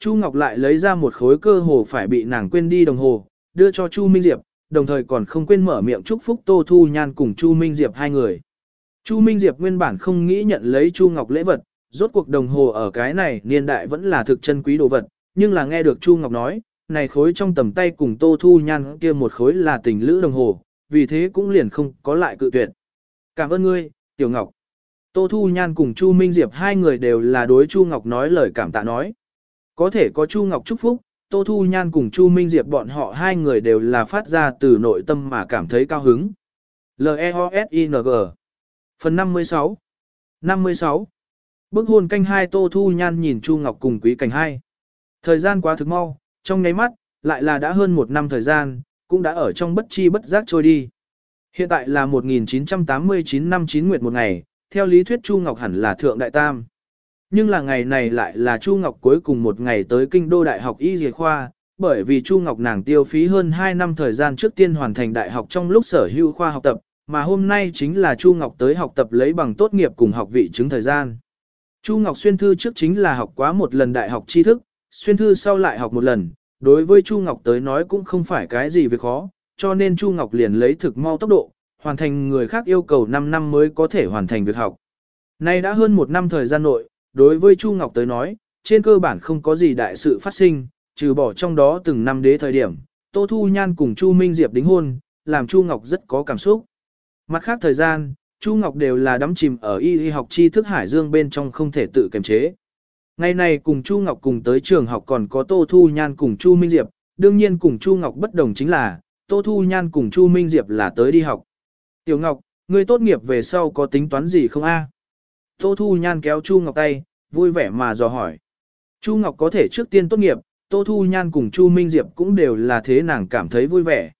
Chu Ngọc lại lấy ra một khối cơ hồ phải bị nàng quên đi đồng hồ, đưa cho Chu Minh Diệp, đồng thời còn không quên mở miệng chúc phúc Tô Thu Nhan cùng Chu Minh Diệp hai người. Chu Minh Diệp nguyên bản không nghĩ nhận lấy Chu Ngọc lễ vật, rốt cuộc đồng hồ ở cái này niên đại vẫn là thực chân quý đồ vật, nhưng là nghe được Chu Ngọc nói, này khối trong tầm tay cùng Tô Thu Nhan kia một khối là tình lữ đồng hồ, vì thế cũng liền không có lại cự tuyệt. Cảm ơn ngươi, Tiểu Ngọc. Tô Thu Nhan cùng Chu Minh Diệp hai người đều là đối Chu Ngọc nói lời cảm tạ nói. Có thể có Chu Ngọc chúc phúc, Tô Thu Nhan cùng Chu Minh Diệp bọn họ hai người đều là phát ra từ nội tâm mà cảm thấy cao hứng. L-E-O-S-I-N-G Phần 56 56 Bức hôn canh hai Tô Thu Nhan nhìn Chu Ngọc cùng Quý Cảnh hai. Thời gian quá thực mau, trong nháy mắt, lại là đã hơn một năm thời gian, cũng đã ở trong bất chi bất giác trôi đi. Hiện tại là 1989 năm 9 nguyệt một ngày, theo lý thuyết Chu Ngọc hẳn là thượng đại tam. Nhưng là ngày này lại là Chu Ngọc cuối cùng một ngày tới kinh đô đại học y Dược khoa, bởi vì Chu Ngọc nàng tiêu phí hơn 2 năm thời gian trước tiên hoàn thành đại học trong lúc sở hữu khoa học tập, mà hôm nay chính là Chu Ngọc tới học tập lấy bằng tốt nghiệp cùng học vị chứng thời gian. Chu Ngọc xuyên thư trước chính là học quá một lần đại học tri thức, xuyên thư sau lại học một lần, đối với Chu Ngọc tới nói cũng không phải cái gì việc khó, cho nên Chu Ngọc liền lấy thực mau tốc độ, hoàn thành người khác yêu cầu 5 năm mới có thể hoàn thành việc học. Nay đã hơn một năm thời gian nội, đối với Chu Ngọc tới nói, trên cơ bản không có gì đại sự phát sinh, trừ bỏ trong đó từng năm đế thời điểm, Tô Thu Nhan cùng Chu Minh Diệp đính hôn, làm Chu Ngọc rất có cảm xúc. Mặt khác thời gian, Chu Ngọc đều là đắm chìm ở y y học tri thức hải dương bên trong không thể tự kiềm chế. Ngày này cùng Chu Ngọc cùng tới trường học còn có Tô Thu Nhan cùng Chu Minh Diệp, đương nhiên cùng Chu Ngọc bất đồng chính là, Tô Thu Nhan cùng Chu Minh Diệp là tới đi học. Tiểu Ngọc, ngươi tốt nghiệp về sau có tính toán gì không a? Tô Thu Nhan kéo Chu Ngọc tay, vui vẻ mà dò hỏi. Chu Ngọc có thể trước tiên tốt nghiệp, Tô Thu Nhan cùng Chu Minh Diệp cũng đều là thế nàng cảm thấy vui vẻ.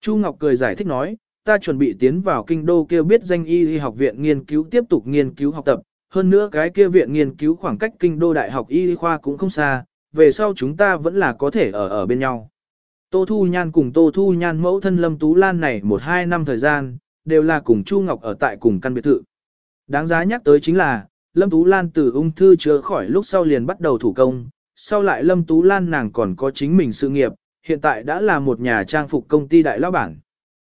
Chu Ngọc cười giải thích nói, ta chuẩn bị tiến vào kinh đô kêu biết danh y y học viện nghiên cứu tiếp tục nghiên cứu học tập, hơn nữa cái kia viện nghiên cứu khoảng cách kinh đô đại học y khoa cũng không xa, về sau chúng ta vẫn là có thể ở ở bên nhau. Tô Thu Nhan cùng Tô Thu Nhan mẫu thân Lâm Tú Lan này một hai năm thời gian, đều là cùng Chu Ngọc ở tại cùng căn biệt thự. Đáng giá nhắc tới chính là, Lâm Tú Lan từ ung thư chữa khỏi lúc sau liền bắt đầu thủ công, sau lại Lâm Tú Lan nàng còn có chính mình sự nghiệp, hiện tại đã là một nhà trang phục công ty đại lão bản.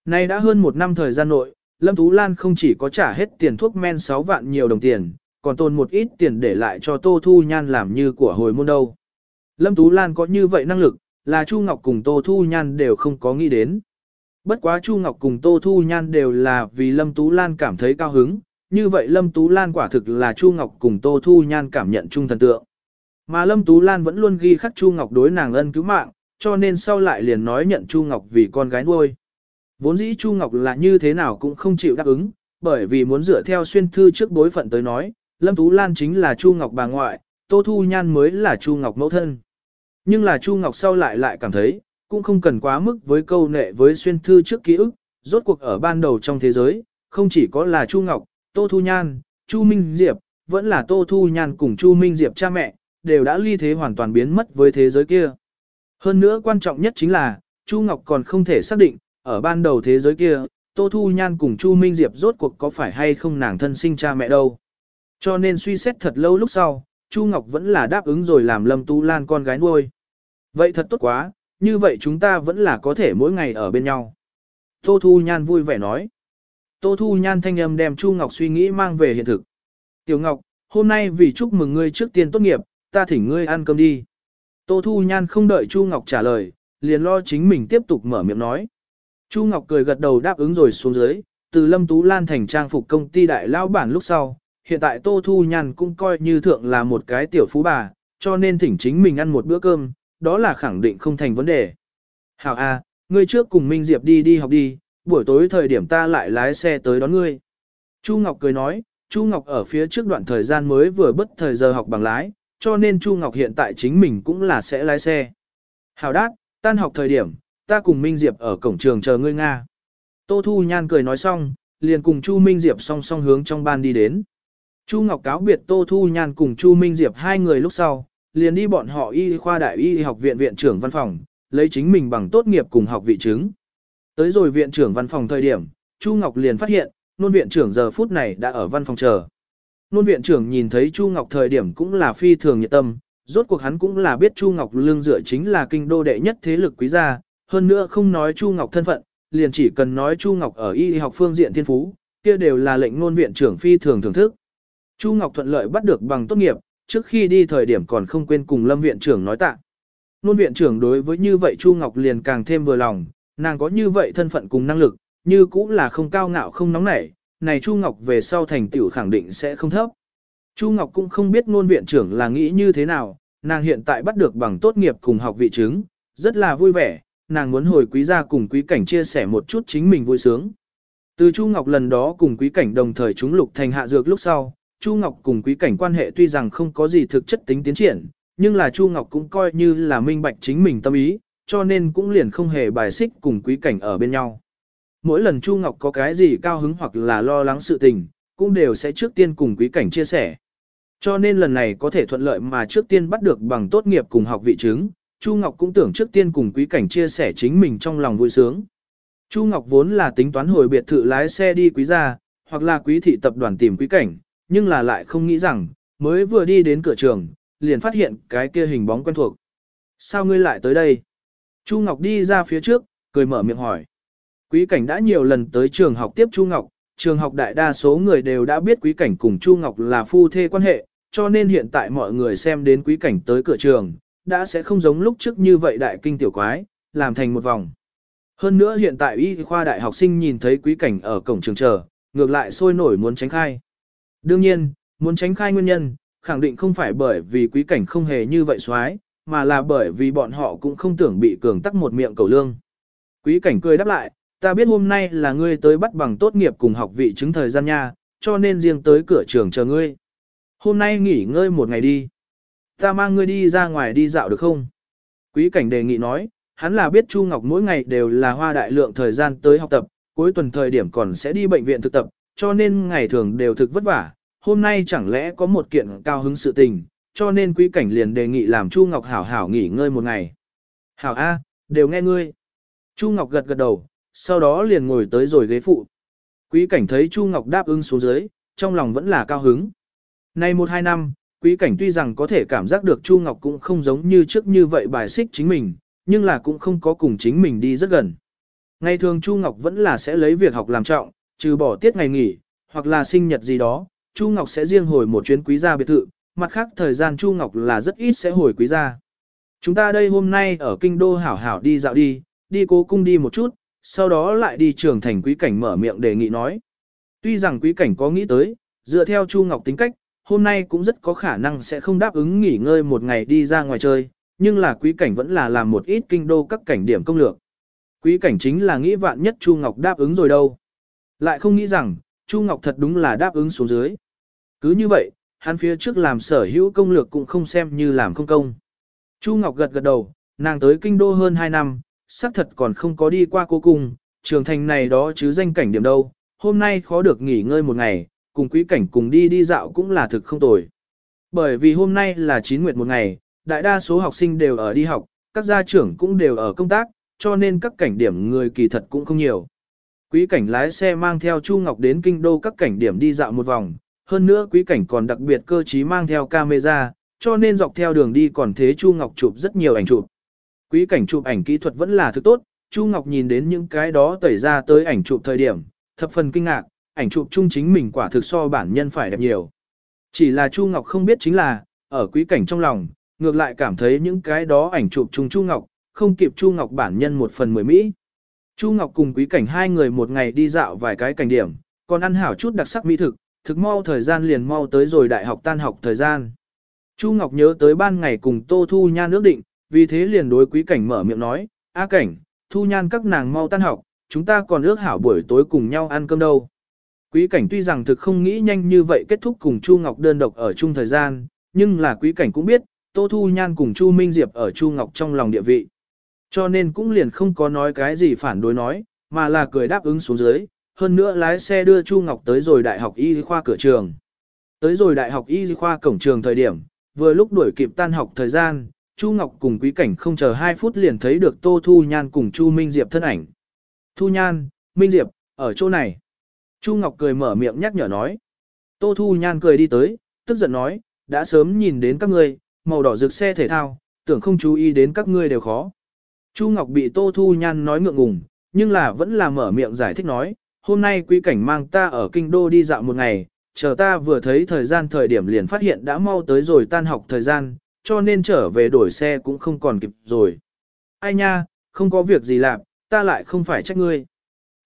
Nay đã hơn một năm thời gian nội, Lâm Tú Lan không chỉ có trả hết tiền thuốc men 6 vạn nhiều đồng tiền, còn tồn một ít tiền để lại cho Tô Thu Nhan làm như của hồi môn đâu. Lâm Tú Lan có như vậy năng lực, là Chu Ngọc cùng Tô Thu Nhan đều không có nghĩ đến. Bất quá Chu Ngọc cùng Tô Thu Nhan đều là vì Lâm Tú Lan cảm thấy cao hứng, như vậy Lâm Tú Lan quả thực là Chu Ngọc cùng Tô Thu Nhan cảm nhận chung thần tượng. Mà Lâm Tú Lan vẫn luôn ghi khắc Chu Ngọc đối nàng ân cứu mạng, cho nên sau lại liền nói nhận Chu Ngọc vì con gái nuôi. Vốn dĩ Chu Ngọc là như thế nào cũng không chịu đáp ứng, bởi vì muốn dựa theo xuyên thư trước bối phận tới nói, Lâm Tú Lan chính là Chu Ngọc bà ngoại, Tô Thu Nhan mới là Chu Ngọc mẫu thân. Nhưng là Chu Ngọc sau lại lại cảm thấy, cũng không cần quá mức với câu nệ với xuyên thư trước ký ức, rốt cuộc ở ban đầu trong thế giới, không chỉ có là Chu Ngọc, Tô Thu Nhan, Chu Minh Diệp, vẫn là Tô Thu Nhan cùng Chu Minh Diệp cha mẹ, đều đã ly thế hoàn toàn biến mất với thế giới kia. Hơn nữa quan trọng nhất chính là, Chu Ngọc còn không thể xác định, ở ban đầu thế giới kia, Tô Thu Nhan cùng Chu Minh Diệp rốt cuộc có phải hay không nàng thân sinh cha mẹ đâu. Cho nên suy xét thật lâu lúc sau, Chu Ngọc vẫn là đáp ứng rồi làm Lâm Tu Lan con gái nuôi. Vậy thật tốt quá, như vậy chúng ta vẫn là có thể mỗi ngày ở bên nhau. Tô Thu Nhan vui vẻ nói. Tô Thu Nhan thanh âm đem Chu Ngọc suy nghĩ mang về hiện thực. Tiểu Ngọc, hôm nay vì chúc mừng ngươi trước tiên tốt nghiệp, ta thỉnh ngươi ăn cơm đi. Tô Thu Nhan không đợi Chu Ngọc trả lời, liền lo chính mình tiếp tục mở miệng nói. Chu Ngọc cười gật đầu đáp ứng rồi xuống dưới, từ Lâm Tú Lan thành trang phục công ty đại lao bản lúc sau, hiện tại Tô Thu Nhan cũng coi như thượng là một cái tiểu phú bà, cho nên thỉnh chính mình ăn một bữa cơm, đó là khẳng định không thành vấn đề. Hảo A, ngươi trước cùng Minh Diệp đi đi học đi, buổi tối thời điểm ta lại lái xe tới đón ngươi. Chu Ngọc cười nói, Chu Ngọc ở phía trước đoạn thời gian mới vừa bất thời giờ học bằng lái, cho nên Chu Ngọc hiện tại chính mình cũng là sẽ lái xe. Hảo đát, tan học thời điểm, ta cùng Minh Diệp ở cổng trường chờ ngươi Nga. Tô Thu Nhan cười nói xong, liền cùng Chu Minh Diệp song song hướng trong ban đi đến. Chu Ngọc cáo biệt Tô Thu Nhan cùng Chu Minh Diệp hai người lúc sau, liền đi bọn họ y khoa đại y học viện viện trưởng văn phòng, lấy chính mình bằng tốt nghiệp cùng học vị chứng. Tới rồi viện trưởng văn phòng thời điểm, Chu Ngọc liền phát hiện, nôn viện trưởng giờ phút này đã ở văn phòng chờ. Nôn viện trưởng nhìn thấy Chu Ngọc thời điểm cũng là phi thường nhiệt tâm, rốt cuộc hắn cũng là biết Chu Ngọc Lương dựa chính là kinh đô đệ nhất thế lực quý gia, hơn nữa không nói Chu Ngọc thân phận, liền chỉ cần nói Chu Ngọc ở y học phương diện thiên phú, kia đều là lệnh nôn viện trưởng phi thường thưởng thức. Chu Ngọc thuận lợi bắt được bằng tốt nghiệp, trước khi đi thời điểm còn không quên cùng Lâm viện trưởng nói tạ. Nôn viện trưởng đối với như vậy Chu Ngọc liền càng thêm vừa lòng, nàng có như vậy thân phận cùng năng lực, như cũng là không cao ngạo không nóng nảy, này Chu Ngọc về sau thành tựu khẳng định sẽ không thấp. Chu Ngọc cũng không biết nôn viện trưởng là nghĩ như thế nào, nàng hiện tại bắt được bằng tốt nghiệp cùng học vị chứng, rất là vui vẻ, nàng muốn hồi quý gia cùng quý cảnh chia sẻ một chút chính mình vui sướng. Từ Chu Ngọc lần đó cùng quý cảnh đồng thời chúng lục thành hạ dược lúc sau, Chu Ngọc cùng quý cảnh quan hệ tuy rằng không có gì thực chất tính tiến triển, nhưng là Chu Ngọc cũng coi như là minh bạch chính mình tâm ý, cho nên cũng liền không hề bài xích cùng quý cảnh ở bên nhau. Mỗi lần Chu Ngọc có cái gì cao hứng hoặc là lo lắng sự tình, cũng đều sẽ trước tiên cùng quý cảnh chia sẻ. Cho nên lần này có thể thuận lợi mà trước tiên bắt được bằng tốt nghiệp cùng học vị chứng, Chu Ngọc cũng tưởng trước tiên cùng quý cảnh chia sẻ chính mình trong lòng vui sướng. Chu Ngọc vốn là tính toán hồi biệt thự lái xe đi quý gia, hoặc là quý thị tập đoàn tìm quý cảnh, nhưng là lại không nghĩ rằng, mới vừa đi đến cửa trường, liền phát hiện cái kia hình bóng quen thuộc. Sao ngươi lại tới đây? Chu Ngọc đi ra phía trước, cười mở miệng hỏi. Quý cảnh đã nhiều lần tới trường học tiếp Chu Ngọc, trường học đại đa số người đều đã biết quý cảnh cùng Chu Ngọc là phu thê quan hệ, cho nên hiện tại mọi người xem đến quý cảnh tới cửa trường, đã sẽ không giống lúc trước như vậy đại kinh tiểu quái, làm thành một vòng. Hơn nữa hiện tại y khoa đại học sinh nhìn thấy quý cảnh ở cổng trường chờ, ngược lại sôi nổi muốn tránh khai. Đương nhiên, muốn tránh khai nguyên nhân, khẳng định không phải bởi vì quý cảnh không hề như vậy xoái, mà là bởi vì bọn họ cũng không tưởng bị cường tắc một miệng cầu lương. Quý cảnh cười đáp lại, ta biết hôm nay là ngươi tới bắt bằng tốt nghiệp cùng học vị chứng thời gian nha, cho nên riêng tới cửa trường chờ ngươi. Hôm nay nghỉ ngơi một ngày đi. Ta mang ngươi đi ra ngoài đi dạo được không? Quý cảnh đề nghị nói, hắn là biết Chu Ngọc mỗi ngày đều là hoa đại lượng thời gian tới học tập, cuối tuần thời điểm còn sẽ đi bệnh viện thực tập, cho nên ngày thường đều thực vất vả. Hôm nay chẳng lẽ có một kiện cao hứng sự tình, cho nên quý cảnh liền đề nghị làm Chu Ngọc hảo hảo nghỉ ngơi một ngày. Hảo A, đều nghe ngươi. Chu Ngọc gật gật đầu, sau đó liền ngồi tới rồi ghế phụ. Quý cảnh thấy Chu Ngọc đáp ứng xuống dưới, trong lòng vẫn là cao hứng. Nay một hai năm, quý cảnh tuy rằng có thể cảm giác được Chu Ngọc cũng không giống như trước như vậy bài xích chính mình, nhưng là cũng không có cùng chính mình đi rất gần. Ngày thường Chu Ngọc vẫn là sẽ lấy việc học làm trọng, trừ bỏ tiết ngày nghỉ, hoặc là sinh nhật gì đó, Chu Ngọc sẽ riêng hồi một chuyến quý gia biệt thự, mặt khác thời gian Chu Ngọc là rất ít sẽ hồi quý gia. Chúng ta đây hôm nay ở kinh đô hảo hảo đi dạo đi, đi cố cung đi một chút, sau đó lại đi trường thành quý cảnh mở miệng đề nghị nói. Tuy rằng quý cảnh có nghĩ tới, dựa theo Chu Ngọc tính cách, hôm nay cũng rất có khả năng sẽ không đáp ứng nghỉ ngơi một ngày đi ra ngoài chơi, nhưng là quý cảnh vẫn là làm một ít kinh đô các cảnh điểm công lược. Quý cảnh chính là nghĩ vạn nhất Chu Ngọc đáp ứng rồi đâu. Lại không nghĩ rằng, Chu Ngọc thật đúng là đáp ứng xuống dưới. Cứ như vậy, hắn phía trước làm sở hữu công lược cũng không xem như làm không công. Chu Ngọc gật gật đầu, nàng tới kinh đô hơn 2 năm, xác thật còn không có đi qua cô cung, trường thành này đó chứ danh cảnh điểm đâu, hôm nay khó được nghỉ ngơi một ngày, cùng quý cảnh cùng đi đi dạo cũng là thực không tồi. Bởi vì hôm nay là chín nguyệt một ngày, đại đa số học sinh đều ở đi học, các gia trưởng cũng đều ở công tác, cho nên các cảnh điểm người kỳ thật cũng không nhiều. Quý cảnh lái xe mang theo Chu Ngọc đến kinh đô các cảnh điểm đi dạo một vòng, hơn nữa quý cảnh còn đặc biệt cơ trí mang theo camera, cho nên dọc theo đường đi còn thế Chu Ngọc chụp rất nhiều ảnh chụp. Quý cảnh chụp ảnh kỹ thuật vẫn là thứ tốt, Chu Ngọc nhìn đến những cái đó tẩy ra tới ảnh chụp thời điểm, thập phần kinh ngạc, ảnh chụp chung chính mình quả thực so bản nhân phải đẹp nhiều. Chỉ là Chu Ngọc không biết chính là, ở quý cảnh trong lòng, ngược lại cảm thấy những cái đó ảnh chụp chung Chu Ngọc, không kịp Chu Ngọc bản nhân một phần mười Mỹ. Chu Ngọc cùng quý cảnh hai người một ngày đi dạo vài cái cảnh điểm, còn ăn hảo chút đặc sắc mỹ thực, thực mau thời gian liền mau tới rồi đại học tan học thời gian. Chu Ngọc nhớ tới ban ngày cùng Tô Thu Nhan ước định, vì thế liền đối quý cảnh mở miệng nói, A cảnh, Thu Nhan các nàng mau tan học, chúng ta còn ước hảo buổi tối cùng nhau ăn cơm đâu. Quý cảnh tuy rằng thực không nghĩ nhanh như vậy kết thúc cùng Chu Ngọc đơn độc ở chung thời gian, nhưng là quý cảnh cũng biết, Tô Thu Nhan cùng Chu Minh Diệp ở Chu Ngọc trong lòng địa vị. Cho nên cũng liền không có nói cái gì phản đối nói, mà là cười đáp ứng xuống dưới, hơn nữa lái xe đưa Chu Ngọc tới rồi đại học y khoa cửa trường. Tới rồi đại học y khoa cổng trường thời điểm, vừa lúc đuổi kịp tan học thời gian, Chu Ngọc cùng quý cảnh không chờ 2 phút liền thấy được Tô Thu Nhan cùng Chu Minh Diệp thân ảnh. Thu Nhan, Minh Diệp, ở chỗ này. Chu Ngọc cười mở miệng nhắc nhở nói. Tô Thu Nhan cười đi tới, tức giận nói, đã sớm nhìn đến các ngươi, màu đỏ rực xe thể thao, tưởng không chú ý đến các ngươi đều khó. Chu Ngọc bị Tô Thu Nhan nói ngượng ngùng, nhưng là vẫn là mở miệng giải thích nói, hôm nay quý cảnh mang ta ở kinh đô đi dạo một ngày, chờ ta vừa thấy thời gian thời điểm liền phát hiện đã mau tới rồi tan học thời gian, cho nên trở về đổi xe cũng không còn kịp rồi. Ai nha, không có việc gì làm, ta lại không phải trách ngươi.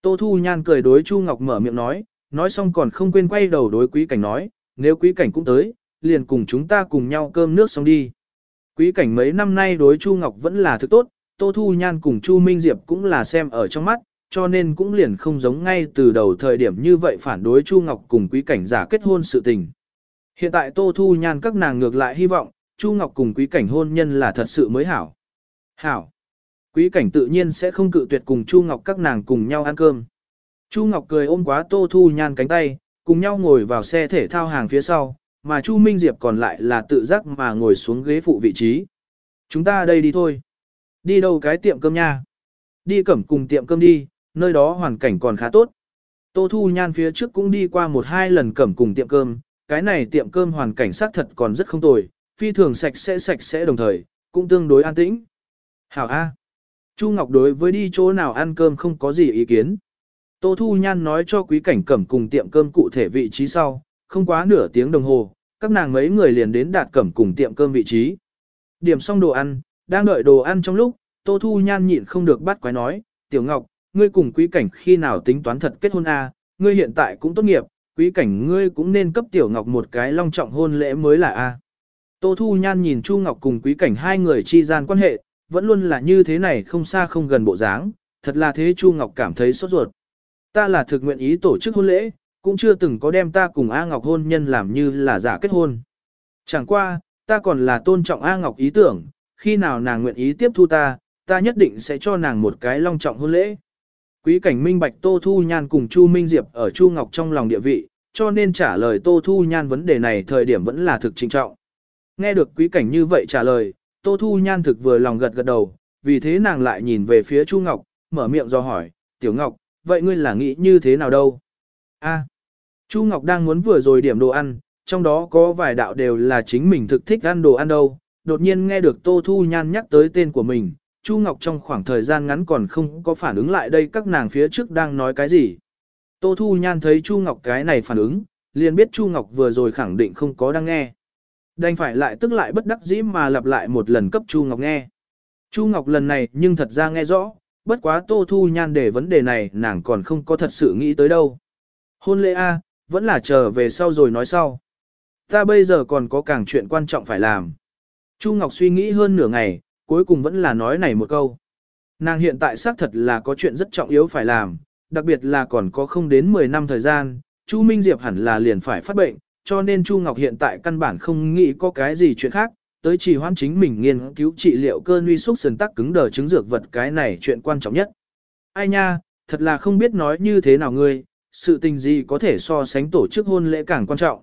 Tô Thu Nhan cười đối Chu Ngọc mở miệng nói, nói xong còn không quên quay đầu đối quý cảnh nói, nếu quý cảnh cũng tới, liền cùng chúng ta cùng nhau cơm nước xong đi. Quý cảnh mấy năm nay đối Chu Ngọc vẫn là thứ tốt, Tô Thu Nhan cùng Chu Minh Diệp cũng là xem ở trong mắt, cho nên cũng liền không giống ngay từ đầu thời điểm như vậy phản đối Chu Ngọc cùng quý cảnh giả kết hôn sự tình. Hiện tại Tô Thu Nhan các nàng ngược lại hy vọng, Chu Ngọc cùng quý cảnh hôn nhân là thật sự mới hảo. Hảo. Quý cảnh tự nhiên sẽ không cự tuyệt cùng Chu Ngọc các nàng cùng nhau ăn cơm. Chu Ngọc cười ôm quá Tô Thu Nhan cánh tay, cùng nhau ngồi vào xe thể thao hàng phía sau, mà Chu Minh Diệp còn lại là tự giác mà ngồi xuống ghế phụ vị trí. Chúng ta đây đi thôi. Đi đâu cái tiệm cơm nha? Đi cẩm cùng tiệm cơm đi, nơi đó hoàn cảnh còn khá tốt. Tô Thu Nhan phía trước cũng đi qua một hai lần cẩm cùng tiệm cơm, cái này tiệm cơm hoàn cảnh xác thật còn rất không tồi, phi thường sạch sẽ sạch sẽ đồng thời, cũng tương đối an tĩnh. Hảo A. Chu Ngọc đối với đi chỗ nào ăn cơm không có gì ý kiến. Tô Thu Nhan nói cho quý cảnh cẩm cùng tiệm cơm cụ thể vị trí sau, không quá nửa tiếng đồng hồ, các nàng mấy người liền đến đạt cẩm cùng tiệm cơm vị trí. Điểm xong đồ ăn, đang đợi đồ ăn trong lúc, Tô Thu Nhan nhịn không được bắt quái nói, Tiểu Ngọc, ngươi cùng quý cảnh khi nào tính toán thật kết hôn a? À? ngươi hiện tại cũng tốt nghiệp, quý cảnh ngươi cũng nên cấp Tiểu Ngọc một cái long trọng hôn lễ mới là a. Tô Thu Nhan nhìn Chu Ngọc cùng quý cảnh hai người chi gian quan hệ, vẫn luôn là như thế này không xa không gần bộ dáng, thật là thế Chu Ngọc cảm thấy sốt ruột. Ta là thực nguyện ý tổ chức hôn lễ, cũng chưa từng có đem ta cùng A Ngọc hôn nhân làm như là giả kết hôn. Chẳng qua, ta còn là tôn trọng A Ngọc ý tưởng, khi nào nàng nguyện ý tiếp thu ta, ta nhất định sẽ cho nàng một cái long trọng hôn lễ. Quý cảnh minh bạch Tô Thu Nhan cùng Chu Minh Diệp ở Chu Ngọc trong lòng địa vị, cho nên trả lời Tô Thu Nhan vấn đề này thời điểm vẫn là thực trinh trọng. Nghe được quý cảnh như vậy trả lời, Tô Thu Nhan thực vừa lòng gật gật đầu, vì thế nàng lại nhìn về phía Chu Ngọc, mở miệng do hỏi, Tiểu Ngọc, vậy ngươi là nghĩ như thế nào đâu? A. Chu Ngọc đang muốn vừa rồi điểm đồ ăn, trong đó có vài đạo đều là chính mình thực thích ăn đồ ăn đâu, đột nhiên nghe được Tô Thu Nhan nhắc tới tên của mình, Chu Ngọc trong khoảng thời gian ngắn còn không có phản ứng lại đây các nàng phía trước đang nói cái gì. Tô Thu Nhan thấy Chu Ngọc cái này phản ứng, liền biết Chu Ngọc vừa rồi khẳng định không có đang nghe. Đành phải lại tức lại bất đắc dĩ mà lặp lại một lần cấp Chu Ngọc nghe. Chu Ngọc lần này nhưng thật ra nghe rõ, bất quá Tô Thu Nhan để vấn đề này nàng còn không có thật sự nghĩ tới đâu. Hôn lễ A, vẫn là chờ về sau rồi nói sau. Ta bây giờ còn có càng chuyện quan trọng phải làm. Chu Ngọc suy nghĩ hơn nửa ngày, cuối cùng vẫn là nói này một câu. Nàng hiện tại xác thật là có chuyện rất trọng yếu phải làm, đặc biệt là còn có không đến 10 năm thời gian, Chu Minh Diệp hẳn là liền phải phát bệnh, cho nên Chu Ngọc hiện tại căn bản không nghĩ có cái gì chuyện khác, tới chỉ hoãn chính mình nghiên cứu trị liệu cơn nguy xúc sườn tắc cứng đờ chứng dược vật cái này chuyện quan trọng nhất. Ai nha, thật là không biết nói như thế nào ngươi, sự tình gì có thể so sánh tổ chức hôn lễ càng quan trọng.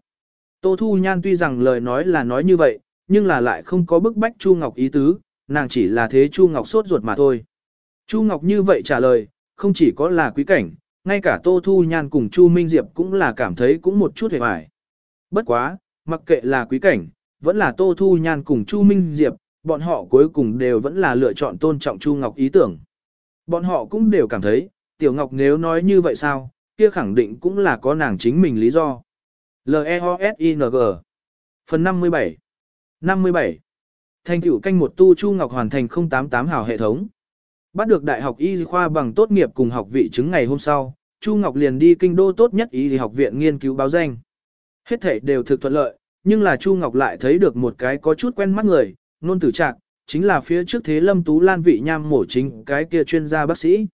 Tô Thu Nhan tuy rằng lời nói là nói như vậy, nhưng là lại không có bức bách Chu Ngọc ý tứ, nàng chỉ là thế Chu Ngọc sốt ruột mà thôi. Chu Ngọc như vậy trả lời, không chỉ có là quý cảnh, ngay cả Tô Thu Nhan cùng Chu Minh Diệp cũng là cảm thấy cũng một chút hề hoài. Bất quá, mặc kệ là quý cảnh, vẫn là Tô Thu Nhan cùng Chu Minh Diệp, bọn họ cuối cùng đều vẫn là lựa chọn tôn trọng Chu Ngọc ý tưởng. Bọn họ cũng đều cảm thấy, Tiểu Ngọc nếu nói như vậy sao, kia khẳng định cũng là có nàng chính mình lý do. L-E-O-S-I-N-G Phần 57 57 Thành tựu canh một tu Chu Ngọc hoàn thành 088 hào hệ thống. Bắt được đại học y khoa bằng tốt nghiệp cùng học vị chứng ngày hôm sau, Chu Ngọc liền đi kinh đô tốt nhất y học viện nghiên cứu báo danh. Hết thể đều thực thuận lợi, nhưng là Chu Ngọc lại thấy được một cái có chút quen mắt người, nôn tử trạc, chính là phía trước thế Lâm Tú Lan vị nham mổ chính cái kia chuyên gia bác sĩ.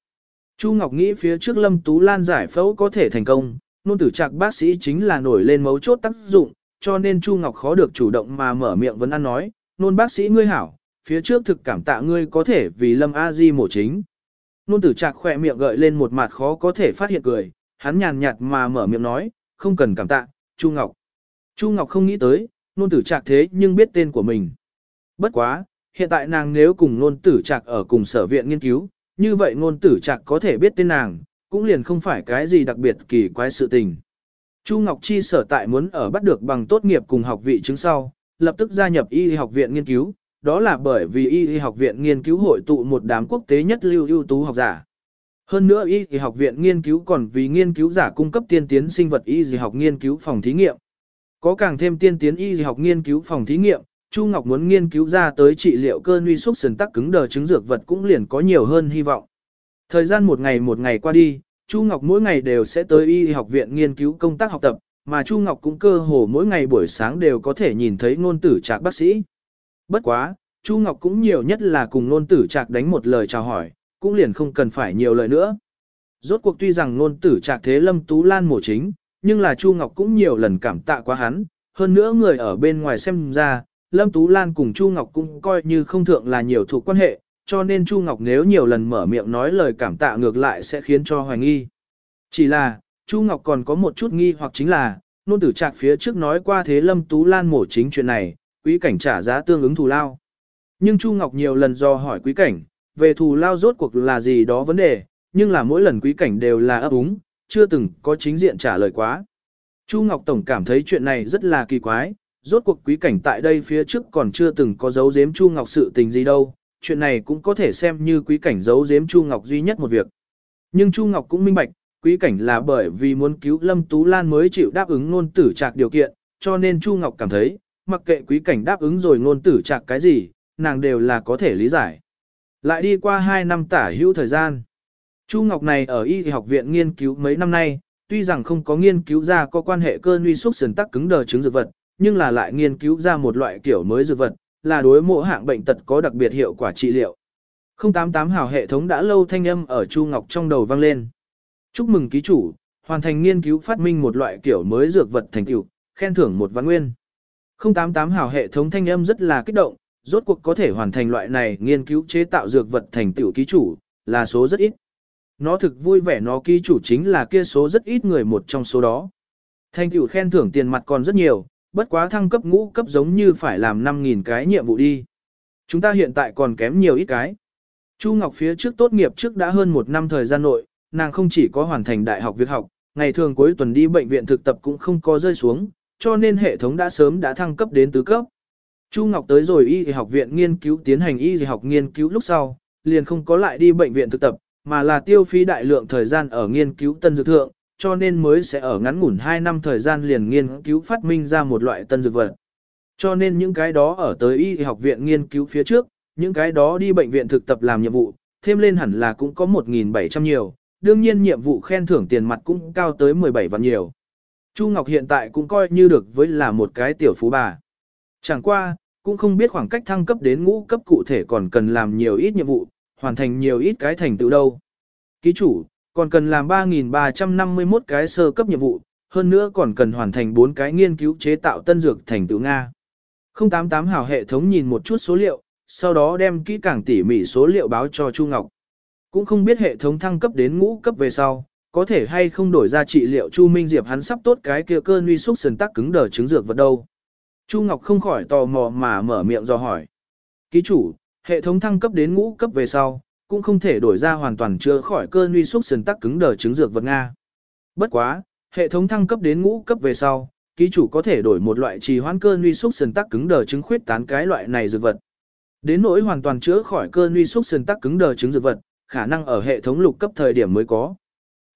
Chu Ngọc nghĩ phía trước Lâm Tú Lan giải phẫu có thể thành công, nôn tử trạc bác sĩ chính là nổi lên mấu chốt tác dụng, cho nên Chu Ngọc khó được chủ động mà mở miệng vấn ăn nói, nôn bác sĩ ngươi hảo, phía trước thực cảm tạ ngươi có thể vì Lâm A Di mổ chính. Nôn tử trạc khỏe miệng gợi lên một mặt khó có thể phát hiện cười, hắn nhàn nhạt mà mở miệng nói, không cần cảm tạ, Chu Ngọc. Chu Ngọc không nghĩ tới, nôn tử trạc thế nhưng biết tên của mình. Bất quá, hiện tại nàng nếu cùng nôn tử trạc ở cùng sở viện nghiên cứu, như vậy nôn tử trạc có thể biết tên nàng, cũng liền không phải cái gì đặc biệt kỳ quái sự tình. Chu Ngọc Chi sở tại muốn ở bắt được bằng tốt nghiệp cùng học vị chứng sau, lập tức gia nhập y học viện nghiên cứu, đó là bởi vì y học viện nghiên cứu hội tụ một đám quốc tế nhất lưu ưu tú học giả. Hơn nữa y học viện nghiên cứu còn vì nghiên cứu giả cung cấp tiên tiến sinh vật y học nghiên cứu phòng thí nghiệm. Có càng thêm tiên tiến y học nghiên cứu phòng thí nghiệm, Chu Ngọc muốn nghiên cứu ra tới trị liệu cơ nuy xúc sườn tắc cứng đờ chứng dược vật cũng liền có nhiều hơn hy vọng. Thời gian một ngày một ngày qua đi, Chu Ngọc mỗi ngày đều sẽ tới y học viện nghiên cứu công tác học tập, mà Chu Ngọc cũng cơ hồ mỗi ngày buổi sáng đều có thể nhìn thấy ngôn tử trạc bác sĩ. Bất quá, Chu Ngọc cũng nhiều nhất là cùng ngôn tử trạc đánh một lời chào hỏi, cũng liền không cần phải nhiều lời nữa. Rốt cuộc tuy rằng ngôn tử trạc thế lâm tú lan mổ chính, nhưng là Chu Ngọc cũng nhiều lần cảm tạ quá hắn, hơn nữa người ở bên ngoài xem ra, Lâm Tú Lan cùng Chu Ngọc cũng coi như không thượng là nhiều thuộc quan hệ, cho nên Chu Ngọc nếu nhiều lần mở miệng nói lời cảm tạ ngược lại sẽ khiến cho hoài nghi. Chỉ là, Chu Ngọc còn có một chút nghi hoặc chính là, nôn tử trạc phía trước nói qua thế Lâm Tú Lan mổ chính chuyện này, quý cảnh trả giá tương ứng thù lao. Nhưng Chu Ngọc nhiều lần do hỏi quý cảnh, về thù lao rốt cuộc là gì đó vấn đề, nhưng là mỗi lần quý cảnh đều là ấp úng, chưa từng có chính diện trả lời quá. Chu Ngọc Tổng cảm thấy chuyện này rất là kỳ quái, rốt cuộc quý cảnh tại đây phía trước còn chưa từng có dấu giếm Chu Ngọc sự tình gì đâu, chuyện này cũng có thể xem như quý cảnh giấu giếm Chu Ngọc duy nhất một việc. Nhưng Chu Ngọc cũng minh bạch, quý cảnh là bởi vì muốn cứu Lâm Tú Lan mới chịu đáp ứng ngôn tử trạc điều kiện, cho nên Chu Ngọc cảm thấy, mặc kệ quý cảnh đáp ứng rồi ngôn tử trạc cái gì, nàng đều là có thể lý giải. Lại đi qua 2 năm tả hữu thời gian. Chu Ngọc này ở y học viện nghiên cứu mấy năm nay, tuy rằng không có nghiên cứu ra có quan hệ cơ nguy xúc sườn tắc cứng đờ chứng dược vật, nhưng là lại nghiên cứu ra một loại kiểu mới dược vật, là đối mỗi hạng bệnh tật có đặc biệt hiệu quả trị liệu. 088 hào hệ thống đã lâu thanh âm ở Chu Ngọc trong đầu vang lên. Chúc mừng ký chủ, hoàn thành nghiên cứu phát minh một loại kiểu mới dược vật thành tựu, khen thưởng một vạn nguyên. 088 hào hệ thống thanh âm rất là kích động, rốt cuộc có thể hoàn thành loại này nghiên cứu chế tạo dược vật thành tựu ký chủ, là số rất ít. Nó thực vui vẻ nó ký chủ chính là kia số rất ít người một trong số đó. Thành tựu khen thưởng tiền mặt còn rất nhiều, bất quá thăng cấp ngũ cấp giống như phải làm 5.000 cái nhiệm vụ đi. Chúng ta hiện tại còn kém nhiều ít cái. Chu Ngọc phía trước tốt nghiệp trước đã hơn một năm thời gian nội, nàng không chỉ có hoàn thành đại học việc học, ngày thường cuối tuần đi bệnh viện thực tập cũng không có rơi xuống, cho nên hệ thống đã sớm đã thăng cấp đến tứ cấp. Chu Ngọc tới rồi y học viện nghiên cứu tiến hành y học nghiên cứu lúc sau, liền không có lại đi bệnh viện thực tập, mà là tiêu phí đại lượng thời gian ở nghiên cứu tân dược thượng, cho nên mới sẽ ở ngắn ngủn 2 năm thời gian liền nghiên cứu phát minh ra một loại tân dược vật. Cho nên những cái đó ở tới y học viện nghiên cứu phía trước, những cái đó đi bệnh viện thực tập làm nhiệm vụ, thêm lên hẳn là cũng có 1.700 nhiều, đương nhiên nhiệm vụ khen thưởng tiền mặt cũng cao tới 17 vạn nhiều. Chu Ngọc hiện tại cũng coi như được với là một cái tiểu phú bà. Chẳng qua, cũng không biết khoảng cách thăng cấp đến ngũ cấp cụ thể còn cần làm nhiều ít nhiệm vụ, hoàn thành nhiều ít cái thành tựu đâu. Ký chủ, còn cần làm 3.351 cái sơ cấp nhiệm vụ, hơn nữa còn cần hoàn thành 4 cái nghiên cứu chế tạo tân dược thành tựu Nga. 088 hào hệ thống nhìn một chút số liệu, sau đó đem kỹ càng tỉ mỉ số liệu báo cho Chu Ngọc. Cũng không biết hệ thống thăng cấp đến ngũ cấp về sau, có thể hay không đổi ra trị liệu Chu Minh Diệp hắn sắp tốt cái kia cơn uy xúc sườn tắc cứng đờ chứng dược vật đâu. Chu Ngọc không khỏi tò mò mà mở miệng do hỏi. Ký chủ, hệ thống thăng cấp đến ngũ cấp về sau, cũng không thể đổi ra hoàn toàn chữa khỏi cơn uy xúc sườn tắc cứng đờ chứng dược vật Nga. Bất quá, hệ thống thăng cấp đến ngũ cấp về sau, ký chủ có thể đổi một loại trì hoãn cơn uy xúc sườn tắc cứng đờ chứng khuyết tán cái loại này dược vật. Đến nỗi hoàn toàn chữa khỏi cơn uy xúc sườn tắc cứng đờ chứng dược vật, khả năng ở hệ thống lục cấp thời điểm mới có.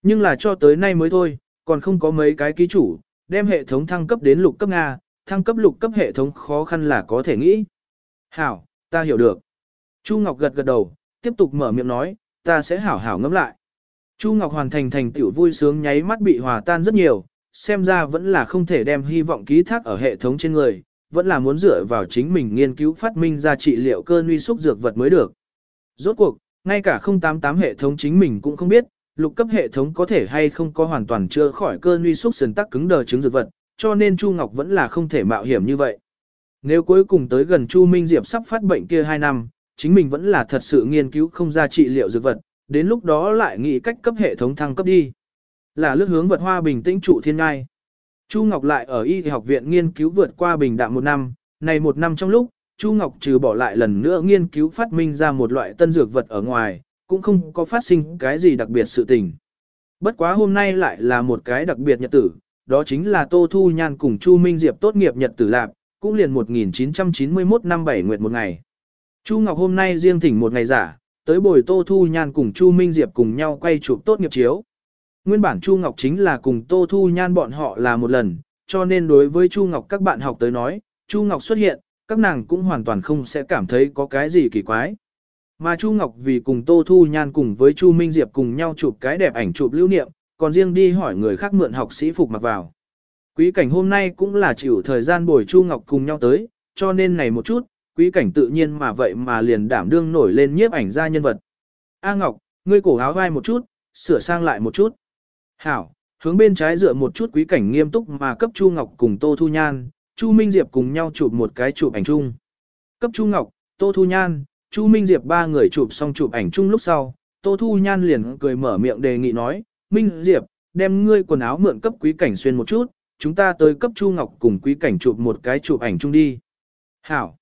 Nhưng là cho tới nay mới thôi, còn không có mấy cái ký chủ, đem hệ thống thăng cấp đến lục cấp Nga, thăng cấp lục cấp hệ thống khó khăn là có thể nghĩ. Hảo, ta hiểu được. Chu Ngọc gật gật đầu, tiếp tục mở miệng nói, ta sẽ hảo hảo ngẫm lại. Chu Ngọc hoàn thành thành tiểu vui sướng nháy mắt bị hòa tan rất nhiều, xem ra vẫn là không thể đem hy vọng ký thác ở hệ thống trên người, vẫn là muốn dựa vào chính mình nghiên cứu phát minh ra trị liệu cơ nguy xúc dược vật mới được. Rốt cuộc, ngay cả 088 hệ thống chính mình cũng không biết, lục cấp hệ thống có thể hay không có hoàn toàn chữa khỏi cơn nuy xúc sườn tắc cứng đờ chứng dược vật, cho nên Chu Ngọc vẫn là không thể mạo hiểm như vậy. Nếu cuối cùng tới gần Chu Minh Diệp sắp phát bệnh kia 2 năm, chính mình vẫn là thật sự nghiên cứu không ra trị liệu dược vật, đến lúc đó lại nghĩ cách cấp hệ thống thăng cấp đi. Là lướt hướng vật hoa bình tĩnh trụ thiên ngai. Chu Ngọc lại ở y học viện nghiên cứu vượt qua bình đạm một năm, này một năm trong lúc, Chu Ngọc trừ bỏ lại lần nữa nghiên cứu phát minh ra một loại tân dược vật ở ngoài, cũng không có phát sinh cái gì đặc biệt sự tình. Bất quá hôm nay lại là một cái đặc biệt nhật tử, đó chính là Tô Thu Nhan cùng Chu Minh Diệp tốt nghiệp nhật tử lạp cũng liền 1991 năm 7 nguyệt một ngày. Chu Ngọc hôm nay riêng thỉnh một ngày giả, tới buổi Tô Thu Nhan cùng Chu Minh Diệp cùng nhau quay chụp tốt nghiệp chiếu. Nguyên bản Chu Ngọc chính là cùng Tô Thu Nhan bọn họ là một lần, cho nên đối với Chu Ngọc các bạn học tới nói, Chu Ngọc xuất hiện, các nàng cũng hoàn toàn không sẽ cảm thấy có cái gì kỳ quái. Mà Chu Ngọc vì cùng Tô Thu Nhan cùng với Chu Minh Diệp cùng nhau chụp cái đẹp ảnh chụp lưu niệm, còn riêng đi hỏi người khác mượn học sĩ phục mặc vào. Quý cảnh hôm nay cũng là chịu thời gian bồi Chu Ngọc cùng nhau tới, cho nên này một chút, quý cảnh tự nhiên mà vậy mà liền đảm đương nổi lên nhiếp ảnh ra nhân vật. A Ngọc, ngươi cổ áo vai một chút, sửa sang lại một chút. Hảo, hướng bên trái dựa một chút quý cảnh nghiêm túc mà cấp Chu Ngọc cùng Tô Thu Nhan, Chu Minh Diệp cùng nhau chụp một cái chụp ảnh chung. Cấp Chu Ngọc, Tô Thu Nhan, Chu Minh Diệp ba người chụp xong chụp ảnh chung lúc sau, Tô Thu Nhan liền cười mở miệng đề nghị nói, Minh Diệp, đem ngươi quần áo mượn cấp quý cảnh xuyên một chút, chúng ta tới cấp Chu Ngọc cùng quý cảnh chụp một cái chụp ảnh chung đi. Hảo.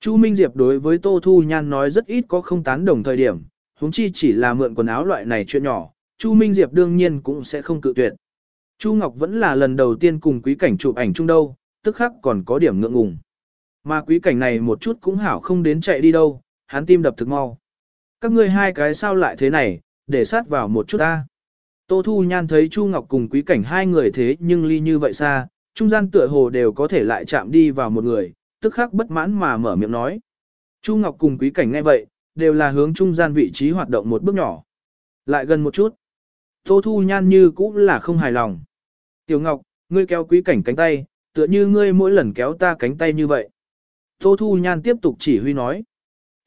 Chu Minh Diệp đối với Tô Thu Nhan nói rất ít có không tán đồng thời điểm, huống chi chỉ là mượn quần áo loại này chuyện nhỏ, Chu Minh Diệp đương nhiên cũng sẽ không cự tuyệt. Chu Ngọc vẫn là lần đầu tiên cùng quý cảnh chụp ảnh chung đâu, tức khắc còn có điểm ngượng ngùng. Mà quý cảnh này một chút cũng hảo không đến chạy đi đâu, hắn tim đập thực mau. Các ngươi hai cái sao lại thế này, để sát vào một chút ta. Tô Thu Nhan thấy Chu Ngọc cùng quý cảnh hai người thế nhưng ly như vậy xa, trung gian tựa hồ đều có thể lại chạm đi vào một người, tức khắc bất mãn mà mở miệng nói. Chu Ngọc cùng quý cảnh ngay vậy, đều là hướng trung gian vị trí hoạt động một bước nhỏ. Lại gần một chút. Tô Thu Nhan như cũng là không hài lòng. Tiểu Ngọc, ngươi kéo quý cảnh cánh tay, tựa như ngươi mỗi lần kéo ta cánh tay như vậy. Tô Thu Nhan tiếp tục chỉ huy nói.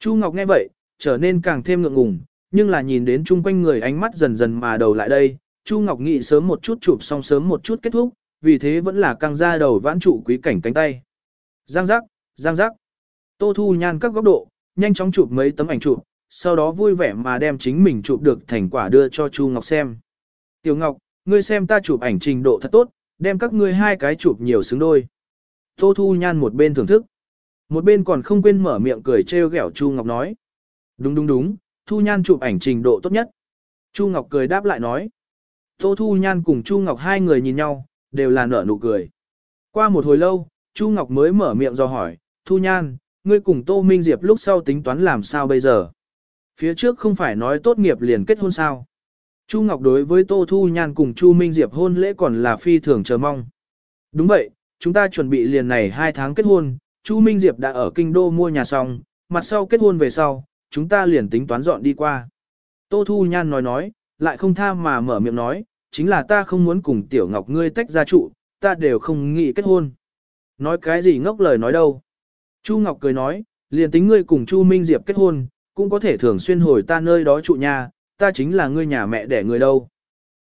Chu Ngọc nghe vậy, trở nên càng thêm ngượng ngùng, nhưng là nhìn đến chung quanh người ánh mắt dần dần mà đầu lại đây, Chu Ngọc nghĩ sớm một chút chụp xong sớm một chút kết thúc, vì thế vẫn là căng ra đầu vãn trụ quý cảnh cánh tay. Giang giác, giang giác. Tô Thu Nhan các góc độ, nhanh chóng chụp mấy tấm ảnh chụp, sau đó vui vẻ mà đem chính mình chụp được thành quả đưa cho Chu Ngọc xem. Tiểu Ngọc, ngươi xem ta chụp ảnh trình độ thật tốt, đem các ngươi hai cái chụp nhiều xứng đôi. Tô Thu Nhan một bên thưởng thức, một bên còn không quên mở miệng cười trêu ghẹo Chu Ngọc nói. Đúng đúng đúng, Thu Nhan chụp ảnh trình độ tốt nhất. Chu Ngọc cười đáp lại nói. Tô Thu Nhan cùng Chu Ngọc hai người nhìn nhau, đều là nở nụ cười. Qua một hồi lâu, Chu Ngọc mới mở miệng do hỏi, Thu Nhan, ngươi cùng Tô Minh Diệp lúc sau tính toán làm sao bây giờ? Phía trước không phải nói tốt nghiệp liền kết hôn sao? Chu Ngọc đối với Tô Thu Nhan cùng Chu Minh Diệp hôn lễ còn là phi thường chờ mong. Đúng vậy, chúng ta chuẩn bị liền này 2 tháng kết hôn, Chu Minh Diệp đã ở kinh đô mua nhà xong, mặt sau kết hôn về sau, chúng ta liền tính toán dọn đi qua. Tô Thu Nhan nói nói, lại không tha mà mở miệng nói, chính là ta không muốn cùng Tiểu Ngọc ngươi tách ra trụ, ta đều không nghĩ kết hôn. Nói cái gì ngốc lời nói đâu. Chu Ngọc cười nói, liền tính ngươi cùng Chu Minh Diệp kết hôn, cũng có thể thường xuyên hồi ta nơi đó trụ nhà, ta chính là ngươi nhà mẹ đẻ người đâu.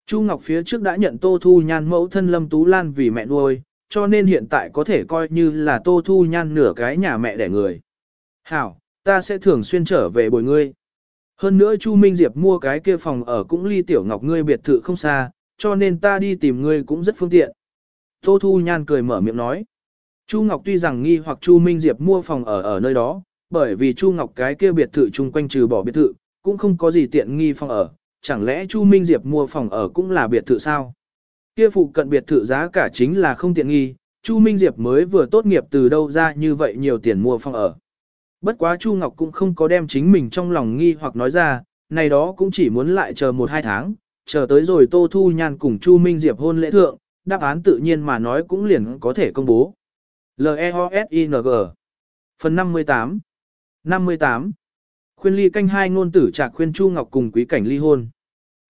Chu Ngọc phía trước đã nhận Tô Thu Nhan mẫu thân Lâm Tú Lan vì mẹ nuôi, cho nên hiện tại có thể coi như là Tô Thu Nhan nửa cái nhà mẹ đẻ người. Hảo, ta sẽ thường xuyên trở về bồi ngươi. Hơn nữa Chu Minh Diệp mua cái kia phòng ở cũng ly tiểu ngọc ngươi biệt thự không xa, cho nên ta đi tìm ngươi cũng rất phương tiện. Tô Thu Nhan cười mở miệng nói. Chu Ngọc tuy rằng nghi hoặc Chu Minh Diệp mua phòng ở ở nơi đó, bởi vì Chu Ngọc cái kia biệt thự chung quanh trừ bỏ biệt thự, cũng không có gì tiện nghi phòng ở, chẳng lẽ Chu Minh Diệp mua phòng ở cũng là biệt thự sao? Kia phụ cận biệt thự giá cả chính là không tiện nghi, Chu Minh Diệp mới vừa tốt nghiệp từ đâu ra như vậy nhiều tiền mua phòng ở. Bất quá Chu Ngọc cũng không có đem chính mình trong lòng nghi hoặc nói ra, này đó cũng chỉ muốn lại chờ một hai tháng, chờ tới rồi Tô Thu Nhan cùng Chu Minh Diệp hôn lễ thượng, đáp án tự nhiên mà nói cũng liền có thể công bố. L-E-O-S-I-N-G Phần 58 58 Khuyên ly canh hai ngôn tử trạc khuyên Chu Ngọc cùng quý cảnh ly hôn.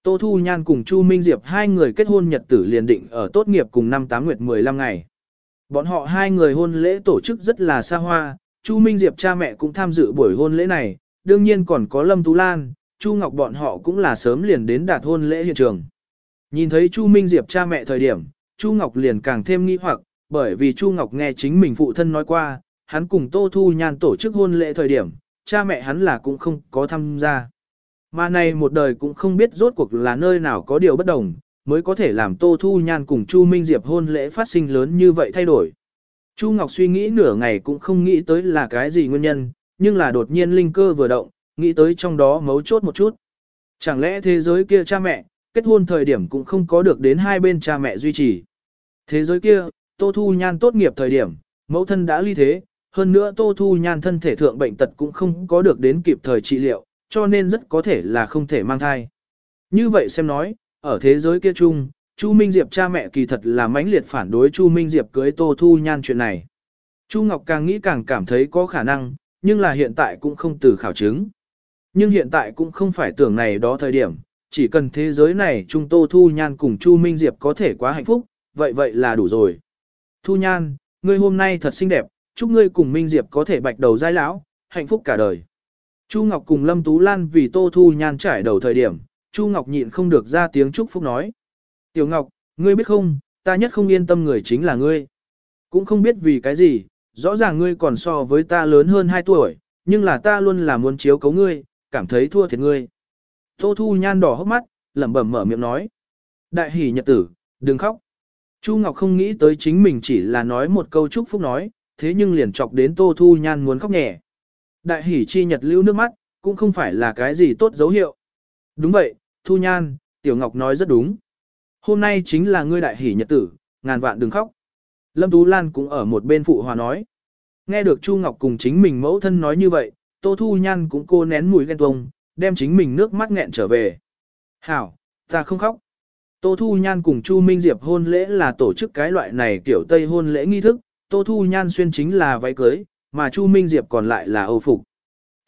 Tô Thu Nhan cùng Chu Minh Diệp hai người kết hôn nhật tử liền định ở tốt nghiệp cùng năm tám nguyệt 15 ngày. Bọn họ hai người hôn lễ tổ chức rất là xa hoa, Chu Minh Diệp cha mẹ cũng tham dự buổi hôn lễ này, đương nhiên còn có Lâm Tú Lan, Chu Ngọc bọn họ cũng là sớm liền đến đạt hôn lễ hiện trường. Nhìn thấy Chu Minh Diệp cha mẹ thời điểm, Chu Ngọc liền càng thêm nghi hoặc, bởi vì Chu Ngọc nghe chính mình phụ thân nói qua, hắn cùng Tô Thu Nhan tổ chức hôn lễ thời điểm, cha mẹ hắn là cũng không có tham gia. Mà này một đời cũng không biết rốt cuộc là nơi nào có điều bất đồng, mới có thể làm Tô Thu Nhan cùng Chu Minh Diệp hôn lễ phát sinh lớn như vậy thay đổi. Chu Ngọc suy nghĩ nửa ngày cũng không nghĩ tới là cái gì nguyên nhân, nhưng là đột nhiên linh cơ vừa động, nghĩ tới trong đó mấu chốt một chút. Chẳng lẽ thế giới kia cha mẹ, kết hôn thời điểm cũng không có được đến hai bên cha mẹ duy trì. Thế giới kia, Tô Thu Nhan tốt nghiệp thời điểm, Mẫu thân đã ly thế, hơn nữa Tô Thu Nhan thân thể thượng bệnh tật cũng không có được đến kịp thời trị liệu, cho nên rất có thể là không thể mang thai. Như vậy xem nói, ở thế giới kia chung, Chu Minh Diệp cha mẹ kỳ thật là mãnh liệt phản đối Chu Minh Diệp cưới Tô Thu Nhan chuyện này. Chu Ngọc càng nghĩ càng cảm thấy có khả năng, nhưng là hiện tại cũng không từ khảo chứng. Nhưng hiện tại cũng không phải tưởng này đó thời điểm, chỉ cần thế giới này Trung Tô Thu Nhan cùng Chu Minh Diệp có thể quá hạnh phúc, vậy vậy là đủ rồi. Thu Nhan, ngươi hôm nay thật xinh đẹp, chúc ngươi cùng Minh Diệp có thể bạch đầu giai lão, hạnh phúc cả đời. Chu Ngọc cùng Lâm Tú Lan vì Tô Thu Nhan trải đầu thời điểm, Chu Ngọc nhịn không được ra tiếng chúc phúc nói. Tiểu Ngọc, ngươi biết không, ta nhất không yên tâm người chính là ngươi. Cũng không biết vì cái gì, rõ ràng ngươi còn so với ta lớn hơn 2 tuổi, nhưng là ta luôn là muốn chiếu cấu ngươi, cảm thấy thua thiệt ngươi. Tô Thu Nhan đỏ hốc mắt, lẩm bẩm mở miệng nói. Đại hỷ nhật tử, đừng khóc. Chu Ngọc không nghĩ tới chính mình chỉ là nói một câu chúc phúc nói, thế nhưng liền chọc đến Tô Thu Nhan muốn khóc nhẹ. Đại hỉ chi nhật lưu nước mắt, cũng không phải là cái gì tốt dấu hiệu. Đúng vậy, Thu Nhan, Tiểu Ngọc nói rất đúng. Hôm nay chính là ngươi đại hỉ nhật tử, ngàn vạn đừng khóc. Lâm Tú Lan cũng ở một bên phụ hòa nói. Nghe được Chu Ngọc cùng chính mình mẫu thân nói như vậy, Tô Thu Nhan cũng cô nén mùi ghen tuông, đem chính mình nước mắt nghẹn trở về. Hảo, ta không khóc. Tô Thu Nhan cùng Chu Minh Diệp hôn lễ là tổ chức cái loại này kiểu Tây hôn lễ nghi thức, Tô Thu Nhan xuyên chính là váy cưới, mà Chu Minh Diệp còn lại là âu phục.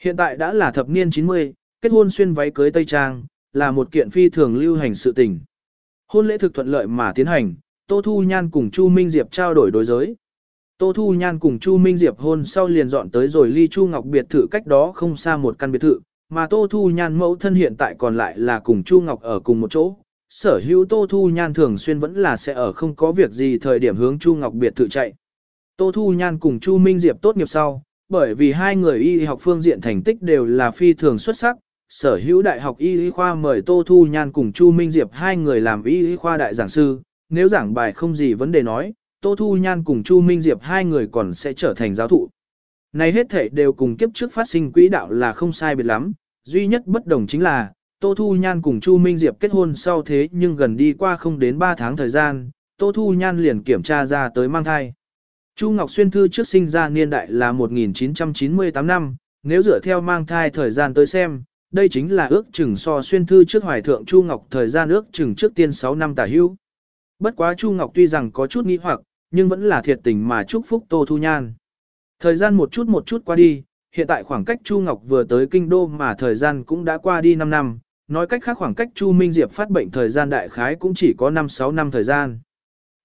Hiện tại đã là thập niên 90, kết hôn xuyên váy cưới Tây Trang, là một kiện phi thường lưu hành sự tình. Hôn lễ thực thuận lợi mà tiến hành, Tô Thu Nhan cùng Chu Minh Diệp trao đổi đối giới. Tô Thu Nhan cùng Chu Minh Diệp hôn sau liền dọn tới rồi ly Chu Ngọc biệt thự cách đó không xa một căn biệt thự, mà Tô Thu Nhan mẫu thân hiện tại còn lại là cùng Chu Ngọc ở cùng một chỗ. Sở hữu Tô Thu Nhan thường xuyên vẫn là sẽ ở không có việc gì thời điểm hướng Chu Ngọc biệt thự chạy. Tô Thu Nhan cùng Chu Minh Diệp tốt nghiệp sau, bởi vì hai người y học phương diện thành tích đều là phi thường xuất sắc, sở hữu đại học y y khoa mời Tô Thu Nhan cùng Chu Minh Diệp hai người làm y y khoa đại giảng sư, nếu giảng bài không gì vấn đề nói, Tô Thu Nhan cùng Chu Minh Diệp hai người còn sẽ trở thành giáo thụ. Này hết thể đều cùng kiếp trước phát sinh quỹ đạo là không sai biệt lắm, duy nhất bất đồng chính là, Tô Thu Nhan cùng Chu Minh Diệp kết hôn sau thế nhưng gần đi qua không đến 3 tháng thời gian, Tô Thu Nhan liền kiểm tra ra tới mang thai. Chu Ngọc Xuyên thư trước sinh ra niên đại là 1998 năm, nếu dựa theo mang thai thời gian tới xem, đây chính là ước chừng so xuyên thư trước hoài thượng Chu Ngọc thời gian ước chừng trước tiên 6 năm tả hữu. Bất quá Chu Ngọc tuy rằng có chút nghi hoặc, nhưng vẫn là thiệt tình mà chúc phúc Tô Thu Nhan. Thời gian một chút một chút qua đi, hiện tại khoảng cách Chu Ngọc vừa tới kinh đô mà thời gian cũng đã qua đi 5 năm, nói cách khác khoảng cách Chu Minh Diệp phát bệnh thời gian đại khái cũng chỉ có 5-6 năm thời gian.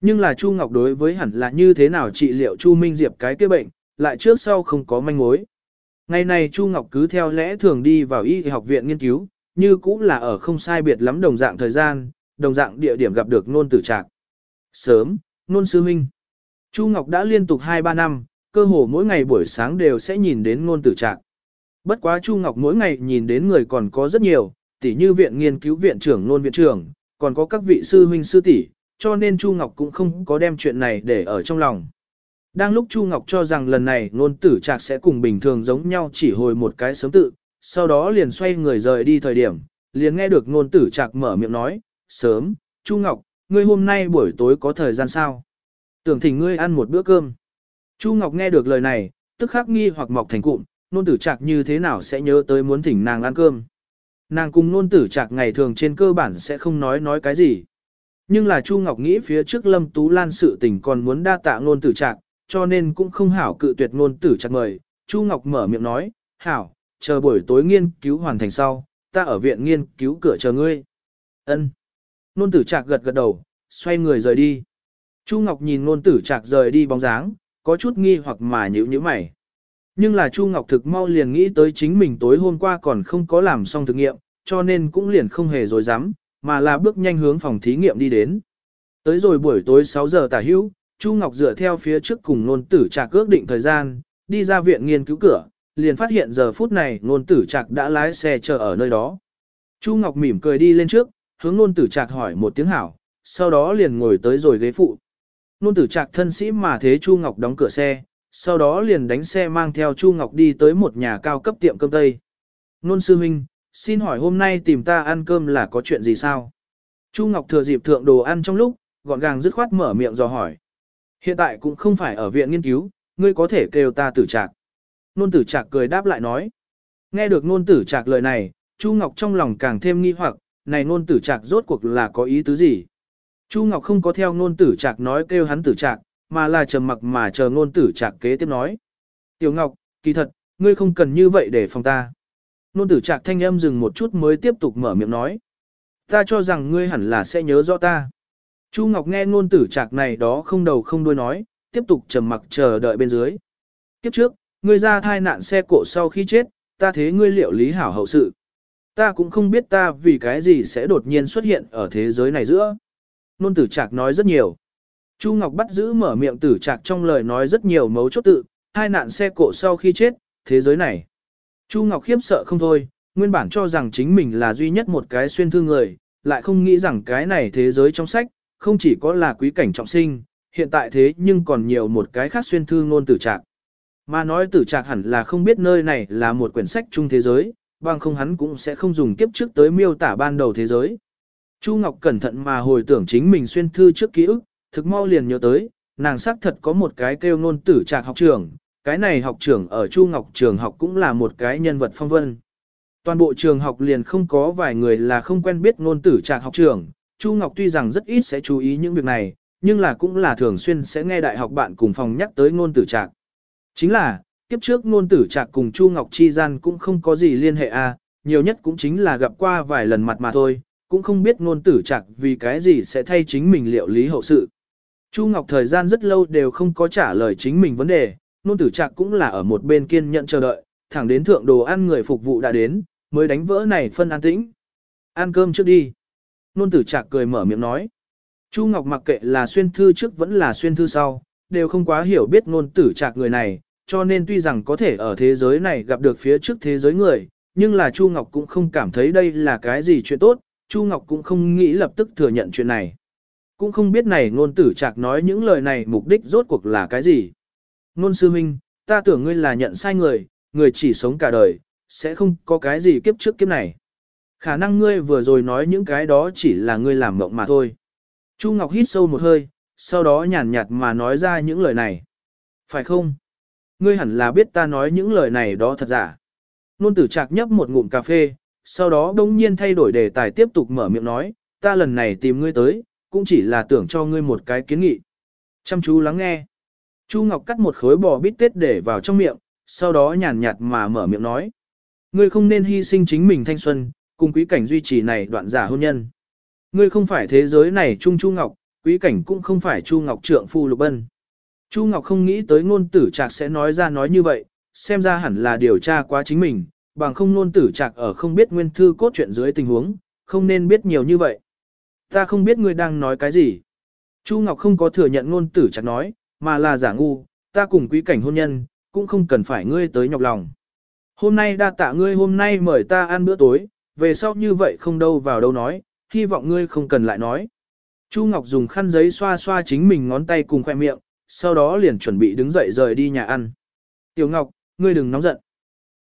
Nhưng là Chu Ngọc đối với hẳn là như thế nào trị liệu Chu Minh Diệp cái kia bệnh, lại trước sau không có manh mối. Ngày này Chu Ngọc cứ theo lẽ thường đi vào y học viện nghiên cứu, như cũng là ở không sai biệt lắm đồng dạng thời gian, đồng dạng địa điểm gặp được nôn tử trạc. Sớm, nôn sư huynh. Chu Ngọc đã liên tục 2-3 năm, cơ hồ mỗi ngày buổi sáng đều sẽ nhìn đến nôn tử trạc. Bất quá Chu Ngọc mỗi ngày nhìn đến người còn có rất nhiều, tỉ như viện nghiên cứu viện trưởng nôn viện trưởng, còn có các vị sư huynh sư tỷ, cho nên Chu Ngọc cũng không có đem chuyện này để ở trong lòng. Đang lúc Chu Ngọc cho rằng lần này nôn tử trạc sẽ cùng bình thường giống nhau chỉ hồi một cái sớm tự, sau đó liền xoay người rời đi thời điểm, liền nghe được nôn tử trạc mở miệng nói, sớm, Chu Ngọc, ngươi hôm nay buổi tối có thời gian sao? Tưởng thỉnh ngươi ăn một bữa cơm. Chu Ngọc nghe được lời này, tức khắc nghi hoặc mọc thành cụm, nôn tử trạc như thế nào sẽ nhớ tới muốn thỉnh nàng ăn cơm. Nàng cùng nôn tử trạc ngày thường trên cơ bản sẽ không nói nói cái gì. Nhưng là Chu Ngọc nghĩ phía trước Lâm Tú Lan sự tình còn muốn đa tạ nôn tử trạc, cho nên cũng không hảo cự tuyệt nôn tử trạc mời. Chu Ngọc mở miệng nói, hảo, chờ buổi tối nghiên cứu hoàn thành sau, ta ở viện nghiên cứu cửa chờ ngươi. Ân. Nôn tử trạc gật gật đầu, xoay người rời đi. Chu Ngọc nhìn nôn tử trạc rời đi bóng dáng, có chút nghi hoặc mà nhíu nhíu mày. Nhưng là Chu Ngọc thực mau liền nghĩ tới chính mình tối hôm qua còn không có làm xong thực nghiệm, cho nên cũng liền không hề dối dám, mà là bước nhanh hướng phòng thí nghiệm đi đến. Tới rồi buổi tối 6 giờ tả hữu, Chu Ngọc dựa theo phía trước cùng nôn tử trạc ước định thời gian, đi ra viện nghiên cứu cửa, liền phát hiện giờ phút này nôn tử trạc đã lái xe chờ ở nơi đó. Chu Ngọc mỉm cười đi lên trước, hướng nôn tử trạc hỏi một tiếng hảo, sau đó liền ngồi tới rồi ghế phụ. Nôn tử trạc thân sĩ mà thế Chu Ngọc đóng cửa xe, sau đó liền đánh xe mang theo Chu Ngọc đi tới một nhà cao cấp tiệm cơm Tây. Nôn sư huynh, xin hỏi hôm nay tìm ta ăn cơm là có chuyện gì sao? Chu Ngọc thừa dịp thượng đồ ăn trong lúc, gọn gàng dứt khoát mở miệng dò hỏi. Hiện tại cũng không phải ở viện nghiên cứu, ngươi có thể kêu ta tử trạc. Nôn tử trạc cười đáp lại nói. Nghe được nôn tử trạc lời này, Chu Ngọc trong lòng càng thêm nghi hoặc, này nôn tử trạc rốt cuộc là có ý tứ gì? Chu Ngọc không có theo nôn tử trạc nói kêu hắn tử trạc, mà là trầm mặc mà chờ nôn tử trạc kế tiếp nói. Tiểu Ngọc, kỳ thật, ngươi không cần như vậy để phòng ta. Nôn tử trạc thanh âm dừng một chút mới tiếp tục mở miệng nói. Ta cho rằng ngươi hẳn là sẽ nhớ rõ ta. Chu Ngọc nghe nôn tử trạc này đó không đầu không đuôi nói, tiếp tục trầm mặc chờ đợi bên dưới. Kiếp trước, ngươi ra thai nạn xe cộ sau khi chết, ta thế ngươi liệu lý hảo hậu sự. Ta cũng không biết ta vì cái gì sẽ đột nhiên xuất hiện ở thế giới này giữa. Nôn tử trạc nói rất nhiều. Chu Ngọc bắt giữ mở miệng tử trạc trong lời nói rất nhiều mấu chốt tự, hai nạn xe cộ sau khi chết, thế giới này. Chu Ngọc khiếp sợ không thôi, nguyên bản cho rằng chính mình là duy nhất một cái xuyên thư người, lại không nghĩ rằng cái này thế giới trong sách, không chỉ có là quý cảnh trọng sinh, hiện tại thế nhưng còn nhiều một cái khác xuyên thư ngôn tử trạc. Mà nói tử trạc hẳn là không biết nơi này là một quyển sách chung thế giới, bằng không hắn cũng sẽ không dùng kiếp trước tới miêu tả ban đầu thế giới. Chu Ngọc cẩn thận mà hồi tưởng chính mình xuyên thư trước ký ức, thực mau liền nhớ tới, nàng xác thật có một cái kêu ngôn tử trạc học trưởng, cái này học trưởng ở Chu Ngọc trường học cũng là một cái nhân vật phong vân. Toàn bộ trường học liền không có vài người là không quen biết ngôn tử trạc học trưởng, Chu Ngọc tuy rằng rất ít sẽ chú ý những việc này, nhưng là cũng là thường xuyên sẽ nghe đại học bạn cùng phòng nhắc tới ngôn tử trạc. Chính là, kiếp trước ngôn tử trạc cùng Chu Ngọc chi gian cũng không có gì liên hệ a, à, nhiều nhất cũng chính là gặp qua vài lần mặt mà thôi, cũng không biết ngôn tử trạc vì cái gì sẽ thay chính mình liệu lý hậu sự. Chu Ngọc thời gian rất lâu đều không có trả lời chính mình vấn đề, Nôn tử trạc cũng là ở một bên kiên nhận chờ đợi, thẳng đến thượng đồ ăn người phục vụ đã đến, mới đánh vỡ này phân an tĩnh. Ăn cơm trước đi. Nôn tử trạc cười mở miệng nói. Chu Ngọc mặc kệ là xuyên thư trước vẫn là xuyên thư sau, đều không quá hiểu biết nôn tử trạc người này, cho nên tuy rằng có thể ở thế giới này gặp được phía trước thế giới người, nhưng là Chu Ngọc cũng không cảm thấy đây là cái gì chuyện tốt, Chu Ngọc cũng không nghĩ lập tức thừa nhận chuyện này. Cũng không biết này nôn tử trạc nói những lời này mục đích rốt cuộc là cái gì. Nôn sư minh, ta tưởng ngươi là nhận sai người, người chỉ sống cả đời, sẽ không có cái gì kiếp trước kiếp này. Khả năng ngươi vừa rồi nói những cái đó chỉ là ngươi làm mộng mà thôi. Chu Ngọc hít sâu một hơi, sau đó nhàn nhạt mà nói ra những lời này. Phải không? Ngươi hẳn là biết ta nói những lời này đó thật giả. Nôn tử trạc nhấp một ngụm cà phê, sau đó đông nhiên thay đổi đề tài tiếp tục mở miệng nói, ta lần này tìm ngươi tới, cũng chỉ là tưởng cho ngươi một cái kiến nghị. Chăm chú lắng nghe. Chu Ngọc cắt một khối bò bít tết để vào trong miệng, sau đó nhàn nhạt mà mở miệng nói. Ngươi không nên hy sinh chính mình thanh xuân, cùng quý cảnh duy trì này đoạn giả hôn nhân. Ngươi không phải thế giới này Trung Chu Ngọc, quý cảnh cũng không phải Chu Ngọc trượng phu Lục Bân. Chu Ngọc không nghĩ tới ngôn tử trạc sẽ nói ra nói như vậy, xem ra hẳn là điều tra quá chính mình, bằng không ngôn tử trạc ở không biết nguyên thư cốt truyện dưới tình huống, không nên biết nhiều như vậy. Ta không biết ngươi đang nói cái gì. Chu Ngọc không có thừa nhận ngôn tử trạc nói, mà là giả ngu, ta cùng quý cảnh hôn nhân, cũng không cần phải ngươi tới nhọc lòng. Hôm nay đa tạ ngươi hôm nay mời ta ăn bữa tối, về sau như vậy không đâu vào đâu nói, hy vọng ngươi không cần lại nói. Chu Ngọc dùng khăn giấy xoa xoa chính mình ngón tay cùng khoe miệng, sau đó liền chuẩn bị đứng dậy rời đi nhà ăn. Tiểu Ngọc, ngươi đừng nóng giận.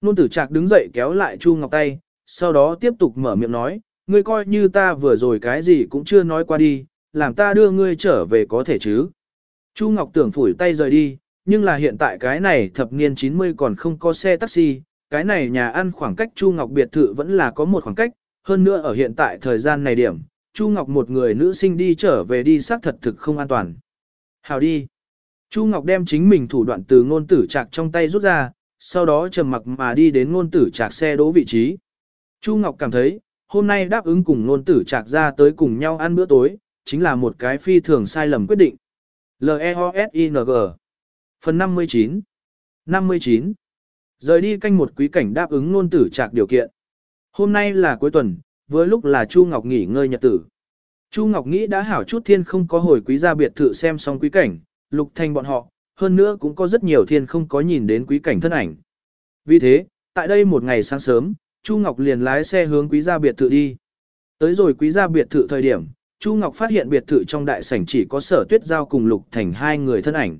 Nôn tử trạc đứng dậy kéo lại Chu Ngọc tay, sau đó tiếp tục mở miệng nói, ngươi coi như ta vừa rồi cái gì cũng chưa nói qua đi, làm ta đưa ngươi trở về có thể chứ. Chu Ngọc tưởng phủi tay rời đi, nhưng là hiện tại cái này thập niên 90 còn không có xe taxi, cái này nhà ăn khoảng cách Chu Ngọc biệt thự vẫn là có một khoảng cách, hơn nữa ở hiện tại thời gian này điểm, Chu Ngọc một người nữ sinh đi trở về đi xác thật thực không an toàn. Hào đi. Chu Ngọc đem chính mình thủ đoạn từ ngôn tử trạc trong tay rút ra, sau đó trầm mặc mà đi đến ngôn tử trạc xe đỗ vị trí. Chu Ngọc cảm thấy, hôm nay đáp ứng cùng ngôn tử trạc ra tới cùng nhau ăn bữa tối, chính là một cái phi thường sai lầm quyết định. L-E-O-S-I-N-G Phần 59 59 Rời đi canh một quý cảnh đáp ứng ngôn tử trạc điều kiện. Hôm nay là cuối tuần, với lúc là Chu Ngọc nghỉ ngơi nhật tử. Chu Ngọc nghĩ đã hảo chút thiên không có hồi quý gia biệt thự xem xong quý cảnh, lục thanh bọn họ, hơn nữa cũng có rất nhiều thiên không có nhìn đến quý cảnh thân ảnh. Vì thế, tại đây một ngày sáng sớm, Chu Ngọc liền lái xe hướng quý gia biệt thự đi. Tới rồi quý gia biệt thự thời điểm, Chu Ngọc phát hiện biệt thự trong đại sảnh chỉ có sở tuyết giao cùng lục thành hai người thân ảnh.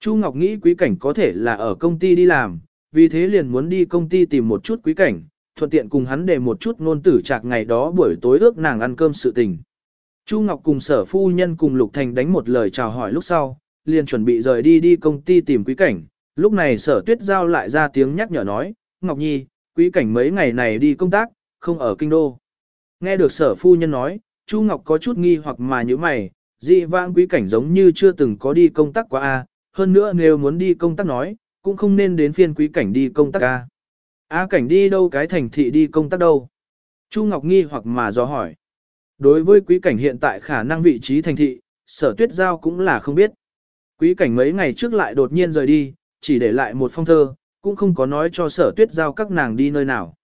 Chu Ngọc nghĩ quý cảnh có thể là ở công ty đi làm, vì thế liền muốn đi công ty tìm một chút quý cảnh, thuận tiện cùng hắn để một chút ngôn tử chạc ngày đó buổi tối ước nàng ăn cơm sự tình. Chu Ngọc cùng sở phu nhân cùng Lục Thành đánh một lời chào hỏi lúc sau, liền chuẩn bị rời đi đi công ty tìm quý cảnh. Lúc này sở tuyết giao lại ra tiếng nhắc nhở nói, Ngọc Nhi, quý cảnh mấy ngày này đi công tác, không ở kinh đô. Nghe được sở phu nhân nói, Chu Ngọc có chút nghi hoặc mà như mày, dị vãng quý cảnh giống như chưa từng có đi công tác qua a hơn nữa nếu muốn đi công tác nói, cũng không nên đến phiên quý cảnh đi công tác a A cảnh đi đâu cái thành thị đi công tác đâu? Chu Ngọc nghi hoặc mà do hỏi. Đối với quý cảnh hiện tại khả năng vị trí thành thị, sở tuyết giao cũng là không biết. Quý cảnh mấy ngày trước lại đột nhiên rời đi, chỉ để lại một phong thơ, cũng không có nói cho sở tuyết giao các nàng đi nơi nào.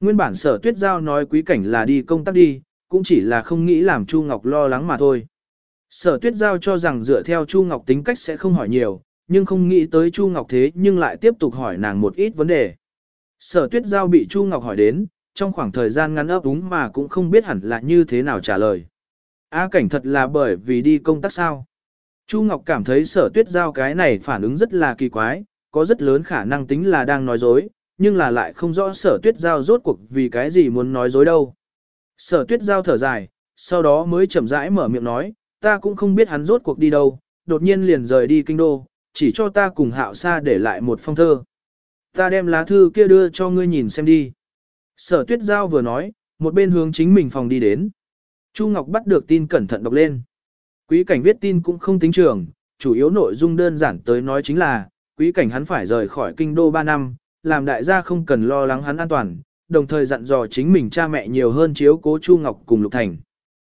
Nguyên bản sở tuyết giao nói quý cảnh là đi công tác đi, cũng chỉ là không nghĩ làm Chu Ngọc lo lắng mà thôi. Sở tuyết giao cho rằng dựa theo Chu Ngọc tính cách sẽ không hỏi nhiều, nhưng không nghĩ tới Chu Ngọc thế nhưng lại tiếp tục hỏi nàng một ít vấn đề. Sở tuyết giao bị Chu Ngọc hỏi đến, trong khoảng thời gian ngắn ấp úng mà cũng không biết hẳn là như thế nào trả lời. A cảnh thật là bởi vì đi công tác sao. Chu Ngọc cảm thấy sở tuyết giao cái này phản ứng rất là kỳ quái, có rất lớn khả năng tính là đang nói dối, nhưng là lại không rõ sở tuyết giao rốt cuộc vì cái gì muốn nói dối đâu. Sở tuyết giao thở dài, sau đó mới chậm rãi mở miệng nói, ta cũng không biết hắn rốt cuộc đi đâu, đột nhiên liền rời đi kinh đô, chỉ cho ta cùng hạo xa để lại một phong thơ. Ta đem lá thư kia đưa cho ngươi nhìn xem đi. Sở tuyết giao vừa nói, một bên hướng chính mình phòng đi đến. Chu Ngọc bắt được tin cẩn thận đọc lên. Quý cảnh viết tin cũng không tính trường, chủ yếu nội dung đơn giản tới nói chính là, quý cảnh hắn phải rời khỏi kinh đô 3 năm, làm đại gia không cần lo lắng hắn an toàn, đồng thời dặn dò chính mình cha mẹ nhiều hơn chiếu cố Chu Ngọc cùng Lục Thành.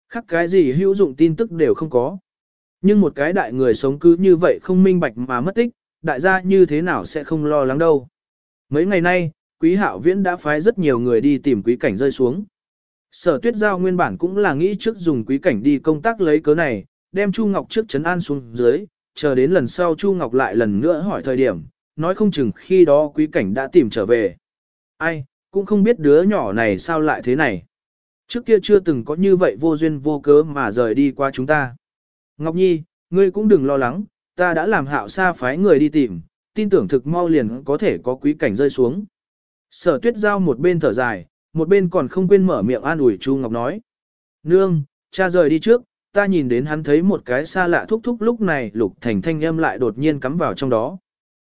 Khắc cái gì hữu dụng tin tức đều không có. Nhưng một cái đại người sống cứ như vậy không minh bạch mà mất tích, đại gia như thế nào sẽ không lo lắng đâu. Mấy ngày nay, quý hạo viễn đã phái rất nhiều người đi tìm quý cảnh rơi xuống. Sở tuyết giao nguyên bản cũng là nghĩ trước dùng quý cảnh đi công tác lấy cớ này, đem Chu Ngọc trước chấn an xuống dưới, chờ đến lần sau Chu Ngọc lại lần nữa hỏi thời điểm, nói không chừng khi đó quý cảnh đã tìm trở về. Ai, cũng không biết đứa nhỏ này sao lại thế này. Trước kia chưa từng có như vậy vô duyên vô cớ mà rời đi qua chúng ta. Ngọc Nhi, ngươi cũng đừng lo lắng, ta đã làm hạo xa phái người đi tìm, tin tưởng thực mau liền có thể có quý cảnh rơi xuống. Sở tuyết giao một bên thở dài, một bên còn không quên mở miệng an ủi Chu Ngọc nói. Nương, cha rời đi trước, ta nhìn đến hắn thấy một cái xa lạ thúc thúc lúc này Lục Thành thanh âm lại đột nhiên cắm vào trong đó.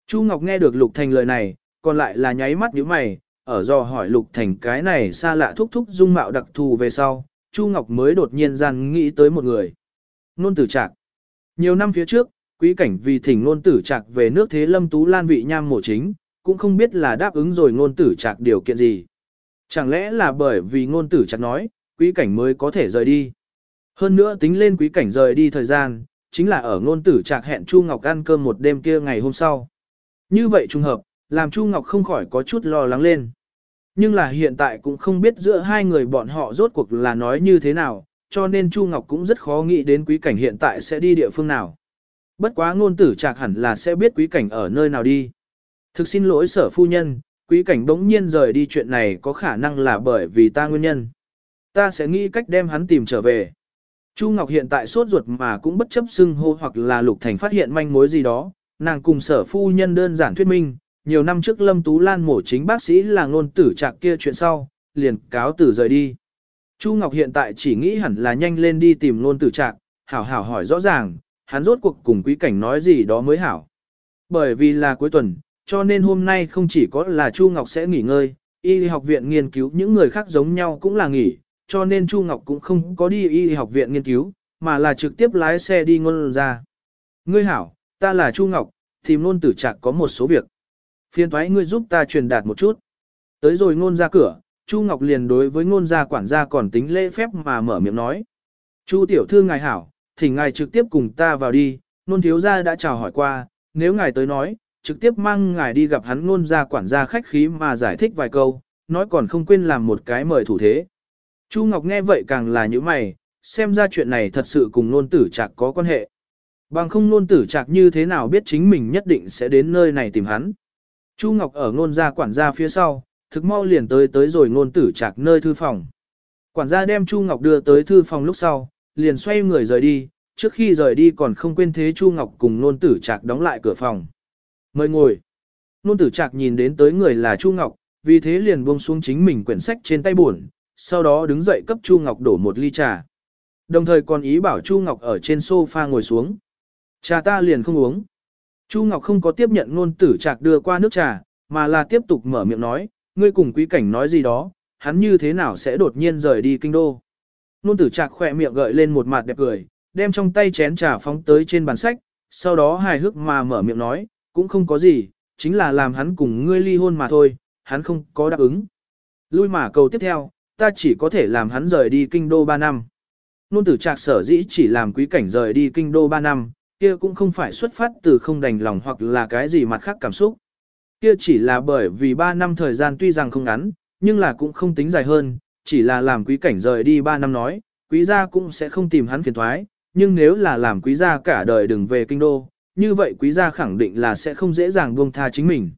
Chu Ngọc nghe được Lục Thành lời này, còn lại là nháy mắt như mày, ở do hỏi Lục Thành cái này xa lạ thúc thúc dung mạo đặc thù về sau, Chu Ngọc mới đột nhiên gian nghĩ tới một người. Nôn tử trạc. Nhiều năm phía trước, quý cảnh vì thỉnh nôn tử trạc về nước thế lâm tú lan vị nham mổ chính, cũng không biết là đáp ứng rồi Nôn tử trạc điều kiện gì. Chẳng lẽ là bởi vì Nôn tử trạc nói, quý cảnh mới có thể rời đi. Hơn nữa tính lên quý cảnh rời đi thời gian, chính là ở Nôn tử trạc hẹn Chu Ngọc ăn cơm một đêm kia ngày hôm sau. Như vậy trùng hợp, làm Chu Ngọc không khỏi có chút lo lắng lên. Nhưng là hiện tại cũng không biết giữa hai người bọn họ rốt cuộc là nói như thế nào, cho nên Chu Ngọc cũng rất khó nghĩ đến quý cảnh hiện tại sẽ đi địa phương nào. Bất quá ngôn tử chạc hẳn là sẽ biết quý cảnh ở nơi nào đi. Thực xin lỗi sở phu nhân, quý cảnh bỗng nhiên rời đi chuyện này có khả năng là bởi vì ta nguyên nhân. Ta sẽ nghĩ cách đem hắn tìm trở về. Chu Ngọc hiện tại sốt ruột mà cũng bất chấp xưng hô hoặc là Lục Thành phát hiện manh mối gì đó, nàng cùng sở phu nhân đơn giản thuyết minh, nhiều năm trước Lâm Tú Lan mổ chính bác sĩ là ngôn tử trạc kia chuyện sau, liền cáo tử rời đi. Chu Ngọc hiện tại chỉ nghĩ hẳn là nhanh lên đi tìm ngôn tử trạc, hảo hảo hỏi rõ ràng, hắn rốt cuộc cùng quý cảnh nói gì đó mới hảo. Bởi vì là cuối tuần, cho nên hôm nay không chỉ có là Chu Ngọc sẽ nghỉ ngơi, y học viện nghiên cứu những người khác giống nhau cũng là nghỉ, cho nên Chu Ngọc cũng không có đi y học viện nghiên cứu, mà là trực tiếp lái xe đi ngôn ra. Ngươi hảo, ta là Chu Ngọc, tìm ngôn tử trạc có một số việc. Phiên thoái ngươi giúp ta truyền đạt một chút. Tới rồi ngôn ra cửa, Chu Ngọc liền đối với ngôn gia quản gia còn tính lễ phép mà mở miệng nói. Chu tiểu thư ngài hảo, thỉnh ngài trực tiếp cùng ta vào đi, nôn thiếu gia đã chào hỏi qua, nếu ngài tới nói, trực tiếp mang ngài đi gặp hắn ngôn gia quản gia khách khí mà giải thích vài câu, nói còn không quên làm một cái mời thủ thế. Chu Ngọc nghe vậy càng là như mày, xem ra chuyện này thật sự cùng nôn tử trạc có quan hệ. Bằng không nôn tử trạc như thế nào biết chính mình nhất định sẽ đến nơi này tìm hắn. Chu Ngọc ở ngôn gia quản gia phía sau, thực mau liền tới tới rồi ngôn tử trạc nơi thư phòng. Quản gia đem Chu Ngọc đưa tới thư phòng lúc sau, liền xoay người rời đi, trước khi rời đi còn không quên thế Chu Ngọc cùng ngôn tử trạc đóng lại cửa phòng. Mời ngồi. Ngôn tử trạc nhìn đến tới người là Chu Ngọc, vì thế liền buông xuống chính mình quyển sách trên tay buồn, sau đó đứng dậy cấp Chu Ngọc đổ một ly trà. Đồng thời còn ý bảo Chu Ngọc ở trên sofa ngồi xuống. Trà ta liền không uống. Chu Ngọc không có tiếp nhận ngôn tử trạc đưa qua nước trà, mà là tiếp tục mở miệng nói, ngươi cùng quý cảnh nói gì đó, hắn như thế nào sẽ đột nhiên rời đi kinh đô. Ngôn tử trạc khỏe miệng gợi lên một mặt đẹp cười, đem trong tay chén trà phóng tới trên bàn sách, sau đó hài hước mà mở miệng nói, cũng không có gì, chính là làm hắn cùng ngươi ly hôn mà thôi, hắn không có đáp ứng. Lui mà cầu tiếp theo, ta chỉ có thể làm hắn rời đi kinh đô 3 năm. Nôn tử trạc sở dĩ chỉ làm quý cảnh rời đi kinh đô 3 năm, kia cũng không phải xuất phát từ không đành lòng hoặc là cái gì mặt khác cảm xúc. Kia chỉ là bởi vì 3 năm thời gian tuy rằng không ngắn, nhưng là cũng không tính dài hơn, chỉ là làm quý cảnh rời đi 3 năm nói, quý gia cũng sẽ không tìm hắn phiền thoái, nhưng nếu là làm quý gia cả đời đừng về kinh đô, như vậy quý gia khẳng định là sẽ không dễ dàng buông tha chính mình.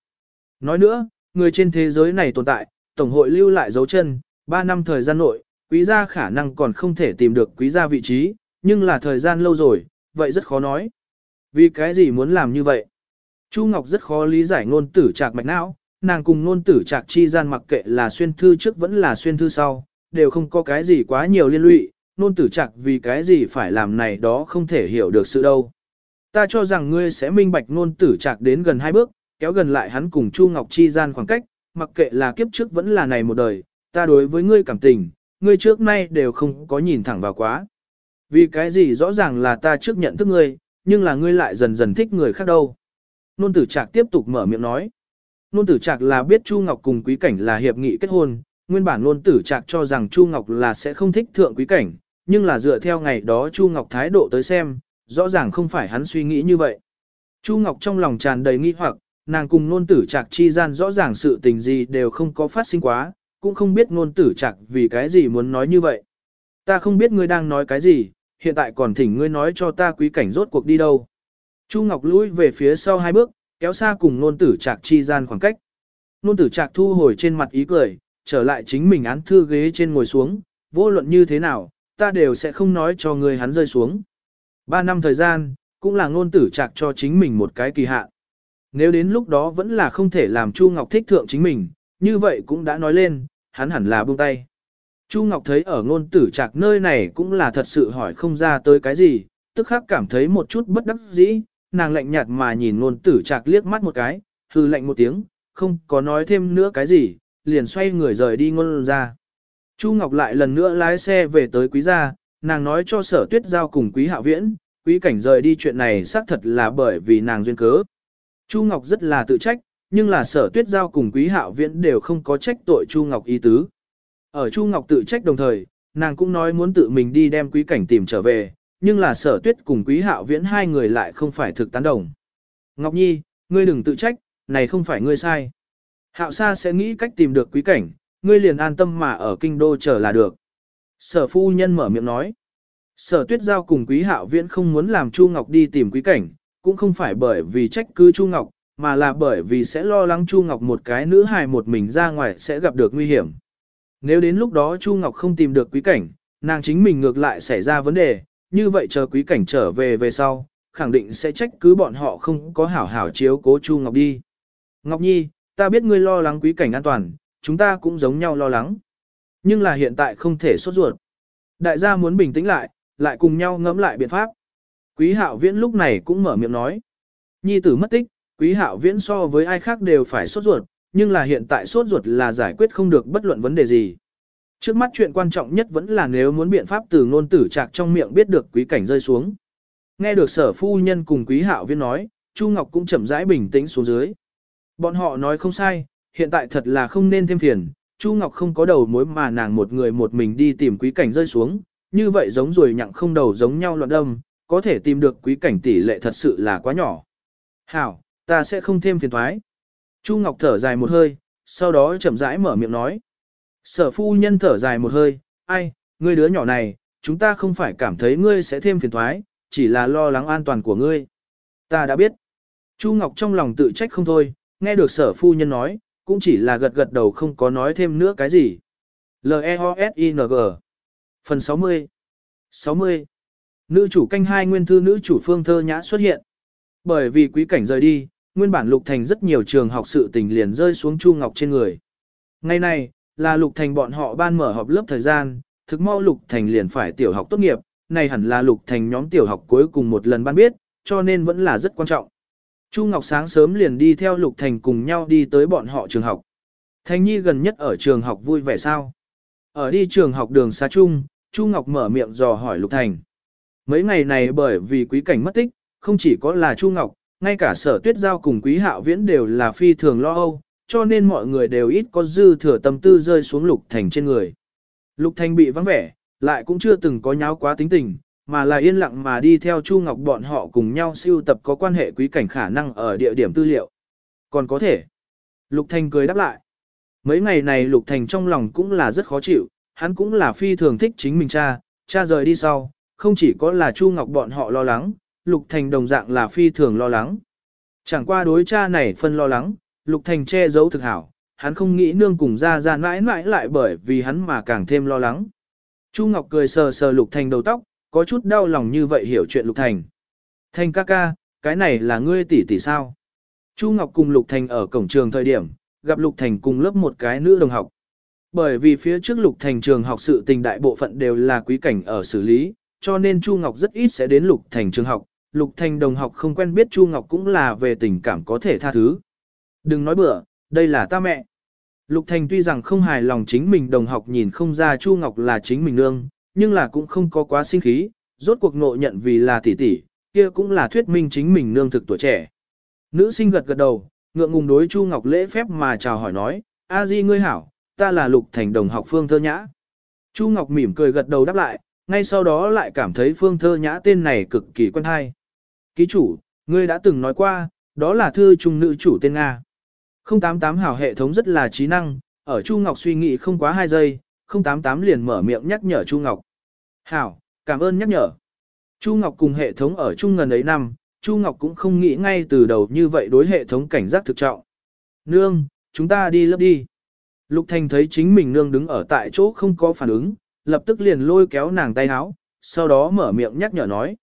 Nói nữa, người trên thế giới này tồn tại, Tổng hội lưu lại dấu chân, 3 năm thời gian nội, quý gia khả năng còn không thể tìm được quý gia vị trí, nhưng là thời gian lâu rồi, vậy rất khó nói. Vì cái gì muốn làm như vậy? Chu Ngọc rất khó lý giải ngôn tử trạc mạch não, nàng cùng ngôn tử trạc chi gian mặc kệ là xuyên thư trước vẫn là xuyên thư sau, đều không có cái gì quá nhiều liên lụy, ngôn tử trạc vì cái gì phải làm này đó không thể hiểu được sự đâu. Ta cho rằng ngươi sẽ minh bạch ngôn tử trạc đến gần hai bước, kéo gần lại hắn cùng Chu Ngọc chi gian khoảng cách, mặc kệ là kiếp trước vẫn là này một đời, ta đối với ngươi cảm tình, ngươi trước nay đều không có nhìn thẳng vào quá. Vì cái gì rõ ràng là ta trước nhận thức ngươi, nhưng là ngươi lại dần dần thích người khác đâu. Nôn tử trạc tiếp tục mở miệng nói. Nôn tử trạc là biết Chu Ngọc cùng quý cảnh là hiệp nghị kết hôn, nguyên bản nôn tử trạc cho rằng Chu Ngọc là sẽ không thích thượng quý cảnh, nhưng là dựa theo ngày đó Chu Ngọc thái độ tới xem, rõ ràng không phải hắn suy nghĩ như vậy. Chu Ngọc trong lòng tràn đầy nghi hoặc, nàng cùng nôn tử trạc chi gian rõ ràng sự tình gì đều không có phát sinh quá, cũng không biết nôn tử trạc vì cái gì muốn nói như vậy. Ta không biết ngươi đang nói cái gì, hiện tại còn thỉnh ngươi nói cho ta quý cảnh rốt cuộc đi đâu. Chu Ngọc lùi về phía sau hai bước, kéo xa cùng nôn tử trạc chi gian khoảng cách. Nôn tử trạc thu hồi trên mặt ý cười, trở lại chính mình án thư ghế trên ngồi xuống, vô luận như thế nào, ta đều sẽ không nói cho ngươi hắn rơi xuống. Ba năm thời gian, cũng là nôn tử trạc cho chính mình một cái kỳ hạn. Nếu đến lúc đó vẫn là không thể làm Chu Ngọc thích thượng chính mình, như vậy cũng đã nói lên, hắn hẳn là buông tay. Chu Ngọc thấy ở ngôn tử trạc nơi này cũng là thật sự hỏi không ra tới cái gì, tức khắc cảm thấy một chút bất đắc dĩ, nàng lạnh nhạt mà nhìn ngôn tử trạc liếc mắt một cái, hư lạnh một tiếng, không có nói thêm nữa cái gì, liền xoay người rời đi ngôn ra. Chu Ngọc lại lần nữa lái xe về tới quý gia, nàng nói cho sở tuyết giao cùng quý hạ viễn, quý cảnh rời đi chuyện này xác thật là bởi vì nàng duyên cớ. Chu Ngọc rất là tự trách, nhưng là sở tuyết giao cùng quý hạo viễn đều không có trách tội Chu Ngọc ý tứ. Ở Chu Ngọc tự trách đồng thời, nàng cũng nói muốn tự mình đi đem quý cảnh tìm trở về, nhưng là sở tuyết cùng quý hạo viễn hai người lại không phải thực tán đồng. Ngọc Nhi, ngươi đừng tự trách, này không phải ngươi sai. Hạo sa sẽ nghĩ cách tìm được quý cảnh, ngươi liền an tâm mà ở kinh đô chờ là được. Sở phu nhân mở miệng nói. Sở tuyết giao cùng quý hạo viễn không muốn làm Chu Ngọc đi tìm quý cảnh, cũng không phải bởi vì trách cứ Chu Ngọc, mà là bởi vì sẽ lo lắng Chu Ngọc một cái nữ hài một mình ra ngoài sẽ gặp được nguy hiểm. Nếu đến lúc đó Chu Ngọc không tìm được quý cảnh, nàng chính mình ngược lại xảy ra vấn đề, như vậy chờ quý cảnh trở về về sau, khẳng định sẽ trách cứ bọn họ không có hảo hảo chiếu cố Chu Ngọc đi. Ngọc Nhi, ta biết ngươi lo lắng quý cảnh an toàn, chúng ta cũng giống nhau lo lắng. Nhưng là hiện tại không thể sốt ruột. Đại gia muốn bình tĩnh lại, lại cùng nhau ngẫm lại biện pháp. Quý hạo viễn lúc này cũng mở miệng nói. Nhi tử mất tích, quý hạo viễn so với ai khác đều phải sốt ruột, nhưng là hiện tại sốt ruột là giải quyết không được bất luận vấn đề gì. Trước mắt chuyện quan trọng nhất vẫn là nếu muốn biện pháp từ ngôn tử trạc trong miệng biết được quý cảnh rơi xuống. Nghe được sở phu nhân cùng quý hạo viên nói, Chu Ngọc cũng chậm rãi bình tĩnh xuống dưới. Bọn họ nói không sai, hiện tại thật là không nên thêm phiền, Chu Ngọc không có đầu mối mà nàng một người một mình đi tìm quý cảnh rơi xuống, như vậy giống rồi nhặng không đầu giống nhau loạn đâm, có thể tìm được quý cảnh tỷ lệ thật sự là quá nhỏ. Hảo, ta sẽ không thêm phiền thoái. Chu Ngọc thở dài một hơi, sau đó chậm rãi mở miệng nói. Sở phu nhân thở dài một hơi, ai, ngươi đứa nhỏ này, chúng ta không phải cảm thấy ngươi sẽ thêm phiền thoái, chỉ là lo lắng an toàn của ngươi. Ta đã biết. Chu Ngọc trong lòng tự trách không thôi, nghe được sở phu nhân nói, cũng chỉ là gật gật đầu không có nói thêm nữa cái gì. L-E-O-S-I-N-G Phần 60 60 Nữ chủ canh hai nguyên thư nữ chủ phương thơ nhã xuất hiện. Bởi vì quý cảnh rời đi, nguyên bản Lục Thành rất nhiều trường học sự tình liền rơi xuống Chu Ngọc trên người. Ngày này, là Lục Thành bọn họ ban mở họp lớp thời gian, thực mau Lục Thành liền phải tiểu học tốt nghiệp, này hẳn là Lục Thành nhóm tiểu học cuối cùng một lần ban biết, cho nên vẫn là rất quan trọng. Chu Ngọc sáng sớm liền đi theo Lục Thành cùng nhau đi tới bọn họ trường học. Thành Nhi gần nhất ở trường học vui vẻ sao? Ở đi trường học đường xa chung, Chu Ngọc mở miệng dò hỏi Lục Thành. Mấy ngày này bởi vì quý cảnh mất tích, không chỉ có là Chu Ngọc, ngay cả sở tuyết giao cùng quý hạo viễn đều là phi thường lo âu, cho nên mọi người đều ít có dư thừa tâm tư rơi xuống Lục Thành trên người. Lục Thành bị vắng vẻ, lại cũng chưa từng có nháo quá tính tình, mà là yên lặng mà đi theo Chu Ngọc bọn họ cùng nhau siêu tập có quan hệ quý cảnh khả năng ở địa điểm tư liệu. Còn có thể. Lục Thành cười đáp lại. Mấy ngày này Lục Thành trong lòng cũng là rất khó chịu, hắn cũng là phi thường thích chính mình cha, cha rời đi sau, không chỉ có là Chu Ngọc bọn họ lo lắng, Lục Thành đồng dạng là phi thường lo lắng. Chẳng qua đối cha này phân lo lắng, Lục Thành che giấu thực hảo, hắn không nghĩ nương cùng ra ra mãi mãi lại bởi vì hắn mà càng thêm lo lắng. Chu Ngọc cười sờ sờ Lục Thành đầu tóc, có chút đau lòng như vậy hiểu chuyện Lục Thành. Thành ca ca, cái này là ngươi tỷ tỷ sao? Chu Ngọc cùng Lục Thành ở cổng trường thời điểm, gặp Lục Thành cùng lớp một cái nữ đồng học. Bởi vì phía trước Lục Thành trường học sự tình đại bộ phận đều là quý cảnh ở xử lý, cho nên Chu Ngọc rất ít sẽ đến Lục Thành trường học. Lục Thành đồng học không quen biết Chu Ngọc cũng là về tình cảm có thể tha thứ. Đừng nói bừa, đây là ta mẹ. Lục Thành tuy rằng không hài lòng chính mình đồng học nhìn không ra Chu Ngọc là chính mình nương, nhưng là cũng không có quá sinh khí, rốt cuộc nộ nhận vì là tỷ tỷ, kia cũng là thuyết minh chính mình nương thực tuổi trẻ. Nữ sinh gật gật đầu, ngượng ngùng đối Chu Ngọc lễ phép mà chào hỏi nói, A Di ngươi hảo, ta là Lục Thành đồng học Phương Thơ Nhã. Chu Ngọc mỉm cười gật đầu đáp lại, ngay sau đó lại cảm thấy Phương Thơ Nhã tên này cực kỳ quen hay. Ký chủ, ngươi đã từng nói qua, đó là thư trung nữ chủ tên Nga. 088 hảo hệ thống rất là trí năng, ở Chu Ngọc suy nghĩ không quá 2 giây, 088 liền mở miệng nhắc nhở Chu Ngọc. Hảo, cảm ơn nhắc nhở. Chu Ngọc cùng hệ thống ở chung gần ấy năm, Chu Ngọc cũng không nghĩ ngay từ đầu như vậy đối hệ thống cảnh giác thực trọng. Nương, chúng ta đi lớp đi. Lục Thành thấy chính mình nương đứng ở tại chỗ không có phản ứng, lập tức liền lôi kéo nàng tay áo, sau đó mở miệng nhắc nhở nói.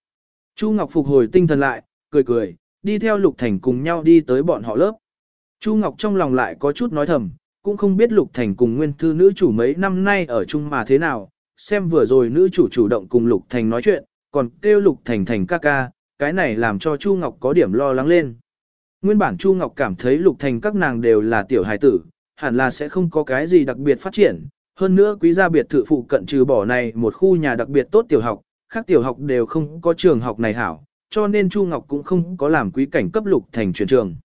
Chu Ngọc phục hồi tinh thần lại, cười cười, đi theo Lục Thành cùng nhau đi tới bọn họ lớp. Chu Ngọc trong lòng lại có chút nói thầm, cũng không biết Lục Thành cùng nguyên thư nữ chủ mấy năm nay ở chung mà thế nào, xem vừa rồi nữ chủ chủ động cùng Lục Thành nói chuyện, còn kêu Lục Thành thành ca ca, cái này làm cho Chu Ngọc có điểm lo lắng lên. Nguyên bản Chu Ngọc cảm thấy Lục Thành các nàng đều là tiểu hài tử, hẳn là sẽ không có cái gì đặc biệt phát triển. Hơn nữa quý gia biệt thự phụ cận trừ bỏ này một khu nhà đặc biệt tốt tiểu học, khác tiểu học đều không có trường học này hảo, cho nên Chu Ngọc cũng không có làm quý cảnh cấp Lục Thành chuyển trường.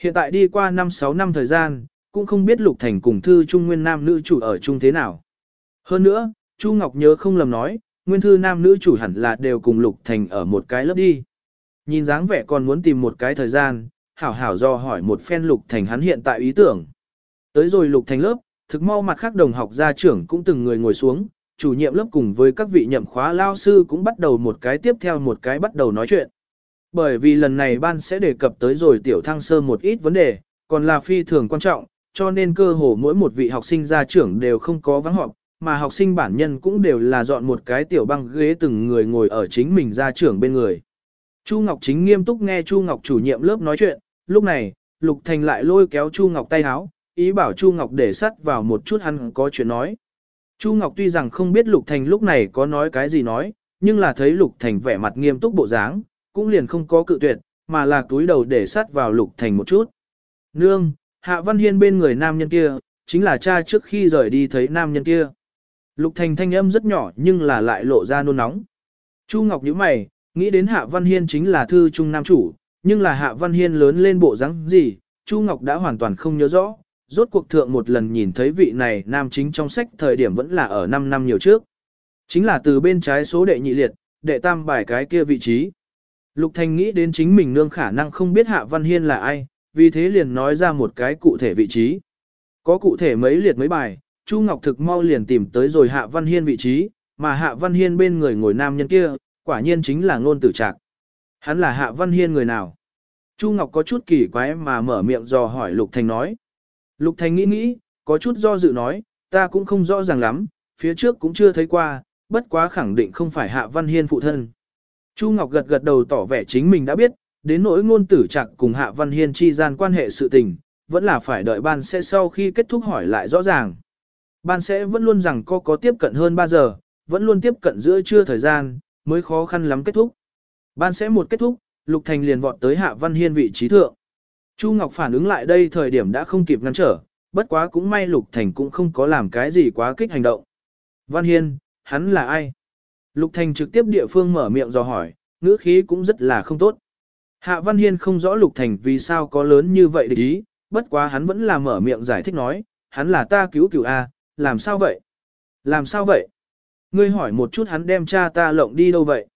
Hiện tại đi qua 5-6 năm thời gian, cũng không biết Lục Thành cùng thư trung nguyên nam nữ chủ ở chung thế nào. Hơn nữa, Chu Ngọc nhớ không lầm nói, nguyên thư nam nữ chủ hẳn là đều cùng Lục Thành ở một cái lớp đi. Nhìn dáng vẻ còn muốn tìm một cái thời gian, hảo hảo do hỏi một phen Lục Thành hắn hiện tại ý tưởng. Tới rồi Lục Thành lớp, thực mau mặt khác đồng học gia trưởng cũng từng người ngồi xuống, chủ nhiệm lớp cùng với các vị nhậm khóa lao sư cũng bắt đầu một cái tiếp theo một cái bắt đầu nói chuyện. Bởi vì lần này ban sẽ đề cập tới rồi tiểu thăng sơ một ít vấn đề, còn là phi thường quan trọng, cho nên cơ hồ mỗi một vị học sinh gia trưởng đều không có vắng họp, mà học sinh bản nhân cũng đều là dọn một cái tiểu băng ghế từng người ngồi ở chính mình gia trưởng bên người. Chu Ngọc chính nghiêm túc nghe Chu Ngọc chủ nhiệm lớp nói chuyện, lúc này, Lục Thành lại lôi kéo Chu Ngọc tay áo, ý bảo Chu Ngọc để sắt vào một chút hắn có chuyện nói. Chu Ngọc tuy rằng không biết Lục Thành lúc này có nói cái gì nói, nhưng là thấy Lục Thành vẻ mặt nghiêm túc bộ dáng, cũng liền không có cự tuyệt, mà là túi đầu để sát vào Lục Thành một chút. Nương, Hạ Văn Hiên bên người nam nhân kia, chính là cha trước khi rời đi thấy nam nhân kia. Lục Thành thanh âm rất nhỏ nhưng là lại lộ ra nôn nóng. Chu Ngọc nhíu mày, nghĩ đến Hạ Văn Hiên chính là thư trung nam chủ, nhưng là Hạ Văn Hiên lớn lên bộ dáng gì, Chu Ngọc đã hoàn toàn không nhớ rõ. Rốt cuộc thượng một lần nhìn thấy vị này nam chính trong sách thời điểm vẫn là ở 5 năm nhiều trước. Chính là từ bên trái số đệ nhị liệt, đệ tam bài cái kia vị trí. Lục Thành nghĩ đến chính mình nương khả năng không biết Hạ Văn Hiên là ai, vì thế liền nói ra một cái cụ thể vị trí. Có cụ thể mấy liệt mấy bài, Chu Ngọc thực mau liền tìm tới rồi Hạ Văn Hiên vị trí, mà Hạ Văn Hiên bên người ngồi nam nhân kia, quả nhiên chính là ngôn tử trạc. Hắn là Hạ Văn Hiên người nào? Chu Ngọc có chút kỳ quái mà mở miệng dò hỏi Lục Thành nói. Lục Thành nghĩ nghĩ, có chút do dự nói, ta cũng không rõ ràng lắm, phía trước cũng chưa thấy qua, bất quá khẳng định không phải Hạ Văn Hiên phụ thân. Chu Ngọc gật gật đầu tỏ vẻ chính mình đã biết, đến nỗi ngôn tử chặt cùng Hạ Văn Hiên chi gian quan hệ sự tình, vẫn là phải đợi ban sẽ sau khi kết thúc hỏi lại rõ ràng. Ban sẽ vẫn luôn rằng có có tiếp cận hơn 3 giờ, vẫn luôn tiếp cận giữa trưa thời gian, mới khó khăn lắm kết thúc. Ban sẽ một kết thúc, Lục Thành liền vọt tới Hạ Văn Hiên vị trí thượng. Chu Ngọc phản ứng lại đây thời điểm đã không kịp ngăn trở, bất quá cũng may Lục Thành cũng không có làm cái gì quá kích hành động. Văn Hiên, hắn là ai? Lục Thành trực tiếp địa phương mở miệng dò hỏi, ngữ khí cũng rất là không tốt. Hạ Văn Hiên không rõ Lục Thành vì sao có lớn như vậy để ý, bất quá hắn vẫn là mở miệng giải thích nói, hắn là ta cứu cứu A, làm sao vậy? Làm sao vậy? Ngươi hỏi một chút hắn đem cha ta lộng đi đâu vậy?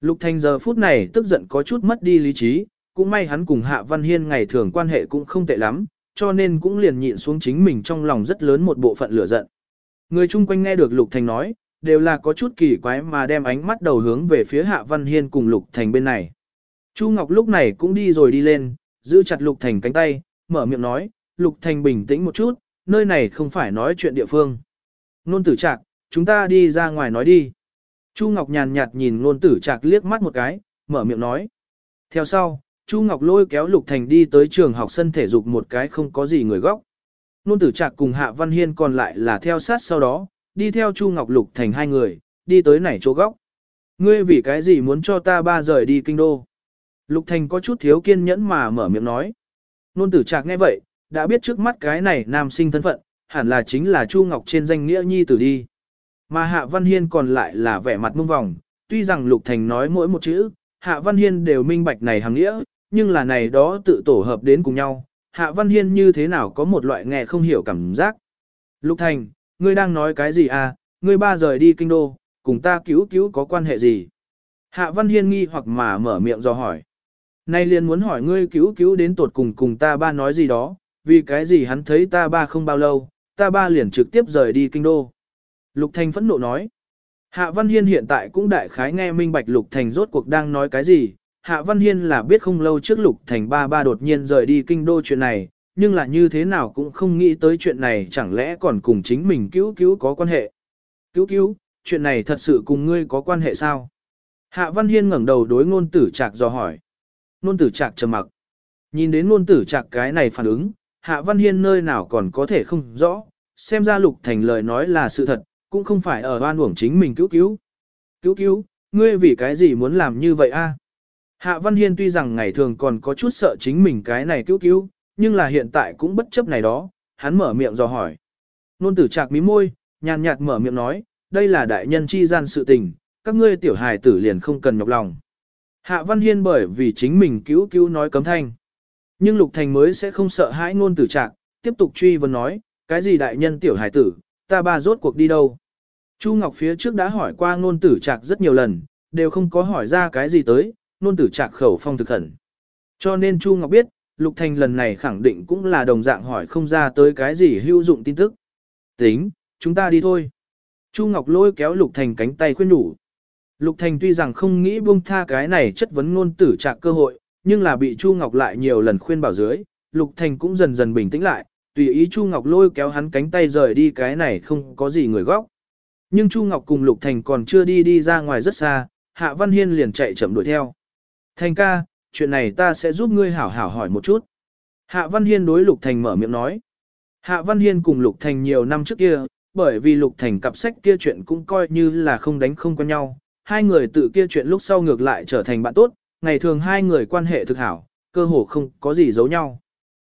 Lục Thành giờ phút này tức giận có chút mất đi lý trí, cũng may hắn cùng Hạ Văn Hiên ngày thường quan hệ cũng không tệ lắm, cho nên cũng liền nhịn xuống chính mình trong lòng rất lớn một bộ phận lửa giận. Người chung quanh nghe được Lục Thành nói, đều là có chút kỳ quái mà đem ánh mắt đầu hướng về phía Hạ Văn Hiên cùng Lục Thành bên này. Chu Ngọc lúc này cũng đi rồi đi lên, giữ chặt Lục Thành cánh tay, mở miệng nói, Lục Thành bình tĩnh một chút, nơi này không phải nói chuyện địa phương. Nôn tử trạc, chúng ta đi ra ngoài nói đi. Chu Ngọc nhàn nhạt nhìn nôn tử trạc liếc mắt một cái, mở miệng nói. Theo sau, Chu Ngọc lôi kéo Lục Thành đi tới trường học sân thể dục một cái không có gì người góc. Nôn tử trạc cùng Hạ Văn Hiên còn lại là theo sát sau đó, đi theo Chu Ngọc Lục Thành hai người, đi tới nảy chỗ góc. Ngươi vì cái gì muốn cho ta ba rời đi kinh đô? Lục Thành có chút thiếu kiên nhẫn mà mở miệng nói. Nôn tử trạc nghe vậy, đã biết trước mắt cái này nam sinh thân phận, hẳn là chính là Chu Ngọc trên danh nghĩa nhi tử đi. Mà Hạ Văn Hiên còn lại là vẻ mặt mông vòng, tuy rằng Lục Thành nói mỗi một chữ, Hạ Văn Hiên đều minh bạch này hàng nghĩa, nhưng là này đó tự tổ hợp đến cùng nhau, Hạ Văn Hiên như thế nào có một loại nghe không hiểu cảm giác. Lục Thành, ngươi đang nói cái gì à, ngươi ba rời đi kinh đô, cùng ta cứu cứu có quan hệ gì? Hạ Văn Hiên nghi hoặc mà mở miệng do hỏi. Nay liền muốn hỏi ngươi cứu cứu đến tột cùng cùng ta ba nói gì đó, vì cái gì hắn thấy ta ba không bao lâu, ta ba liền trực tiếp rời đi kinh đô. Lục Thành phẫn nộ nói. Hạ Văn Hiên hiện tại cũng đại khái nghe minh bạch Lục Thành rốt cuộc đang nói cái gì. Hạ Văn Hiên là biết không lâu trước Lục Thành ba ba đột nhiên rời đi kinh đô chuyện này, nhưng là như thế nào cũng không nghĩ tới chuyện này chẳng lẽ còn cùng chính mình cứu cứu có quan hệ. Cứu cứu, chuyện này thật sự cùng ngươi có quan hệ sao? Hạ Văn Hiên ngẩng đầu đối ngôn tử trạc dò hỏi. Ngôn tử trạc trầm mặc. Nhìn đến ngôn tử trạc cái này phản ứng, Hạ Văn Hiên nơi nào còn có thể không rõ, xem ra Lục Thành lời nói là sự thật, cũng không phải ở oan uổng chính mình cứu cứu. Cứu cứu, ngươi vì cái gì muốn làm như vậy a? Hạ Văn Hiên tuy rằng ngày thường còn có chút sợ chính mình cái này cứu cứu, nhưng là hiện tại cũng bất chấp này đó, hắn mở miệng dò hỏi. Nôn tử trạc mí môi, nhàn nhạt mở miệng nói, đây là đại nhân chi gian sự tình, các ngươi tiểu hài tử liền không cần nhọc lòng. Hạ Văn Hiên bởi vì chính mình cứu cứu nói cấm thanh. Nhưng Lục Thành mới sẽ không sợ hãi ngôn tử trạc, tiếp tục truy vấn nói, cái gì đại nhân tiểu hài tử, ta ba rốt cuộc đi đâu. Chu Ngọc phía trước đã hỏi qua ngôn tử trạc rất nhiều lần, đều không có hỏi ra cái gì tới, nôn tử trạc khẩu phong thực khẩn. Cho nên Chu Ngọc biết, Lục Thành lần này khẳng định cũng là đồng dạng hỏi không ra tới cái gì hữu dụng tin tức. Tính, chúng ta đi thôi. Chu Ngọc lôi kéo Lục Thành cánh tay khuyên nhủ. Lục Thành tuy rằng không nghĩ buông tha cái này chất vấn ngôn tử trạc cơ hội, nhưng là bị Chu Ngọc lại nhiều lần khuyên bảo dưới, Lục Thành cũng dần dần bình tĩnh lại, tùy ý Chu Ngọc lôi kéo hắn cánh tay rời đi cái này không có gì người góc. Nhưng Chu Ngọc cùng Lục Thành còn chưa đi đi ra ngoài rất xa, Hạ Văn Hiên liền chạy chậm đuổi theo. Thành ca, chuyện này ta sẽ giúp ngươi hảo hảo hỏi một chút. Hạ Văn Hiên đối Lục Thành mở miệng nói. Hạ Văn Hiên cùng Lục Thành nhiều năm trước kia, bởi vì Lục Thành cặp sách kia chuyện cũng coi như là không đánh không quen nhau. Hai người tự kia chuyện lúc sau ngược lại trở thành bạn tốt, ngày thường hai người quan hệ thực hảo, cơ hồ không có gì giấu nhau.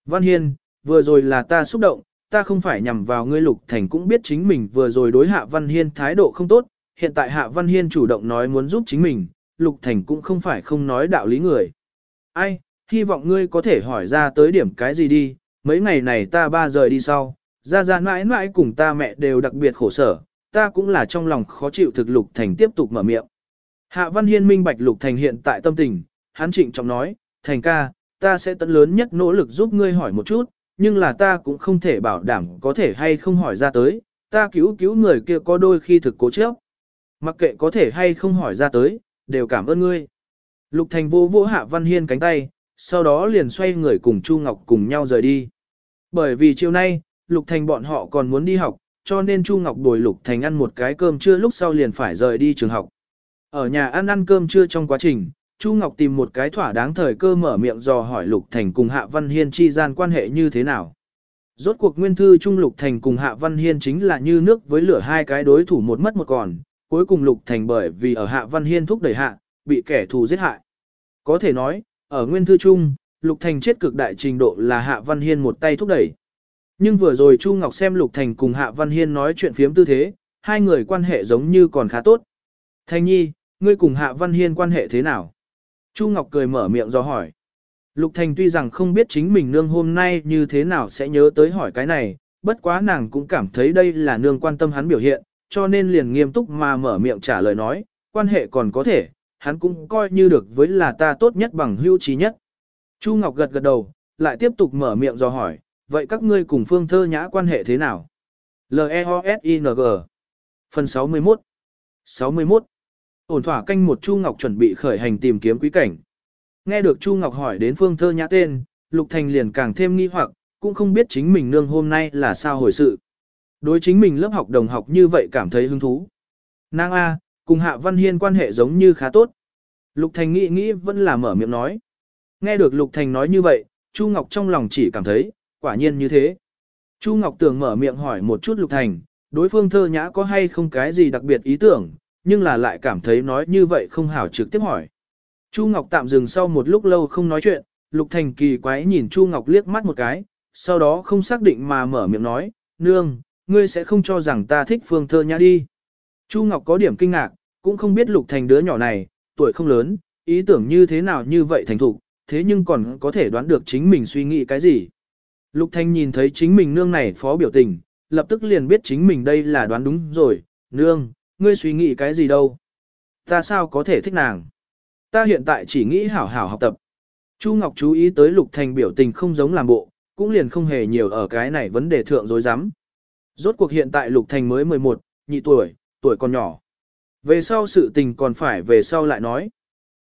Văn Hiên, vừa rồi là ta xúc động, ta không phải nhằm vào ngươi Lục Thành cũng biết chính mình vừa rồi đối Hạ Văn Hiên thái độ không tốt, hiện tại Hạ Văn Hiên chủ động nói muốn giúp chính mình, Lục Thành cũng không phải không nói đạo lý người. Ai, hy vọng ngươi có thể hỏi ra tới điểm cái gì đi, mấy ngày này ta ba rời đi sau, ra ra mãi mãi cùng ta mẹ đều đặc biệt khổ sở, ta cũng là trong lòng khó chịu thực Lục Thành tiếp tục mở miệng. Hạ Văn Hiên minh bạch Lục Thành hiện tại tâm tình, hắn trịnh trọng nói, Thành ca, ta sẽ tận lớn nhất nỗ lực giúp ngươi hỏi một chút, nhưng là ta cũng không thể bảo đảm có thể hay không hỏi ra tới, ta cứu cứu người kia có đôi khi thực cố chấp. Mặc kệ có thể hay không hỏi ra tới, đều cảm ơn ngươi. Lục Thành vô vỗ Hạ Văn Hiên cánh tay, sau đó liền xoay người cùng Chu Ngọc cùng nhau rời đi. Bởi vì chiều nay, Lục Thành bọn họ còn muốn đi học, cho nên Chu Ngọc bồi Lục Thành ăn một cái cơm trưa lúc sau liền phải rời đi trường học. Ở nhà ăn ăn cơm trưa trong quá trình, Chu Ngọc tìm một cái thỏa đáng thời cơ mở miệng dò hỏi Lục Thành cùng Hạ Văn Hiên chi gian quan hệ như thế nào. Rốt cuộc nguyên thư Trung Lục Thành cùng Hạ Văn Hiên chính là như nước với lửa hai cái đối thủ một mất một còn, cuối cùng Lục Thành bởi vì ở Hạ Văn Hiên thúc đẩy hạ, bị kẻ thù giết hại. Có thể nói, ở nguyên thư chung, Lục Thành chết cực đại trình độ là Hạ Văn Hiên một tay thúc đẩy. Nhưng vừa rồi Chu Ngọc xem Lục Thành cùng Hạ Văn Hiên nói chuyện phiếm tư thế, hai người quan hệ giống như còn khá tốt. Thành nhi, ngươi cùng Hạ Văn Hiên quan hệ thế nào? Chu Ngọc cười mở miệng do hỏi. Lục Thành tuy rằng không biết chính mình nương hôm nay như thế nào sẽ nhớ tới hỏi cái này, bất quá nàng cũng cảm thấy đây là nương quan tâm hắn biểu hiện, cho nên liền nghiêm túc mà mở miệng trả lời nói, quan hệ còn có thể, hắn cũng coi như được với là ta tốt nhất bằng hữu trí nhất. Chu Ngọc gật gật đầu, lại tiếp tục mở miệng do hỏi, vậy các ngươi cùng Phương Thơ Nhã quan hệ thế nào? L-E-O-S-I-N-G Phần 61 61 Ổn thỏa canh một Chu Ngọc chuẩn bị khởi hành tìm kiếm quý cảnh. Nghe được Chu Ngọc hỏi đến Phương Thơ Nhã tên, Lục Thành liền càng thêm nghi hoặc, cũng không biết chính mình nương hôm nay là sao hồi sự. Đối chính mình lớp học đồng học như vậy cảm thấy hứng thú. Nàng A, cùng Hạ Văn Hiên quan hệ giống như khá tốt. Lục Thành nghĩ nghĩ vẫn là mở miệng nói. Nghe được Lục Thành nói như vậy, Chu Ngọc trong lòng chỉ cảm thấy, quả nhiên như thế. Chu Ngọc tưởng mở miệng hỏi một chút Lục Thành, đối phương thơ nhã có hay không cái gì đặc biệt ý tưởng, nhưng là lại cảm thấy nói như vậy không hảo trực tiếp hỏi. Chu Ngọc tạm dừng sau một lúc lâu không nói chuyện, Lục Thành kỳ quái nhìn Chu Ngọc liếc mắt một cái, sau đó không xác định mà mở miệng nói, nương, ngươi sẽ không cho rằng ta thích phương thơ nhã đi. Chu Ngọc có điểm kinh ngạc, cũng không biết Lục Thành đứa nhỏ này, tuổi không lớn, ý tưởng như thế nào như vậy thành thục, thế nhưng còn có thể đoán được chính mình suy nghĩ cái gì. Lục Thanh nhìn thấy chính mình nương này phó biểu tình, lập tức liền biết chính mình đây là đoán đúng rồi, nương, ngươi suy nghĩ cái gì đâu. Ta sao có thể thích nàng. Ta hiện tại chỉ nghĩ hảo hảo học tập. Chu Ngọc chú ý tới Lục Thanh biểu tình không giống làm bộ, cũng liền không hề nhiều ở cái này vấn đề thượng dối rắm Rốt cuộc hiện tại Lục Thành mới 11, nhị tuổi, tuổi còn nhỏ. Về sau sự tình còn phải về sau lại nói.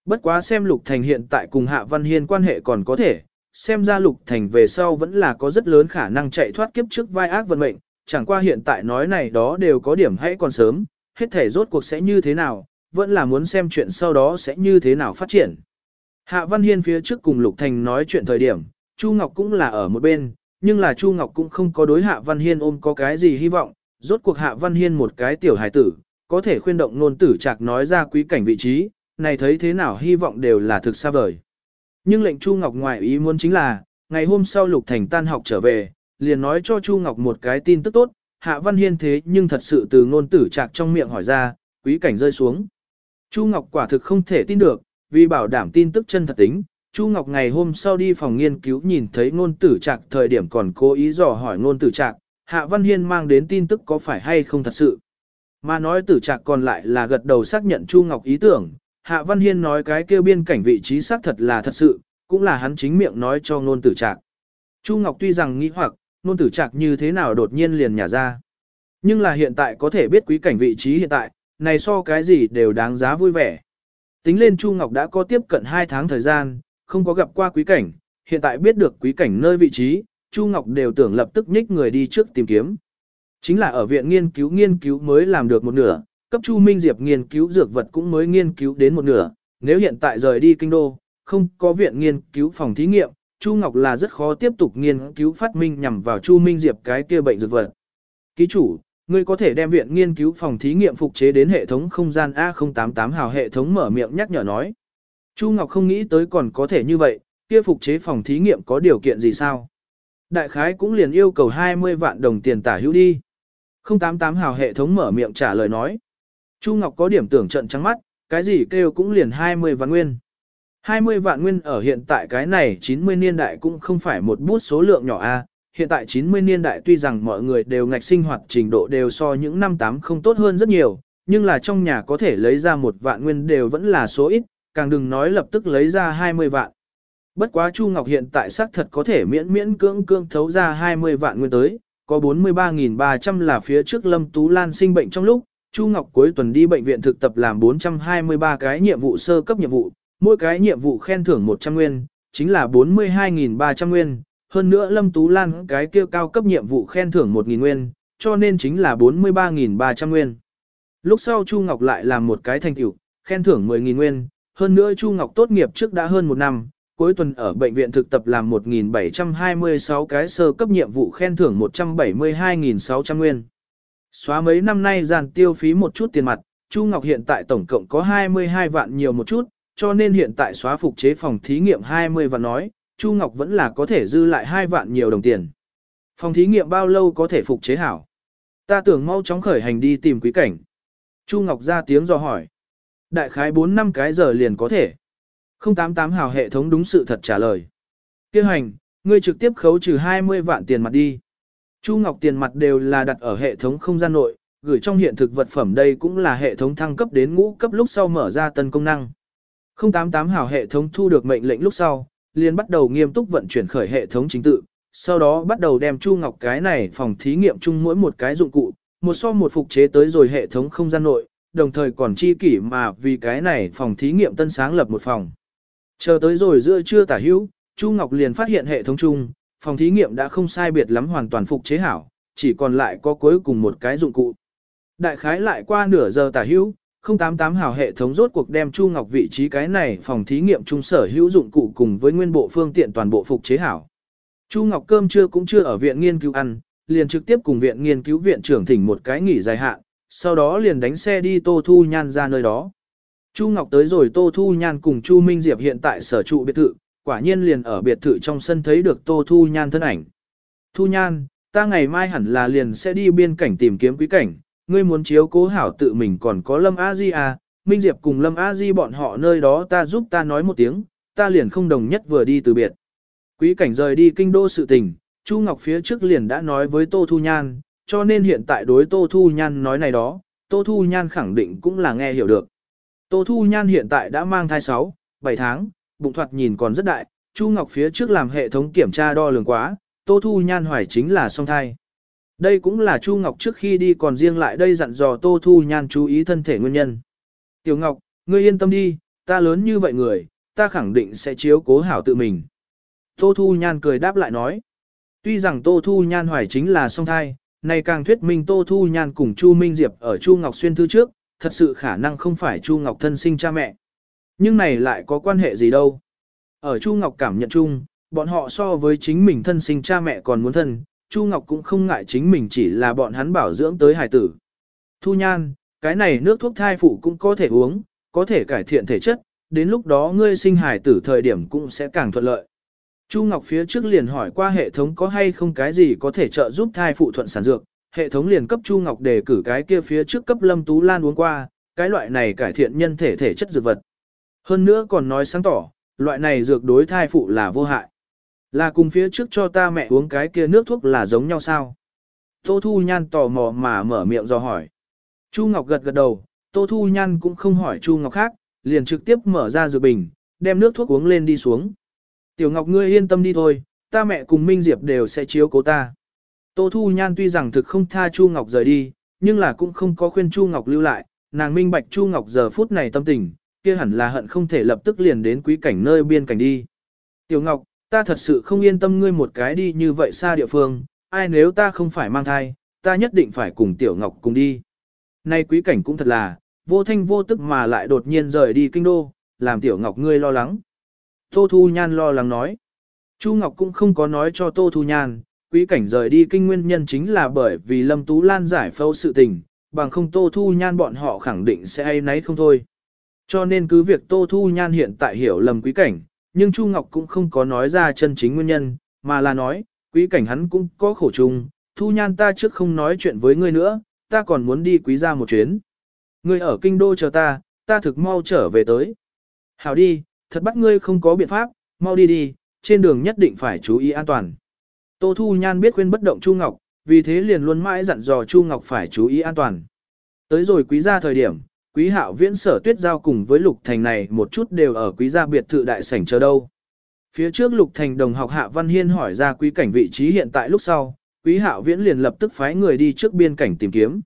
Bất quá xem Lục Thành hiện tại cùng Hạ Văn Hiên quan hệ còn có thể, xem ra Lục Thành về sau vẫn là có rất lớn khả năng chạy thoát kiếp trước vai ác vận mệnh, chẳng qua hiện tại nói này đó đều có điểm hãy còn sớm, hết thể rốt cuộc sẽ như thế nào, vẫn là muốn xem chuyện sau đó sẽ như thế nào phát triển. Hạ Văn Hiên phía trước cùng Lục Thành nói chuyện thời điểm, Chu Ngọc cũng là ở một bên, nhưng là Chu Ngọc cũng không có đối Hạ Văn Hiên ôm có cái gì hy vọng, rốt cuộc Hạ Văn Hiên một cái tiểu hài tử, có thể khuyên động nôn tử chạc nói ra quý cảnh vị trí, này thấy thế nào hy vọng đều là thực xa vời. Nhưng lệnh Chu Ngọc ngoài ý muốn chính là, ngày hôm sau Lục Thành tan học trở về, liền nói cho Chu Ngọc một cái tin tức tốt, Hạ Văn Hiên thế nhưng thật sự từ ngôn tử chạc trong miệng hỏi ra, quý cảnh rơi xuống. Chu Ngọc quả thực không thể tin được, vì bảo đảm tin tức chân thật tính, Chu Ngọc ngày hôm sau đi phòng nghiên cứu nhìn thấy ngôn tử trạc thời điểm còn cố ý dò hỏi ngôn tử trạc, Hạ Văn Hiên mang đến tin tức có phải hay không thật sự. Mà nói tử trạc còn lại là gật đầu xác nhận Chu Ngọc ý tưởng, Hạ Văn Hiên nói cái kêu biên cảnh vị trí xác thật là thật sự, cũng là hắn chính miệng nói cho ngôn tử trạc. Chu Ngọc tuy rằng nghĩ hoặc, ngôn tử trạc như thế nào đột nhiên liền nhả ra. Nhưng là hiện tại có thể biết quý cảnh vị trí hiện tại, này so cái gì đều đáng giá vui vẻ. Tính lên Chu Ngọc đã có tiếp cận 2 tháng thời gian, không có gặp qua quý cảnh, hiện tại biết được quý cảnh nơi vị trí, Chu Ngọc đều tưởng lập tức nhích người đi trước tìm kiếm. Chính là ở viện nghiên cứu nghiên cứu mới làm được một nửa, cấp Chu Minh Diệp nghiên cứu dược vật cũng mới nghiên cứu đến một nửa, nếu hiện tại rời đi kinh đô, không có viện nghiên cứu phòng thí nghiệm, Chu Ngọc là rất khó tiếp tục nghiên cứu phát minh nhằm vào Chu Minh Diệp cái kia bệnh dược vật. Ký chủ, ngươi có thể đem viện nghiên cứu phòng thí nghiệm phục chế đến hệ thống không gian A088 hào hệ thống mở miệng nhắc nhở nói. Chu Ngọc không nghĩ tới còn có thể như vậy, kia phục chế phòng thí nghiệm có điều kiện gì sao? Đại khái cũng liền yêu cầu 20 vạn đồng tiền tả hữu đi. 088 hào hệ thống mở miệng trả lời nói. Chu Ngọc có điểm tưởng trận trắng mắt, cái gì kêu cũng liền 20 vạn nguyên. 20 vạn nguyên ở hiện tại cái này 90 niên đại cũng không phải một bút số lượng nhỏ a. Hiện tại 90 niên đại tuy rằng mọi người đều ngạch sinh hoạt trình độ đều so những năm 8 không tốt hơn rất nhiều, nhưng là trong nhà có thể lấy ra một vạn nguyên đều vẫn là số ít, càng đừng nói lập tức lấy ra 20 vạn. Bất quá Chu Ngọc hiện tại xác thật có thể miễn miễn cưỡng cưỡng thấu ra 20 vạn nguyên tới, có 43.300 là phía trước Lâm Tú Lan sinh bệnh trong lúc, Chu Ngọc cuối tuần đi bệnh viện thực tập làm 423 cái nhiệm vụ sơ cấp nhiệm vụ, mỗi cái nhiệm vụ khen thưởng 100 nguyên, chính là 42.300 nguyên, hơn nữa Lâm Tú Lan cái kia cao cấp nhiệm vụ khen thưởng 1.000 nguyên, cho nên chính là 43.300 nguyên. Lúc sau Chu Ngọc lại làm một cái thành tựu, khen thưởng 10.000 nguyên, hơn nữa Chu Ngọc tốt nghiệp trước đã hơn một năm, cuối tuần ở bệnh viện thực tập làm 1.726 cái sơ cấp nhiệm vụ khen thưởng 172.600 nguyên. Xóa mấy năm nay giàn tiêu phí một chút tiền mặt, Chu Ngọc hiện tại tổng cộng có 22 vạn nhiều một chút, cho nên hiện tại xóa phục chế phòng thí nghiệm 20 và nói, Chu Ngọc vẫn là có thể dư lại 2 vạn nhiều đồng tiền. Phòng thí nghiệm bao lâu có thể phục chế hảo? Ta tưởng mau chóng khởi hành đi tìm quý cảnh. Chu Ngọc ra tiếng do hỏi. Đại khái 4 năm cái giờ liền có thể. 088 hào hệ thống đúng sự thật trả lời. Kêu hành, ngươi trực tiếp khấu trừ 20 vạn tiền mặt đi. Chu Ngọc tiền mặt đều là đặt ở hệ thống không gian nội, gửi trong hiện thực vật phẩm đây cũng là hệ thống thăng cấp đến ngũ cấp lúc sau mở ra tân công năng. 088 hào hệ thống thu được mệnh lệnh lúc sau, liền bắt đầu nghiêm túc vận chuyển khởi hệ thống chính tự, sau đó bắt đầu đem Chu Ngọc cái này phòng thí nghiệm chung mỗi một cái dụng cụ, một so một phục chế tới rồi hệ thống không gian nội, đồng thời còn chi kỷ mà vì cái này phòng thí nghiệm tân sáng lập một phòng. Chờ tới rồi giữa trưa tả hữu, Chu Ngọc liền phát hiện hệ thống chung, phòng thí nghiệm đã không sai biệt lắm hoàn toàn phục chế hảo, chỉ còn lại có cuối cùng một cái dụng cụ. Đại khái lại qua nửa giờ tả hữu, 088 hào hệ thống rốt cuộc đem Chu Ngọc vị trí cái này phòng thí nghiệm trung sở hữu dụng cụ cùng với nguyên bộ phương tiện toàn bộ phục chế hảo. Chu Ngọc cơm trưa cũng chưa ở viện nghiên cứu ăn, liền trực tiếp cùng viện nghiên cứu viện trưởng thỉnh một cái nghỉ dài hạn, sau đó liền đánh xe đi Tô Thu Nhan ra nơi đó. Chu Ngọc tới rồi Tô Thu Nhan cùng Chu Minh Diệp hiện tại sở trụ biệt thự, quả nhiên liền ở biệt thự trong sân thấy được Tô Thu Nhan thân ảnh. Thu Nhan, ta ngày mai hẳn là liền sẽ đi biên cảnh tìm kiếm quý cảnh, ngươi muốn chiếu cố hảo tự mình còn có Lâm A Di à, Minh Diệp cùng Lâm A Di bọn họ nơi đó ta giúp ta nói một tiếng, ta liền không đồng nhất vừa đi từ biệt. Quý cảnh rời đi kinh đô sự tình, Chu Ngọc phía trước liền đã nói với Tô Thu Nhan, cho nên hiện tại đối Tô Thu Nhan nói này đó, Tô Thu Nhan khẳng định cũng là nghe hiểu được. Tô Thu Nhan hiện tại đã mang thai 6, 7 tháng, bụng thoạt nhìn còn rất đại, Chu Ngọc phía trước làm hệ thống kiểm tra đo lường quá, Tô Thu Nhan hoài chính là song thai. Đây cũng là Chu Ngọc trước khi đi còn riêng lại đây dặn dò Tô Thu Nhan chú ý thân thể nguyên nhân. Tiểu Ngọc, ngươi yên tâm đi, ta lớn như vậy người, ta khẳng định sẽ chiếu cố hảo tự mình. Tô Thu Nhan cười đáp lại nói. Tuy rằng Tô Thu Nhan hoài chính là song thai, này càng thuyết minh Tô Thu Nhan cùng Chu Minh Diệp ở Chu Ngọc Xuyên thư trước, thật sự khả năng không phải Chu Ngọc thân sinh cha mẹ. Nhưng này lại có quan hệ gì đâu. Ở Chu Ngọc cảm nhận chung, bọn họ so với chính mình thân sinh cha mẹ còn muốn thân, Chu Ngọc cũng không ngại chính mình chỉ là bọn hắn bảo dưỡng tới hài tử. Thu Nhan, cái này nước thuốc thai phụ cũng có thể uống, có thể cải thiện thể chất, đến lúc đó ngươi sinh hài tử thời điểm cũng sẽ càng thuận lợi. Chu Ngọc phía trước liền hỏi qua hệ thống có hay không cái gì có thể trợ giúp thai phụ thuận sản dược, hệ thống liền cấp Chu Ngọc đề cử cái kia phía trước cấp Lâm Tú Lan uống qua, cái loại này cải thiện nhân thể thể chất dược vật. Hơn nữa còn nói sáng tỏ, loại này dược đối thai phụ là vô hại. Là cùng phía trước cho ta mẹ uống cái kia nước thuốc là giống nhau sao? Tô Thu Nhan tò mò mà mở miệng do hỏi. Chu Ngọc gật gật đầu, Tô Thu Nhan cũng không hỏi Chu Ngọc khác, liền trực tiếp mở ra dược bình, đem nước thuốc uống lên đi xuống. Tiểu Ngọc ngươi yên tâm đi thôi, ta mẹ cùng Minh Diệp đều sẽ chiếu cố ta. Tô Thu Nhan tuy rằng thực không tha Chu Ngọc rời đi, nhưng là cũng không có khuyên Chu Ngọc lưu lại, nàng minh bạch Chu Ngọc giờ phút này tâm tình, kia hẳn là hận không thể lập tức liền đến quý cảnh nơi biên cảnh đi. Tiểu Ngọc, ta thật sự không yên tâm ngươi một cái đi như vậy xa địa phương, ai nếu ta không phải mang thai, ta nhất định phải cùng Tiểu Ngọc cùng đi. Nay quý cảnh cũng thật là, vô thanh vô tức mà lại đột nhiên rời đi kinh đô, làm Tiểu Ngọc ngươi lo lắng. Tô Thu Nhan lo lắng nói. Chu Ngọc cũng không có nói cho Tô Thu Nhan, quý cảnh rời đi kinh nguyên nhân chính là bởi vì Lâm Tú Lan giải phẫu sự tình, bằng không Tô Thu Nhan bọn họ khẳng định sẽ hay nấy không thôi. Cho nên cứ việc Tô Thu Nhan hiện tại hiểu lầm quý cảnh, nhưng Chu Ngọc cũng không có nói ra chân chính nguyên nhân, mà là nói, quý cảnh hắn cũng có khổ chung, Thu Nhan ta trước không nói chuyện với ngươi nữa, ta còn muốn đi quý ra một chuyến. Ngươi ở kinh đô chờ ta, ta thực mau trở về tới. Hảo đi, thật bắt ngươi không có biện pháp, mau đi đi, trên đường nhất định phải chú ý an toàn. Tô Thu Nhan biết khuyên bất động Chu Ngọc, vì thế liền luôn mãi dặn dò Chu Ngọc phải chú ý an toàn. Tới rồi quý gia thời điểm, quý hạo viễn sở tuyết giao cùng với Lục Thành này một chút đều ở quý gia biệt thự đại sảnh chờ đâu. Phía trước Lục Thành đồng học Hạ Văn Hiên hỏi ra quý cảnh vị trí hiện tại lúc sau, quý hạo viễn liền lập tức phái người đi trước biên cảnh tìm kiếm.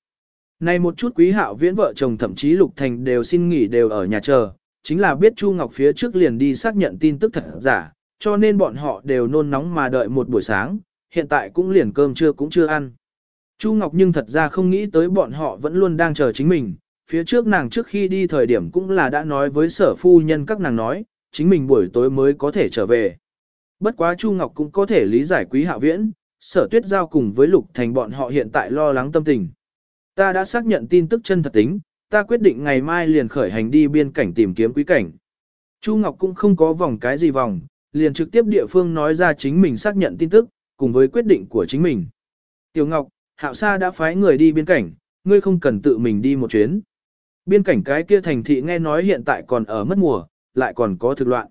Này một chút quý hạo viễn vợ chồng thậm chí Lục Thành đều xin nghỉ đều ở nhà chờ, chính là biết Chu Ngọc phía trước liền đi xác nhận tin tức thật giả, cho nên bọn họ đều nôn nóng mà đợi một buổi sáng, hiện tại cũng liền cơm trưa cũng chưa ăn. Chu Ngọc nhưng thật ra không nghĩ tới bọn họ vẫn luôn đang chờ chính mình, phía trước nàng trước khi đi thời điểm cũng là đã nói với sở phu nhân các nàng nói, chính mình buổi tối mới có thể trở về. Bất quá Chu Ngọc cũng có thể lý giải quý hạ viễn, sở tuyết giao cùng với lục thành bọn họ hiện tại lo lắng tâm tình. Ta đã xác nhận tin tức chân thật tính, ta quyết định ngày mai liền khởi hành đi biên cảnh tìm kiếm quý cảnh. Chu Ngọc cũng không có vòng cái gì vòng, liền trực tiếp địa phương nói ra chính mình xác nhận tin tức, cùng với quyết định của chính mình. Tiểu Ngọc, Hạo Sa đã phái người đi biên cảnh, ngươi không cần tự mình đi một chuyến. Biên cảnh cái kia thành thị nghe nói hiện tại còn ở mất mùa, lại còn có thực loạn.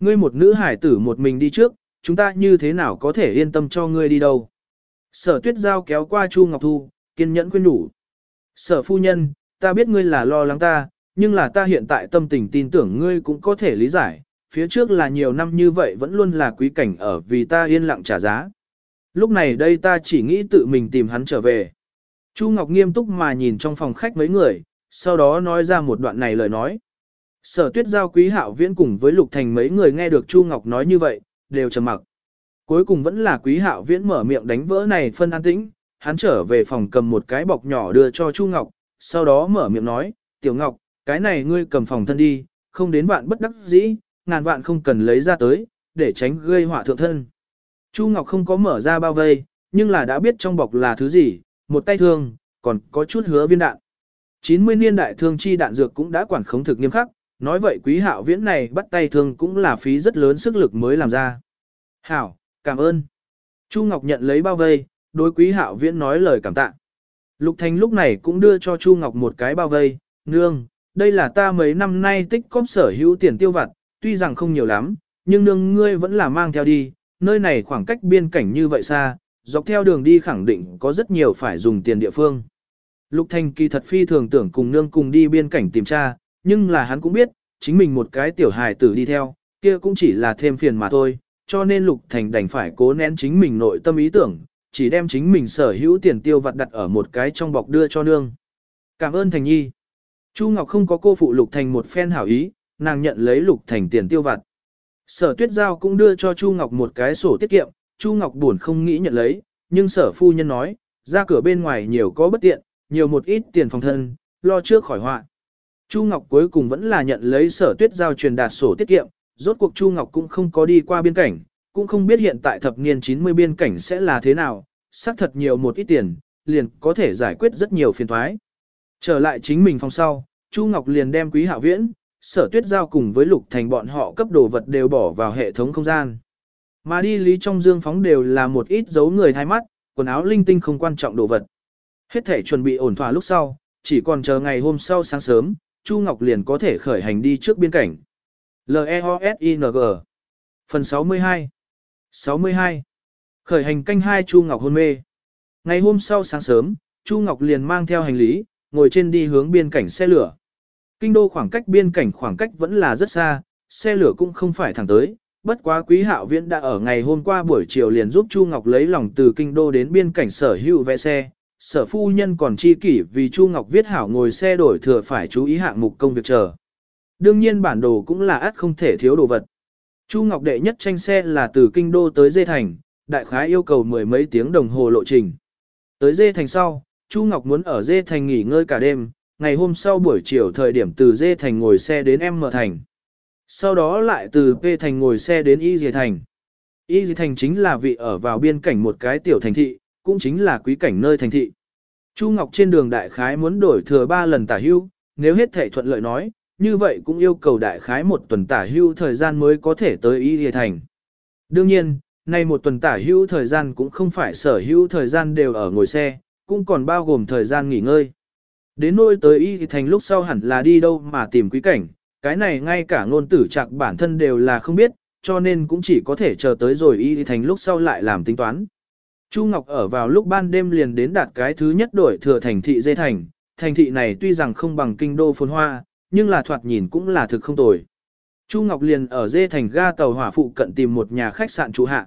Ngươi một nữ hải tử một mình đi trước, chúng ta như thế nào có thể yên tâm cho ngươi đi đâu. Sở tuyết giao kéo qua Chu Ngọc Thu, kiên nhẫn khuyên nhủ. Sở phu nhân, ta biết ngươi là lo lắng ta, nhưng là ta hiện tại tâm tình tin tưởng ngươi cũng có thể lý giải, phía trước là nhiều năm như vậy vẫn luôn là quý cảnh ở vì ta yên lặng trả giá. Lúc này đây ta chỉ nghĩ tự mình tìm hắn trở về. Chu Ngọc nghiêm túc mà nhìn trong phòng khách mấy người, sau đó nói ra một đoạn này lời nói. Sở tuyết giao quý hạo viễn cùng với Lục Thành mấy người nghe được Chu Ngọc nói như vậy, đều trầm mặc. Cuối cùng vẫn là quý hạo viễn mở miệng đánh vỡ này phân an tĩnh, hắn trở về phòng cầm một cái bọc nhỏ đưa cho Chu Ngọc, sau đó mở miệng nói, Tiểu Ngọc, cái này ngươi cầm phòng thân đi, không đến vạn bất đắc dĩ, ngàn vạn không cần lấy ra tới, để tránh gây họa thượng thân. Chu Ngọc không có mở ra bao vây, nhưng là đã biết trong bọc là thứ gì, một tay thương, còn có chút hứa viên đạn. 90 niên đại thương chi đạn dược cũng đã quản khống thực nghiêm khắc, nói vậy quý hạo viễn này bắt tay thương cũng là phí rất lớn sức lực mới làm ra. Hảo, cảm ơn. Chu Ngọc nhận lấy bao vây, đối quý hạo viễn nói lời cảm tạ. Lục Thành lúc này cũng đưa cho Chu Ngọc một cái bao vây, nương, đây là ta mấy năm nay tích cóp sở hữu tiền tiêu vặt, tuy rằng không nhiều lắm, nhưng nương ngươi vẫn là mang theo đi, nơi này khoảng cách biên cảnh như vậy xa, dọc theo đường đi khẳng định có rất nhiều phải dùng tiền địa phương. Lục Thành kỳ thật phi thường tưởng cùng nương cùng đi biên cảnh tìm tra, nhưng là hắn cũng biết, chính mình một cái tiểu hài tử đi theo, kia cũng chỉ là thêm phiền mà thôi, cho nên Lục Thành đành phải cố nén chính mình nội tâm ý tưởng, chỉ đem chính mình sở hữu tiền tiêu vặt đặt ở một cái trong bọc đưa cho nương. Cảm ơn Thành Nhi. Chu Ngọc không có cô phụ Lục Thành một phen hảo ý, nàng nhận lấy Lục Thành tiền tiêu vặt. Sở Tuyết Giao cũng đưa cho Chu Ngọc một cái sổ tiết kiệm, Chu Ngọc buồn không nghĩ nhận lấy, nhưng sở phu nhân nói, ra cửa bên ngoài nhiều có bất tiện, nhiều một ít tiền phòng thân, lo trước khỏi họa. Chu Ngọc cuối cùng vẫn là nhận lấy sở tuyết giao truyền đạt sổ tiết kiệm, rốt cuộc Chu Ngọc cũng không có đi qua biên cảnh, cũng không biết hiện tại thập niên 90 biên cảnh sẽ là thế nào, xác thật nhiều một ít tiền, liền có thể giải quyết rất nhiều phiền thoái. Trở lại chính mình phòng sau, Chu Ngọc liền đem quý hạo viễn, sở tuyết giao cùng với lục thành bọn họ cấp đồ vật đều bỏ vào hệ thống không gian. Mà đi lý trong dương phóng đều là một ít dấu người thay mắt, quần áo linh tinh không quan trọng đồ vật. Hết thể chuẩn bị ổn thỏa lúc sau, chỉ còn chờ ngày hôm sau sáng sớm, Chu Ngọc liền có thể khởi hành đi trước biên cảnh. L-E-O-S-I-N-G Phần 62 62 Khởi hành canh hai Chu Ngọc hôn mê. Ngày hôm sau sáng sớm, Chu Ngọc liền mang theo hành lý, ngồi trên đi hướng biên cảnh xe lửa. Kinh đô khoảng cách biên cảnh khoảng cách vẫn là rất xa, xe lửa cũng không phải thẳng tới, bất quá quý hạo viễn đã ở ngày hôm qua buổi chiều liền giúp Chu Ngọc lấy lòng từ kinh đô đến biên cảnh sở hữu vé xe. Sở phu nhân còn chi kỷ vì Chu Ngọc viết hảo ngồi xe đổi thừa phải chú ý hạng mục công việc chờ. Đương nhiên bản đồ cũng là át không thể thiếu đồ vật. Chu Ngọc đệ nhất tranh xe là từ kinh đô tới Dê Thành, đại khái yêu cầu mười mấy tiếng đồng hồ lộ trình. Tới Dê Thành sau, Chu Ngọc muốn ở Dê Thành nghỉ ngơi cả đêm, ngày hôm sau buổi chiều thời điểm từ Dê Thành ngồi xe đến M Thành. Sau đó lại từ P Thành ngồi xe đến Y Dê Thành. Y Dê Thành chính là vị ở vào biên cảnh một cái tiểu thành thị, cũng chính là quý cảnh nơi thành thị. Chu Ngọc trên đường đại khái muốn đổi thừa 3 lần tả hưu, nếu hết thể thuận lợi nói, như vậy cũng yêu cầu đại khái một tuần tả hưu thời gian mới có thể tới Y Dì Thành. Đương nhiên, nay một tuần tả hưu thời gian cũng không phải sở hữu thời gian đều ở ngồi xe, cũng còn bao gồm thời gian nghỉ ngơi. Đến nôi tới Y Dì Thành lúc sau hẳn là đi đâu mà tìm quý cảnh, cái này ngay cả ngôn tử trạc bản thân đều là không biết, cho nên cũng chỉ có thể chờ tới rồi y thành lúc sau lại làm tính toán. Chu Ngọc ở vào lúc ban đêm liền đến đạt cái thứ nhất đổi thừa thành thị dê thành, thành thị này tuy rằng không bằng kinh đô phồn hoa, nhưng là thoạt nhìn cũng là thực không tồi. Chu Ngọc liền ở dê thành ga tàu hỏa phụ cận tìm một nhà khách sạn trụ hạ.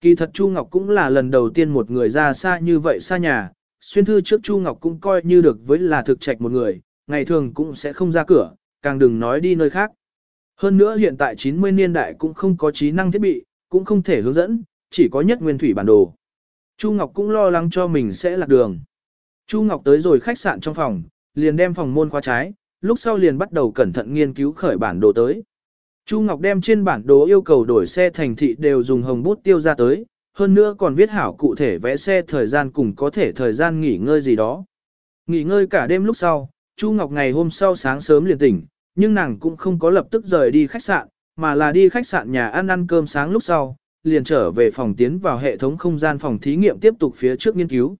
Kỳ thật Chu Ngọc cũng là lần đầu tiên một người ra xa như vậy xa nhà, xuyên thư trước Chu Ngọc cũng coi như được với là thực trạch một người, ngày thường cũng sẽ không ra cửa, càng đừng nói đi nơi khác. Hơn nữa hiện tại 90 niên đại cũng không có trí năng thiết bị, cũng không thể hướng dẫn, chỉ có nhất nguyên thủy bản đồ. Chu Ngọc cũng lo lắng cho mình sẽ lạc đường. Chu Ngọc tới rồi khách sạn trong phòng, liền đem phòng môn khóa trái, lúc sau liền bắt đầu cẩn thận nghiên cứu khởi bản đồ tới. Chu Ngọc đem trên bản đồ yêu cầu đổi xe thành thị đều dùng hồng bút tiêu ra tới, hơn nữa còn viết hảo cụ thể vẽ xe thời gian cùng có thể thời gian nghỉ ngơi gì đó. Nghỉ ngơi cả đêm lúc sau, Chu Ngọc ngày hôm sau sáng sớm liền tỉnh, nhưng nàng cũng không có lập tức rời đi khách sạn, mà là đi khách sạn nhà ăn ăn cơm sáng lúc sau, liền trở về phòng tiến vào hệ thống không gian phòng thí nghiệm tiếp tục phía trước nghiên cứu.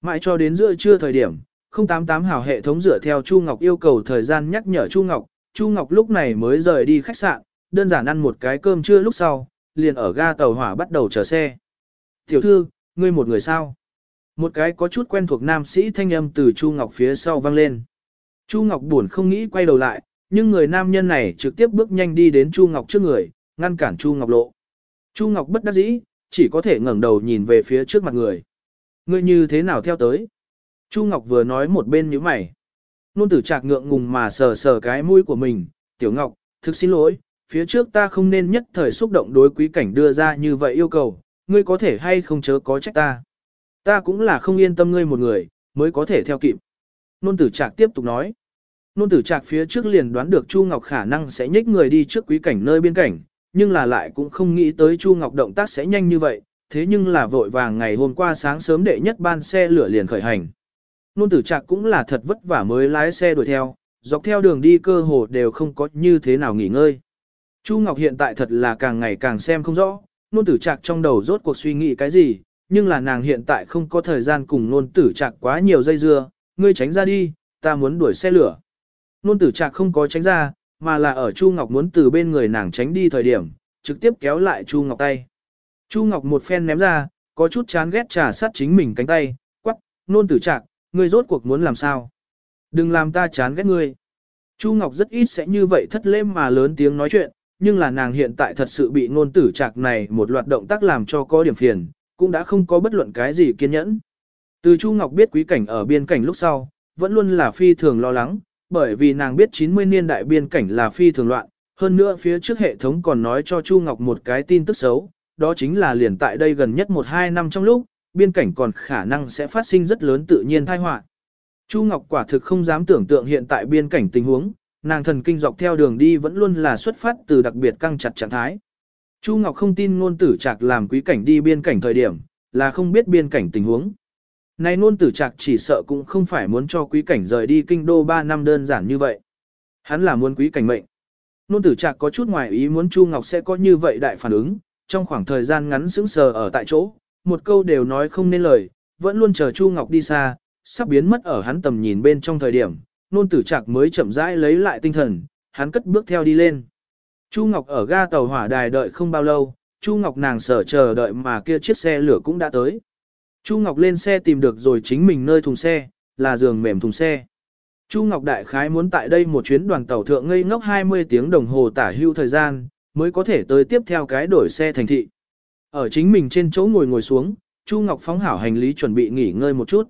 Mãi cho đến giữa trưa thời điểm, 088 hào hệ thống dựa theo Chu Ngọc yêu cầu thời gian nhắc nhở Chu Ngọc, Chu Ngọc lúc này mới rời đi khách sạn, đơn giản ăn một cái cơm trưa lúc sau, liền ở ga tàu hỏa bắt đầu chờ xe. Tiểu thư, ngươi một người sao? Một cái có chút quen thuộc nam sĩ thanh âm từ Chu Ngọc phía sau vang lên. Chu Ngọc buồn không nghĩ quay đầu lại, nhưng người nam nhân này trực tiếp bước nhanh đi đến Chu Ngọc trước người, ngăn cản Chu Ngọc lộ. Chu Ngọc bất đắc dĩ, chỉ có thể ngẩng đầu nhìn về phía trước mặt người. Ngươi như thế nào theo tới? Chu Ngọc vừa nói một bên nhíu mày. Nôn tử trạc ngượng ngùng mà sờ sờ cái mũi của mình. Tiểu Ngọc, thực xin lỗi, phía trước ta không nên nhất thời xúc động đối quý cảnh đưa ra như vậy yêu cầu, ngươi có thể hay không chớ có trách ta. Ta cũng là không yên tâm ngươi một người, mới có thể theo kịp. Nôn tử trạc tiếp tục nói. Nôn tử trạc phía trước liền đoán được Chu Ngọc khả năng sẽ nhích người đi trước quý cảnh nơi biên cảnh, nhưng là lại cũng không nghĩ tới Chu Ngọc động tác sẽ nhanh như vậy, thế nhưng là vội vàng ngày hôm qua sáng sớm đệ nhất ban xe lửa liền khởi hành. Nôn tử trạc cũng là thật vất vả mới lái xe đuổi theo, dọc theo đường đi cơ hồ đều không có như thế nào nghỉ ngơi. Chu Ngọc hiện tại thật là càng ngày càng xem không rõ, nôn tử trạc trong đầu rốt cuộc suy nghĩ cái gì, nhưng là nàng hiện tại không có thời gian cùng nôn tử trạc quá nhiều dây dưa, ngươi tránh ra đi, ta muốn đuổi xe lửa. Nôn tử trạc không có tránh ra, mà là ở Chu Ngọc muốn từ bên người nàng tránh đi thời điểm, trực tiếp kéo lại Chu Ngọc tay. Chu Ngọc một phen ném ra, có chút chán ghét trà sát chính mình cánh tay, quắc, nôn tử trạc, ngươi rốt cuộc muốn làm sao? Đừng làm ta chán ghét ngươi. Chu Ngọc rất ít sẽ như vậy thất lễ mà lớn tiếng nói chuyện, nhưng là nàng hiện tại thật sự bị ngôn tử trạc này một loạt động tác làm cho có điểm phiền, cũng đã không có bất luận cái gì kiên nhẫn. Từ Chu Ngọc biết quý cảnh ở biên cảnh lúc sau, vẫn luôn là phi thường lo lắng, bởi vì nàng biết 90 niên đại biên cảnh là phi thường loạn, hơn nữa phía trước hệ thống còn nói cho Chu Ngọc một cái tin tức xấu, đó chính là liền tại đây gần nhất 1-2 năm trong lúc, biên cảnh còn khả năng sẽ phát sinh rất lớn tự nhiên tai họa. Chu Ngọc quả thực không dám tưởng tượng hiện tại biên cảnh tình huống, nàng thần kinh dọc theo đường đi vẫn luôn là xuất phát từ đặc biệt căng chặt trạng thái. Chu Ngọc không tin ngôn tử trạc làm quý cảnh đi biên cảnh thời điểm, là không biết biên cảnh tình huống. Này ngôn tử trạc chỉ sợ cũng không phải muốn cho quý cảnh rời đi kinh đô 3 năm đơn giản như vậy. Hắn là muốn quý cảnh mệnh. Nôn tử trạc có chút ngoài ý muốn Chu Ngọc sẽ có như vậy đại phản ứng, trong khoảng thời gian ngắn sững sờ ở tại chỗ, một câu đều nói không nên lời, vẫn luôn chờ Chu Ngọc đi xa, sắp biến mất ở hắn tầm nhìn bên trong thời điểm, nôn tử trạc mới chậm rãi lấy lại tinh thần, hắn cất bước theo đi lên. Chu Ngọc ở ga tàu hỏa đài đợi không bao lâu, Chu Ngọc nàng sở chờ đợi mà kia chiếc xe lửa cũng đã tới. Chu Ngọc lên xe tìm được rồi chính mình nơi thùng xe, là giường mềm thùng xe. Chu Ngọc Đại Khái muốn tại đây một chuyến đoàn tàu thượng ngây ngốc 20 tiếng đồng hồ tả hưu thời gian, mới có thể tới tiếp theo cái đổi xe thành thị. Ở chính mình trên chỗ ngồi ngồi xuống, Chu Ngọc phóng hảo hành lý chuẩn bị nghỉ ngơi một chút.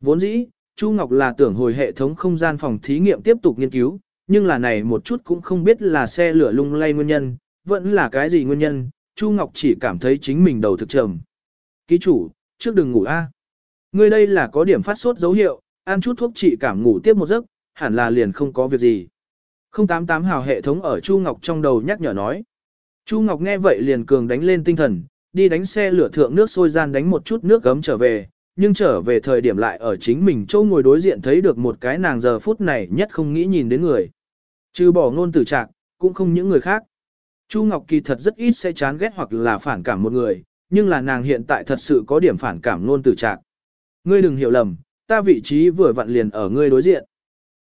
Vốn dĩ, Chu Ngọc là tưởng hồi hệ thống không gian phòng thí nghiệm tiếp tục nghiên cứu, nhưng là này một chút cũng không biết là xe lửa lung lay nguyên nhân, vẫn là cái gì nguyên nhân, Chu Ngọc chỉ cảm thấy chính mình đầu thực trầm. Ký chủ, trước đừng ngủ a. Ngươi đây là có điểm phát sốt dấu hiệu, ăn chút thuốc trị cảm ngủ tiếp một giấc, hẳn là liền không có việc gì. 088 hào hệ thống ở Chu Ngọc trong đầu nhắc nhở nói. Chu Ngọc nghe vậy liền cường đánh lên tinh thần, đi đánh xe lửa thượng nước sôi gian đánh một chút nước gấm trở về, nhưng trở về thời điểm lại ở chính mình châu ngồi đối diện thấy được một cái nàng giờ phút này nhất không nghĩ nhìn đến người. Trừ bỏ ngôn tử trạc, cũng không những người khác. Chu Ngọc kỳ thật rất ít sẽ chán ghét hoặc là phản cảm một người, nhưng là nàng hiện tại thật sự có điểm phản cảm ngôn tử trạc. Ngươi đừng hiểu lầm, ta vị trí vừa vặn liền ở ngươi đối diện.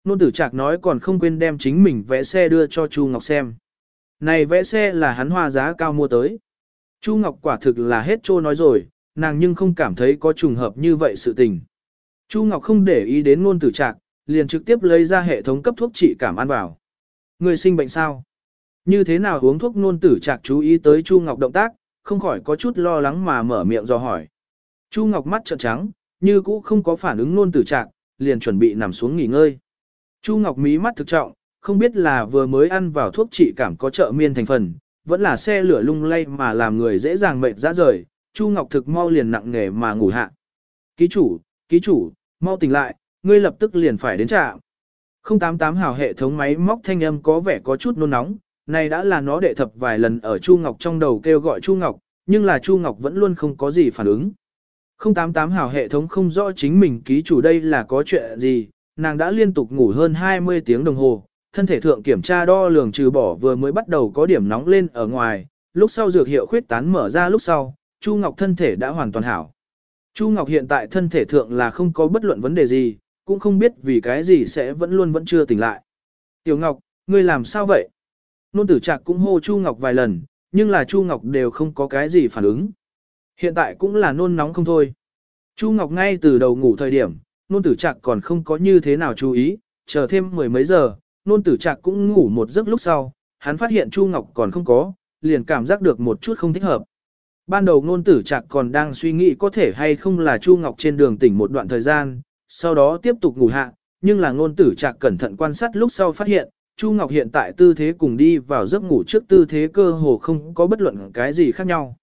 Nôn tử trạc nói còn không quên đem chính mình vẽ xe đưa cho Chu Ngọc xem. Này vẽ xe là hắn hoa giá cao mua tới. Chu Ngọc quả thực là hết trô nói rồi, nàng nhưng không cảm thấy có trùng hợp như vậy sự tình. Chu Ngọc không để ý đến nôn tử trạc, liền trực tiếp lấy ra hệ thống cấp thuốc trị cảm ăn vào. Người sinh bệnh sao? Như thế nào uống thuốc nôn tử trạc chú ý tới Chu Ngọc động tác, không khỏi có chút lo lắng mà mở miệng do hỏi. Chu Ngọc mắt trợn trắng, như cũ không có phản ứng nôn tử trạng, liền chuẩn bị nằm xuống nghỉ ngơi. Chu Ngọc mí mắt thực trọng, không biết là vừa mới ăn vào thuốc trị cảm có trợ miên thành phần, vẫn là xe lửa lung lay mà làm người dễ dàng mệt ra rời, Chu Ngọc thực mau liền nặng nghề mà ngủ hạ. Ký chủ, ký chủ, mau tỉnh lại, ngươi lập tức liền phải đến trạm. 088 hào hệ thống máy móc thanh âm có vẻ có chút nôn nóng, này đã là nó đệ thập vài lần ở Chu Ngọc trong đầu kêu gọi Chu Ngọc, nhưng là Chu Ngọc vẫn luôn không có gì phản ứng. 088 hào hệ thống không rõ chính mình ký chủ đây là có chuyện gì, nàng đã liên tục ngủ hơn 20 tiếng đồng hồ, thân thể thượng kiểm tra đo lường trừ bỏ vừa mới bắt đầu có điểm nóng lên ở ngoài, lúc sau dược hiệu khuyết tán mở ra lúc sau, Chu Ngọc thân thể đã hoàn toàn hảo. Chu Ngọc hiện tại thân thể thượng là không có bất luận vấn đề gì, cũng không biết vì cái gì sẽ vẫn luôn vẫn chưa tỉnh lại. Tiểu Ngọc, ngươi làm sao vậy? Nôn tử trạc cũng hô Chu Ngọc vài lần, nhưng là Chu Ngọc đều không có cái gì phản ứng. Hiện tại cũng là nôn nóng không thôi. Chu Ngọc ngay từ đầu ngủ thời điểm, nôn tử trạc còn không có như thế nào chú ý, chờ thêm mười mấy giờ, nôn tử trạc cũng ngủ một giấc lúc sau, hắn phát hiện Chu Ngọc còn không có, liền cảm giác được một chút không thích hợp. Ban đầu nôn tử trạc còn đang suy nghĩ có thể hay không là Chu Ngọc trên đường tỉnh một đoạn thời gian, sau đó tiếp tục ngủ hạ, nhưng là nôn tử trạc cẩn thận quan sát lúc sau phát hiện, Chu Ngọc hiện tại tư thế cùng đi vào giấc ngủ trước tư thế cơ hồ không có bất luận cái gì khác nhau.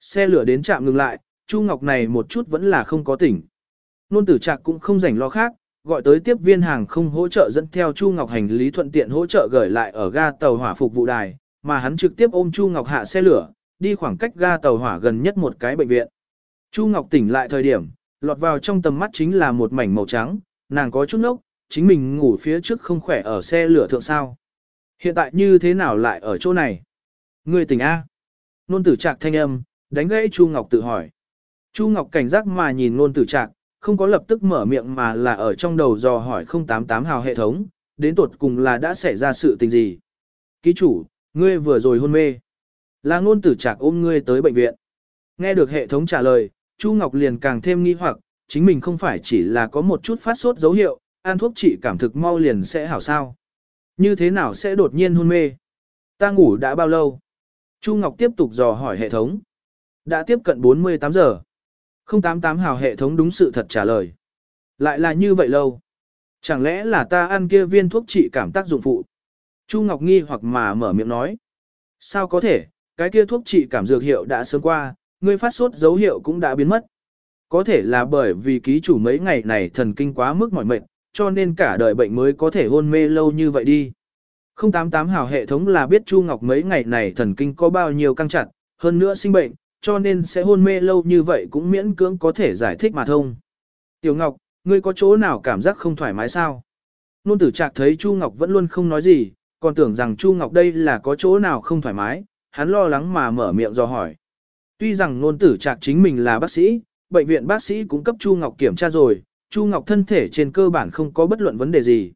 Xe lửa đến trạm ngừng lại, Chu Ngọc này một chút vẫn là không có tỉnh. Nôn tử trạc cũng không rảnh lo khác, gọi tới tiếp viên hàng không hỗ trợ dẫn theo Chu Ngọc hành lý thuận tiện hỗ trợ gửi lại ở ga tàu hỏa phục vụ đài, mà hắn trực tiếp ôm Chu Ngọc hạ xe lửa, đi khoảng cách ga tàu hỏa gần nhất một cái bệnh viện. Chu Ngọc tỉnh lại thời điểm, lọt vào trong tầm mắt chính là một mảnh màu trắng, nàng có chút nốc, chính mình ngủ phía trước không khỏe ở xe lửa thượng sao. Hiện tại như thế nào lại ở chỗ này? Người tỉnh A. Nôn tử trạc thanh âm, đánh gãy Chu Ngọc tự hỏi. Chu Ngọc cảnh giác mà nhìn nôn tử trạc, không có lập tức mở miệng mà là ở trong đầu dò hỏi 088 hào hệ thống, đến tột cùng là đã xảy ra sự tình gì. Ký chủ, ngươi vừa rồi hôn mê. Là ngôn tử trạc ôm ngươi tới bệnh viện. Nghe được hệ thống trả lời, Chu Ngọc liền càng thêm nghi hoặc, chính mình không phải chỉ là có một chút phát sốt dấu hiệu, ăn thuốc trị cảm thực mau liền sẽ hảo sao. Như thế nào sẽ đột nhiên hôn mê? Ta ngủ đã bao lâu? Chu Ngọc tiếp tục dò hỏi hệ thống. Đã tiếp cận 48 giờ. 088 hào hệ thống đúng sự thật trả lời. Lại là như vậy lâu. Chẳng lẽ là ta ăn kia viên thuốc trị cảm tác dụng phụ? Chu Ngọc nghi hoặc mà mở miệng nói. Sao có thể, cái kia thuốc trị cảm dược hiệu đã sớm qua, ngươi phát sốt dấu hiệu cũng đã biến mất. Có thể là bởi vì ký chủ mấy ngày này thần kinh quá mức mỏi mệt, cho nên cả đời bệnh mới có thể hôn mê lâu như vậy đi. 088 hào hệ thống là biết Chu Ngọc mấy ngày này thần kinh có bao nhiêu căng chặt, hơn nữa sinh bệnh, cho nên sẽ hôn mê lâu như vậy cũng miễn cưỡng có thể giải thích mà thông. Tiểu Ngọc, ngươi có chỗ nào cảm giác không thoải mái sao? Nôn tử trạc thấy Chu Ngọc vẫn luôn không nói gì, còn tưởng rằng Chu Ngọc đây là có chỗ nào không thoải mái, hắn lo lắng mà mở miệng do hỏi. Tuy rằng nôn tử trạc chính mình là bác sĩ, bệnh viện bác sĩ cũng cấp Chu Ngọc kiểm tra rồi, Chu Ngọc thân thể trên cơ bản không có bất luận vấn đề gì.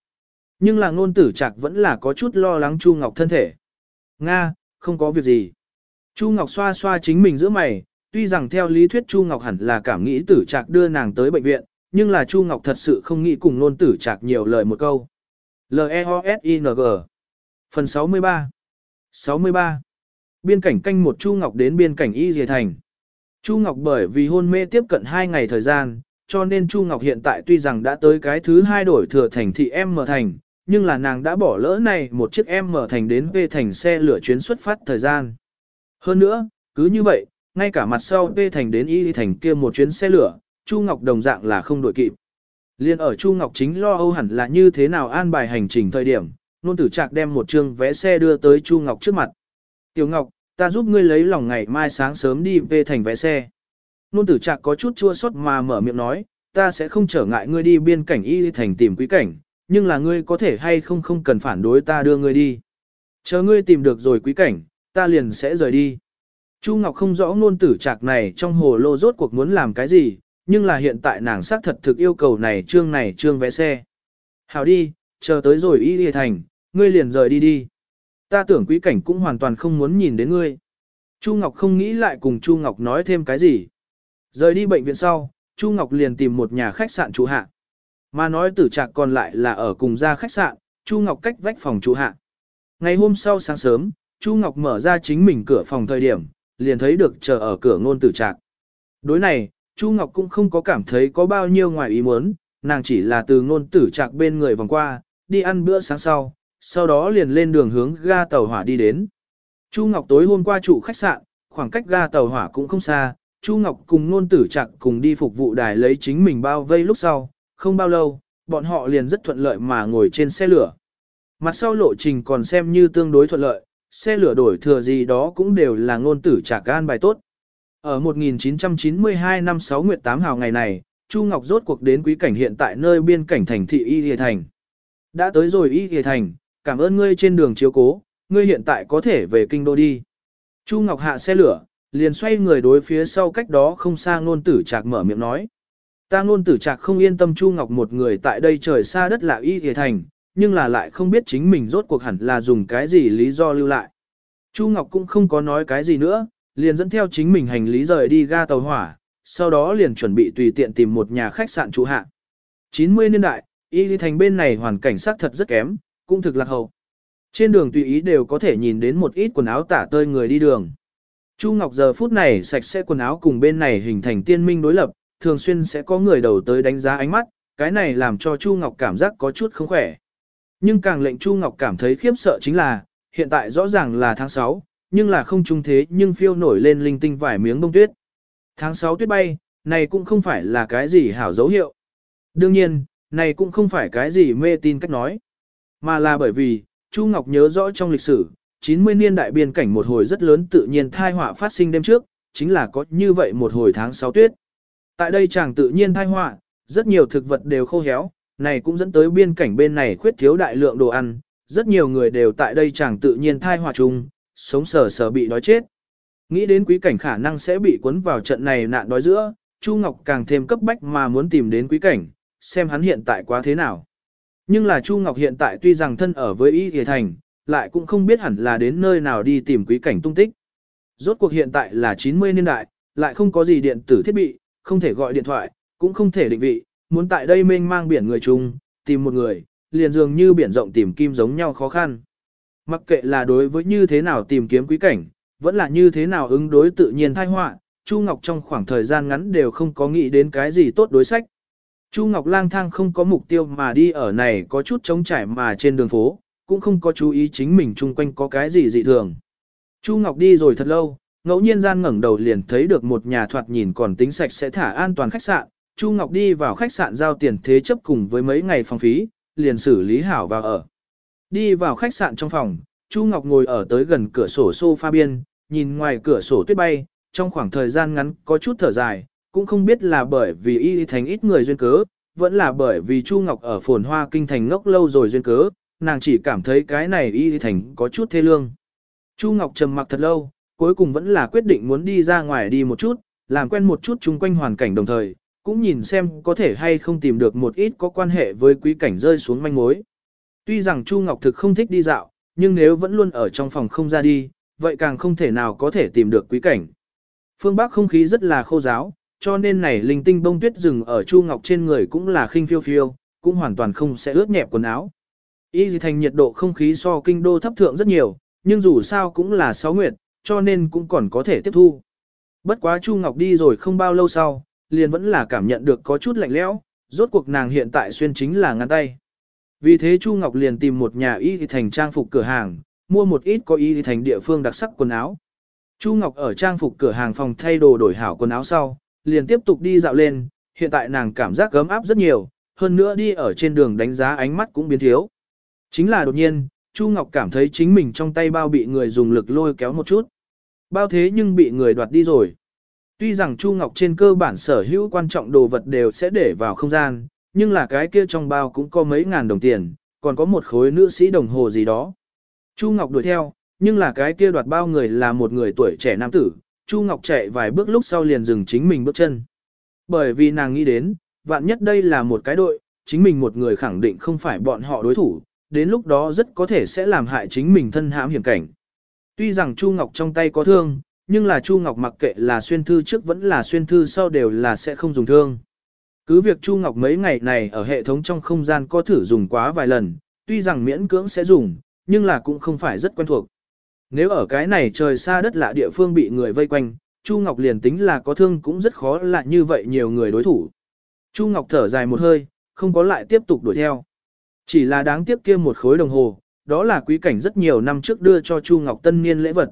Nhưng là nôn tử trạc vẫn là có chút lo lắng Chu Ngọc thân thể. Nga, không có việc gì. Chu Ngọc xoa xoa chính mình giữa mày, tuy rằng theo lý thuyết Chu Ngọc hẳn là cảm nghĩ tử trạc đưa nàng tới bệnh viện, nhưng là Chu Ngọc thật sự không nghĩ cùng nôn tử trạc nhiều lời một câu. L-E-O-S-I-N-G Phần 63 63 Biên cảnh canh một Chu Ngọc đến biên cảnh Y Dìa Thành. Chu Ngọc bởi vì hôn mê tiếp cận 2 ngày thời gian, cho nên Chu Ngọc hiện tại tuy rằng đã tới cái thứ hai đổi thừa thành thị M thành, nhưng là nàng đã bỏ lỡ này một chiếc M thành đến V thành xe lửa chuyến xuất phát thời gian. Hơn nữa, cứ như vậy, ngay cả mặt sau V thành đến Y thành kia một chuyến xe lửa, Chu Ngọc đồng dạng là không đội kịp. Liên ở Chu Ngọc chính lo âu hẳn là như thế nào an bài hành trình thời điểm, nôn tử trạc đem một chương vé xe đưa tới Chu Ngọc trước mặt. Tiểu Ngọc, ta giúp ngươi lấy lòng ngày mai sáng sớm đi về thành vé xe. Nôn tử trạc có chút chua xót mà mở miệng nói, ta sẽ không trở ngại ngươi đi biên cảnh y thành tìm quý cảnh, nhưng là ngươi có thể hay không không cần phản đối ta đưa ngươi đi. Chờ ngươi tìm được rồi quý cảnh, ta liền sẽ rời đi. Chu Ngọc không rõ nôn tử trạc này trong hồ lô rốt cuộc muốn làm cái gì, nhưng là hiện tại nàng xác thật thực yêu cầu này trương này trương vé xe. Hảo đi, chờ tới rồi y đi thành, ngươi liền rời đi đi. Ta tưởng quý cảnh cũng hoàn toàn không muốn nhìn đến ngươi. Chu Ngọc không nghĩ lại cùng Chu Ngọc nói thêm cái gì. Rời đi bệnh viện sau, Chu Ngọc liền tìm một nhà khách sạn trụ hạ. Mà nói tử trạc còn lại là ở cùng ra khách sạn, Chu Ngọc cách vách phòng trụ hạ. Ngày hôm sau sáng sớm, Chu Ngọc mở ra chính mình cửa phòng thời điểm, liền thấy được chờ ở cửa ngôn tử trạc. Đối này, Chu Ngọc cũng không có cảm thấy có bao nhiêu ngoài ý muốn, nàng chỉ là từ ngôn tử trạc bên người vòng qua, đi ăn bữa sáng sau, sau đó liền lên đường hướng ga tàu hỏa đi đến. Chu Ngọc tối hôm qua trụ khách sạn, khoảng cách ga tàu hỏa cũng không xa, Chu Ngọc cùng ngôn tử trạc cùng đi phục vụ đài lấy chính mình bao vây lúc sau, không bao lâu, bọn họ liền rất thuận lợi mà ngồi trên xe lửa. Mặt sau lộ trình còn xem như tương đối thuận lợi, xe lửa đổi thừa gì đó cũng đều là ngôn tử trả gan bài tốt. Ở 1992 năm 6 nguyệt 8 hào ngày này, Chu Ngọc rốt cuộc đến quý cảnh hiện tại nơi biên cảnh thành thị Y Lìa Thành. Đã tới rồi Y Lìa Thành, cảm ơn ngươi trên đường chiếu cố, ngươi hiện tại có thể về kinh đô đi. Chu Ngọc hạ xe lửa, liền xoay người đối phía sau cách đó không xa ngôn tử trạc mở miệng nói. Ta ngôn tử trạc không yên tâm Chu Ngọc một người tại đây trời xa đất lạ y hề thành, nhưng là lại không biết chính mình rốt cuộc hẳn là dùng cái gì lý do lưu lại. Chu Ngọc cũng không có nói cái gì nữa, liền dẫn theo chính mình hành lý rời đi ga tàu hỏa, sau đó liền chuẩn bị tùy tiện tìm một nhà khách sạn trụ hạ. 90 niên đại, y thành bên này hoàn cảnh sắc thật rất kém, cũng thực lạc hậu. Trên đường tùy ý đều có thể nhìn đến một ít quần áo tả tơi người đi đường. Chu Ngọc giờ phút này sạch sẽ quần áo cùng bên này hình thành tiên minh đối lập, thường xuyên sẽ có người đầu tới đánh giá ánh mắt, cái này làm cho Chu Ngọc cảm giác có chút không khỏe. Nhưng càng lệnh Chu Ngọc cảm thấy khiếp sợ chính là, hiện tại rõ ràng là tháng 6, nhưng là không trung thế nhưng phiêu nổi lên linh tinh vài miếng bông tuyết. Tháng 6 tuyết bay, này cũng không phải là cái gì hảo dấu hiệu. Đương nhiên, này cũng không phải cái gì mê tin cách nói. Mà là bởi vì, Chu Ngọc nhớ rõ trong lịch sử, 90 niên đại biên cảnh một hồi rất lớn tự nhiên thai họa phát sinh đêm trước, chính là có như vậy một hồi tháng 6 tuyết. Tại đây chẳng tự nhiên thai họa, rất nhiều thực vật đều khô héo, này cũng dẫn tới biên cảnh bên này khuyết thiếu đại lượng đồ ăn, rất nhiều người đều tại đây chẳng tự nhiên thai hòa chung, sống sờ sờ bị đói chết. Nghĩ đến quý cảnh khả năng sẽ bị cuốn vào trận này nạn đói giữa, Chu Ngọc càng thêm cấp bách mà muốn tìm đến quý cảnh, xem hắn hiện tại quá thế nào. Nhưng là Chu Ngọc hiện tại tuy rằng thân ở với Y Thề Thành, lại cũng không biết hẳn là đến nơi nào đi tìm quý cảnh tung tích. Rốt cuộc hiện tại là 90 niên đại, lại không có gì điện tử thiết bị, không thể gọi điện thoại, cũng không thể định vị, muốn tại đây mênh mang biển người chung, tìm một người, liền dường như biển rộng tìm kim giống nhau khó khăn. Mặc kệ là đối với như thế nào tìm kiếm quý cảnh, vẫn là như thế nào ứng đối tự nhiên thai họa, Chu Ngọc trong khoảng thời gian ngắn đều không có nghĩ đến cái gì tốt đối sách. Chu Ngọc lang thang không có mục tiêu mà đi ở này có chút trống trải mà trên đường phố, cũng không có chú ý chính mình chung quanh có cái gì dị thường. Chu Ngọc đi rồi thật lâu, ngẫu nhiên gian ngẩng đầu liền thấy được một nhà thoạt nhìn còn tính sạch sẽ thả an toàn khách sạn. Chu Ngọc đi vào khách sạn giao tiền thế chấp cùng với mấy ngày phòng phí, liền xử lý hảo vào ở. Đi vào khách sạn trong phòng, Chu Ngọc ngồi ở tới gần cửa sổ sofa biên, nhìn ngoài cửa sổ tuyết bay, trong khoảng thời gian ngắn có chút thở dài, cũng không biết là bởi vì y thành ít người duyên cớ, vẫn là bởi vì Chu Ngọc ở phồn hoa kinh thành ngốc lâu rồi duyên cớ, nàng chỉ cảm thấy cái này y thành có chút thê lương. Chu Ngọc trầm mặc thật lâu, cuối cùng vẫn là quyết định muốn đi ra ngoài đi một chút, làm quen một chút chung quanh hoàn cảnh đồng thời, cũng nhìn xem có thể hay không tìm được một ít có quan hệ với quý cảnh rơi xuống manh mối. Tuy rằng Chu Ngọc thực không thích đi dạo, nhưng nếu vẫn luôn ở trong phòng không ra đi, vậy càng không thể nào có thể tìm được quý cảnh. Phương Bắc không khí rất là khô giáo, cho nên này linh tinh bông tuyết rừng ở Chu Ngọc trên người cũng là khinh phiêu phiêu, cũng hoàn toàn không sẽ ướt nhẹp quần áo. Y dì thành nhiệt độ không khí so kinh đô thấp thượng rất nhiều, nhưng dù sao cũng là sáu nguyệt, cho nên cũng còn có thể tiếp thu. Bất quá Chu Ngọc đi rồi không bao lâu sau, liền vẫn là cảm nhận được có chút lạnh lẽo, rốt cuộc nàng hiện tại xuyên chính là ngăn tay. Vì thế Chu Ngọc liền tìm một nhà y thành trang phục cửa hàng, mua một ít có y thành địa phương đặc sắc quần áo. Chu Ngọc ở trang phục cửa hàng phòng thay đồ đổi hảo quần áo sau, liền tiếp tục đi dạo lên, hiện tại nàng cảm giác gấm áp rất nhiều, hơn nữa đi ở trên đường đánh giá ánh mắt cũng biến thiếu. Chính là đột nhiên, Chu Ngọc cảm thấy chính mình trong tay bao bị người dùng lực lôi kéo một chút. Bao thế nhưng bị người đoạt đi rồi. Tuy rằng Chu Ngọc trên cơ bản sở hữu quan trọng đồ vật đều sẽ để vào không gian, nhưng là cái kia trong bao cũng có mấy ngàn đồng tiền, còn có một khối nữ sĩ đồng hồ gì đó. Chu Ngọc đuổi theo, nhưng là cái kia đoạt bao người là một người tuổi trẻ nam tử, Chu Ngọc chạy vài bước lúc sau liền dừng chính mình bước chân. Bởi vì nàng nghĩ đến, vạn nhất đây là một cái đội, chính mình một người khẳng định không phải bọn họ đối thủ, đến lúc đó rất có thể sẽ làm hại chính mình thân hãm hiểm cảnh. Tuy rằng Chu Ngọc trong tay có thương, nhưng là Chu Ngọc mặc kệ là xuyên thư trước vẫn là xuyên thư sau đều là sẽ không dùng thương. Cứ việc Chu Ngọc mấy ngày này ở hệ thống trong không gian có thử dùng quá vài lần, tuy rằng miễn cưỡng sẽ dùng, nhưng là cũng không phải rất quen thuộc. Nếu ở cái này trời xa đất lạ địa phương bị người vây quanh, Chu Ngọc liền tính là có thương cũng rất khó là như vậy nhiều người đối thủ. Chu Ngọc thở dài một hơi, không có lại tiếp tục đuổi theo. Chỉ là đáng tiếc kia một khối đồng hồ, đó là quý cảnh rất nhiều năm trước đưa cho Chu Ngọc tân niên lễ vật.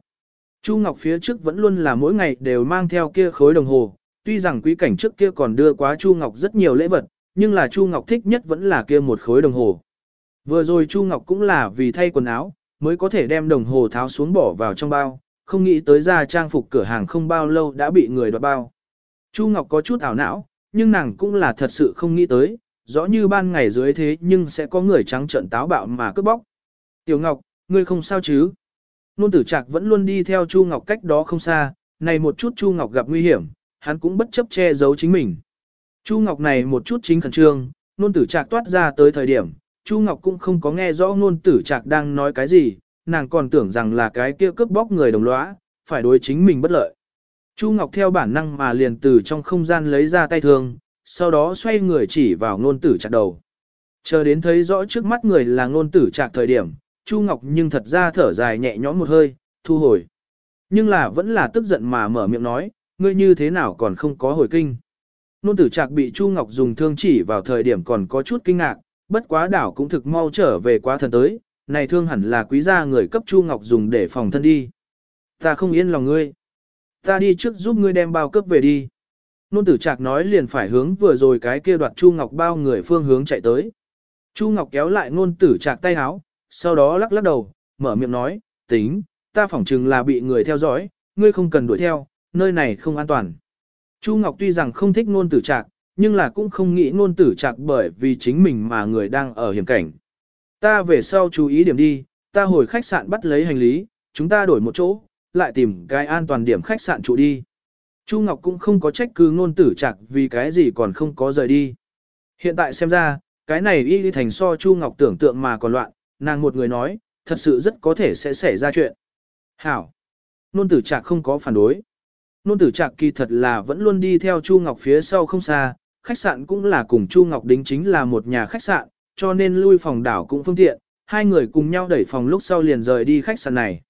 Chu Ngọc phía trước vẫn luôn là mỗi ngày đều mang theo kia khối đồng hồ, tuy rằng quý cảnh trước kia còn đưa quá Chu Ngọc rất nhiều lễ vật, nhưng là Chu Ngọc thích nhất vẫn là kia một khối đồng hồ. Vừa rồi Chu Ngọc cũng là vì thay quần áo, mới có thể đem đồng hồ tháo xuống bỏ vào trong bao, không nghĩ tới ra trang phục cửa hàng không bao lâu đã bị người đoạt bao. Chu Ngọc có chút ảo não, nhưng nàng cũng là thật sự không nghĩ tới, rõ như ban ngày dưới thế nhưng sẽ có người trắng trợn táo bạo mà cướp bóc. Tiểu Ngọc, ngươi không sao chứ? Nôn tử trạc vẫn luôn đi theo Chu Ngọc cách đó không xa, này một chút Chu Ngọc gặp nguy hiểm, hắn cũng bất chấp che giấu chính mình. Chu Ngọc này một chút chính khẩn trương, nôn tử trạc toát ra tới thời điểm, Chu Ngọc cũng không có nghe rõ nôn tử trạc đang nói cái gì, nàng còn tưởng rằng là cái kia cướp bóc người đồng lõa, phải đối chính mình bất lợi. Chu Ngọc theo bản năng mà liền từ trong không gian lấy ra tay thương, sau đó xoay người chỉ vào nôn tử trạc đầu. Chờ đến thấy rõ trước mắt người là nôn tử trạc thời điểm, Chu Ngọc nhưng thật ra thở dài nhẹ nhõm một hơi, thu hồi. Nhưng là vẫn là tức giận mà mở miệng nói, ngươi như thế nào còn không có hồi kinh. Nôn tử trạc bị Chu Ngọc dùng thương chỉ vào thời điểm còn có chút kinh ngạc, bất quá đảo cũng thực mau trở về quá thần tới, này thương hẳn là quý gia người cấp Chu Ngọc dùng để phòng thân đi. Ta không yên lòng ngươi. Ta đi trước giúp ngươi đem bao cấp về đi. Nôn tử trạc nói liền phải hướng vừa rồi cái kia đoạt Chu Ngọc bao người phương hướng chạy tới. Chu Ngọc kéo lại nôn tử trạc tay háo, sau đó lắc lắc đầu, mở miệng nói, tính, ta phỏng chừng là bị người theo dõi, ngươi không cần đuổi theo, nơi này không an toàn. Chu Ngọc tuy rằng không thích nôn tử trạc, nhưng là cũng không nghĩ nôn tử trạc bởi vì chính mình mà người đang ở hiểm cảnh. Ta về sau chú ý điểm đi, ta hồi khách sạn bắt lấy hành lý, chúng ta đổi một chỗ, lại tìm cái an toàn điểm khách sạn trụ đi. Chu Ngọc cũng không có trách cứ nôn tử trạc vì cái gì còn không có rời đi. Hiện tại xem ra, cái này y đi thành so Chu Ngọc tưởng tượng mà còn loạn, nàng một người nói, thật sự rất có thể sẽ xảy ra chuyện. Hảo. Nôn tử trạc không có phản đối. Nôn tử trạc kỳ thật là vẫn luôn đi theo Chu Ngọc phía sau không xa, khách sạn cũng là cùng Chu Ngọc đính chính là một nhà khách sạn, cho nên lui phòng đảo cũng phương tiện, hai người cùng nhau đẩy phòng lúc sau liền rời đi khách sạn này.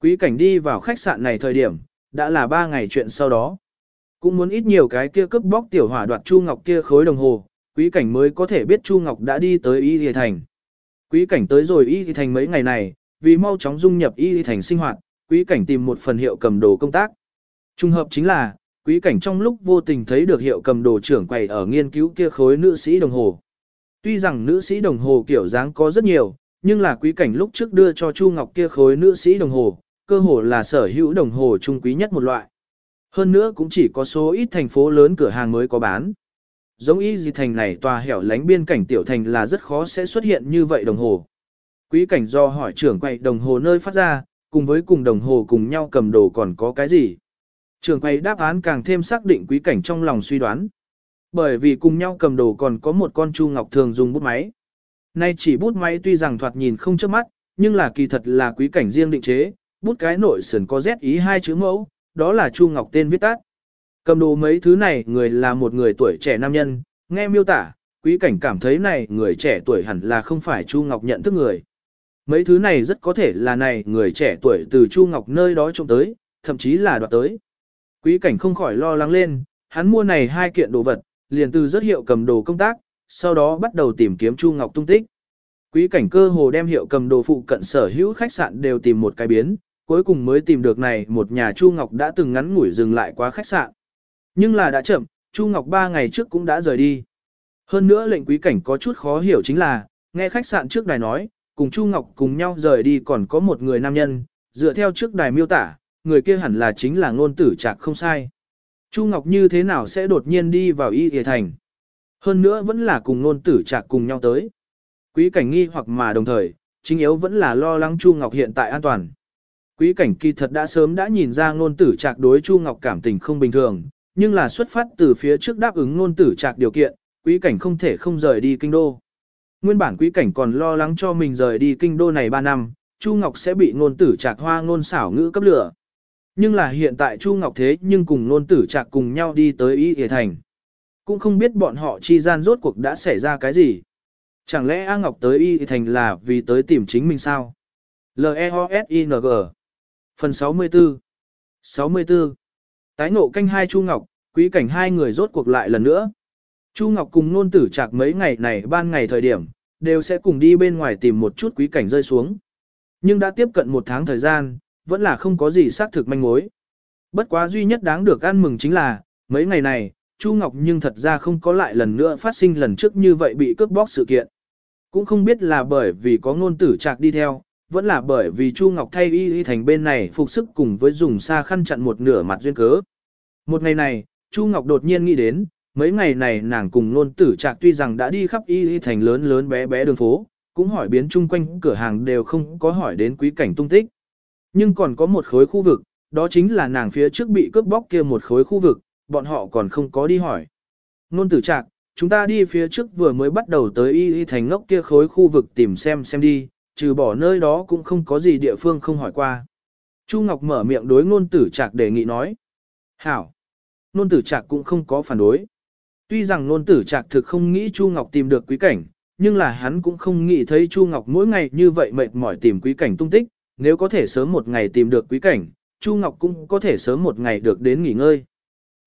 Quý cảnh đi vào khách sạn này thời điểm, đã là ba ngày chuyện sau đó. Cũng muốn ít nhiều cái kia cướp bóc tiểu hỏa đoạt Chu Ngọc kia khối đồng hồ, quý cảnh mới có thể biết Chu Ngọc đã đi tới Y Lì Thành. Quý cảnh tới rồi Y Lì Thành mấy ngày này, vì mau chóng dung nhập Y Lì Thành sinh hoạt, quý cảnh tìm một phần hiệu cầm đồ công tác. Trung hợp chính là, quý cảnh trong lúc vô tình thấy được hiệu cầm đồ trưởng quầy ở nghiên cứu kia khối nữ sĩ đồng hồ. Tuy rằng nữ sĩ đồng hồ kiểu dáng có rất nhiều, nhưng là quý cảnh lúc trước đưa cho Chu Ngọc kia khối nữ sĩ đồng hồ, cơ hồ là sở hữu đồng hồ trung quý nhất một loại. Hơn nữa cũng chỉ có số ít thành phố lớn cửa hàng mới có bán. Giống y gì thành này tòa hẻo lánh biên cảnh tiểu thành là rất khó sẽ xuất hiện như vậy đồng hồ. Quý cảnh do hỏi trưởng quầy đồng hồ nơi phát ra, cùng với cùng đồng hồ cùng nhau cầm đồ còn có cái gì. Trưởng quầy đáp án càng thêm xác định quý cảnh trong lòng suy đoán. Bởi vì cùng nhau cầm đồ còn có một con chu ngọc thường dùng bút máy. Nay chỉ bút máy tuy rằng thoạt nhìn không chớp mắt, nhưng là kỳ thật là quý cảnh riêng định chế, bút cái nội sườn có Z ý hai chữ mẫu, đó là Chu Ngọc tên viết tắt. Cầm đồ mấy thứ này người là một người tuổi trẻ nam nhân, nghe miêu tả, quý cảnh cảm thấy này người trẻ tuổi hẳn là không phải Chu Ngọc nhận thức người. Mấy thứ này rất có thể là này người trẻ tuổi từ Chu Ngọc nơi đó trông tới, thậm chí là đoạt tới. Quý cảnh không khỏi lo lắng lên, hắn mua này hai kiện đồ vật, liền từ rất hiệu cầm đồ công tác, sau đó bắt đầu tìm kiếm Chu Ngọc tung tích. Quý cảnh cơ hồ đem hiệu cầm đồ phụ cận sở hữu khách sạn đều tìm một cái biến, cuối cùng mới tìm được này một nhà Chu Ngọc đã từng ngắn ngủi dừng lại qua khách sạn. Nhưng là đã chậm, Chu Ngọc ba ngày trước cũng đã rời đi. Hơn nữa lệnh quý cảnh có chút khó hiểu chính là, nghe khách sạn trước đài nói, cùng Chu Ngọc cùng nhau rời đi còn có một người nam nhân, dựa theo trước đài miêu tả, người kia hẳn là chính là ngôn tử trạc không sai. Chu Ngọc như thế nào sẽ đột nhiên đi vào y thề thành? Hơn nữa vẫn là cùng ngôn tử trạc cùng nhau tới. Quý cảnh nghi hoặc mà đồng thời, chính yếu vẫn là lo lắng Chu Ngọc hiện tại an toàn. Quý cảnh kỳ thật đã sớm đã nhìn ra ngôn tử trạc đối Chu Ngọc cảm tình không bình thường, nhưng là xuất phát từ phía trước đáp ứng ngôn tử trạc điều kiện, quý cảnh không thể không rời đi kinh đô. Nguyên bản quý cảnh còn lo lắng cho mình rời đi kinh đô này 3 năm, Chu Ngọc sẽ bị ngôn tử trạc hoa ngôn xảo ngữ cấp lửa. Nhưng là hiện tại Chu Ngọc thế nhưng cùng ngôn tử trạc cùng nhau đi tới Y Hề Thành. Cũng không biết bọn họ chi gian rốt cuộc đã xảy ra cái gì. Chẳng lẽ A Ngọc tới Y Hề Thành là vì tới tìm chính mình sao? L-E-O-S-I-N-G Phần 64 64 Tái ngộ canh hai Chu Ngọc, quý cảnh hai người rốt cuộc lại lần nữa. Chu Ngọc cùng nôn tử chạc mấy ngày này ban ngày thời điểm, đều sẽ cùng đi bên ngoài tìm một chút quý cảnh rơi xuống. Nhưng đã tiếp cận một tháng thời gian, vẫn là không có gì xác thực manh mối. Bất quá duy nhất đáng được ăn mừng chính là, mấy ngày này, Chu Ngọc nhưng thật ra không có lại lần nữa phát sinh lần trước như vậy bị cướp bóc sự kiện. Cũng không biết là bởi vì có ngôn tử chạc đi theo, vẫn là bởi vì Chu Ngọc thay y y thành bên này phục sức cùng với dùng xa khăn chặn một nửa mặt duyên cớ. Một ngày này, Chu Ngọc đột nhiên nghĩ đến, mấy ngày này nàng cùng nôn tử trạc tuy rằng đã đi khắp y y thành lớn lớn bé bé đường phố, cũng hỏi biến chung quanh cửa hàng đều không có hỏi đến quý cảnh tung tích. Nhưng còn có một khối khu vực, đó chính là nàng phía trước bị cướp bóc kia một khối khu vực, bọn họ còn không có đi hỏi. Nôn tử trạc, chúng ta đi phía trước vừa mới bắt đầu tới y y thành ngốc kia khối khu vực tìm xem xem đi, trừ bỏ nơi đó cũng không có gì địa phương không hỏi qua. Chu Ngọc mở miệng đối ngôn tử trạc đề nghị nói. Hảo. Nôn tử trạc cũng không có phản đối. Tuy rằng nôn tử trạc thực không nghĩ Chu Ngọc tìm được quý cảnh, nhưng là hắn cũng không nghĩ thấy Chu Ngọc mỗi ngày như vậy mệt mỏi tìm quý cảnh tung tích, nếu có thể sớm một ngày tìm được quý cảnh, Chu Ngọc cũng có thể sớm một ngày được đến nghỉ ngơi.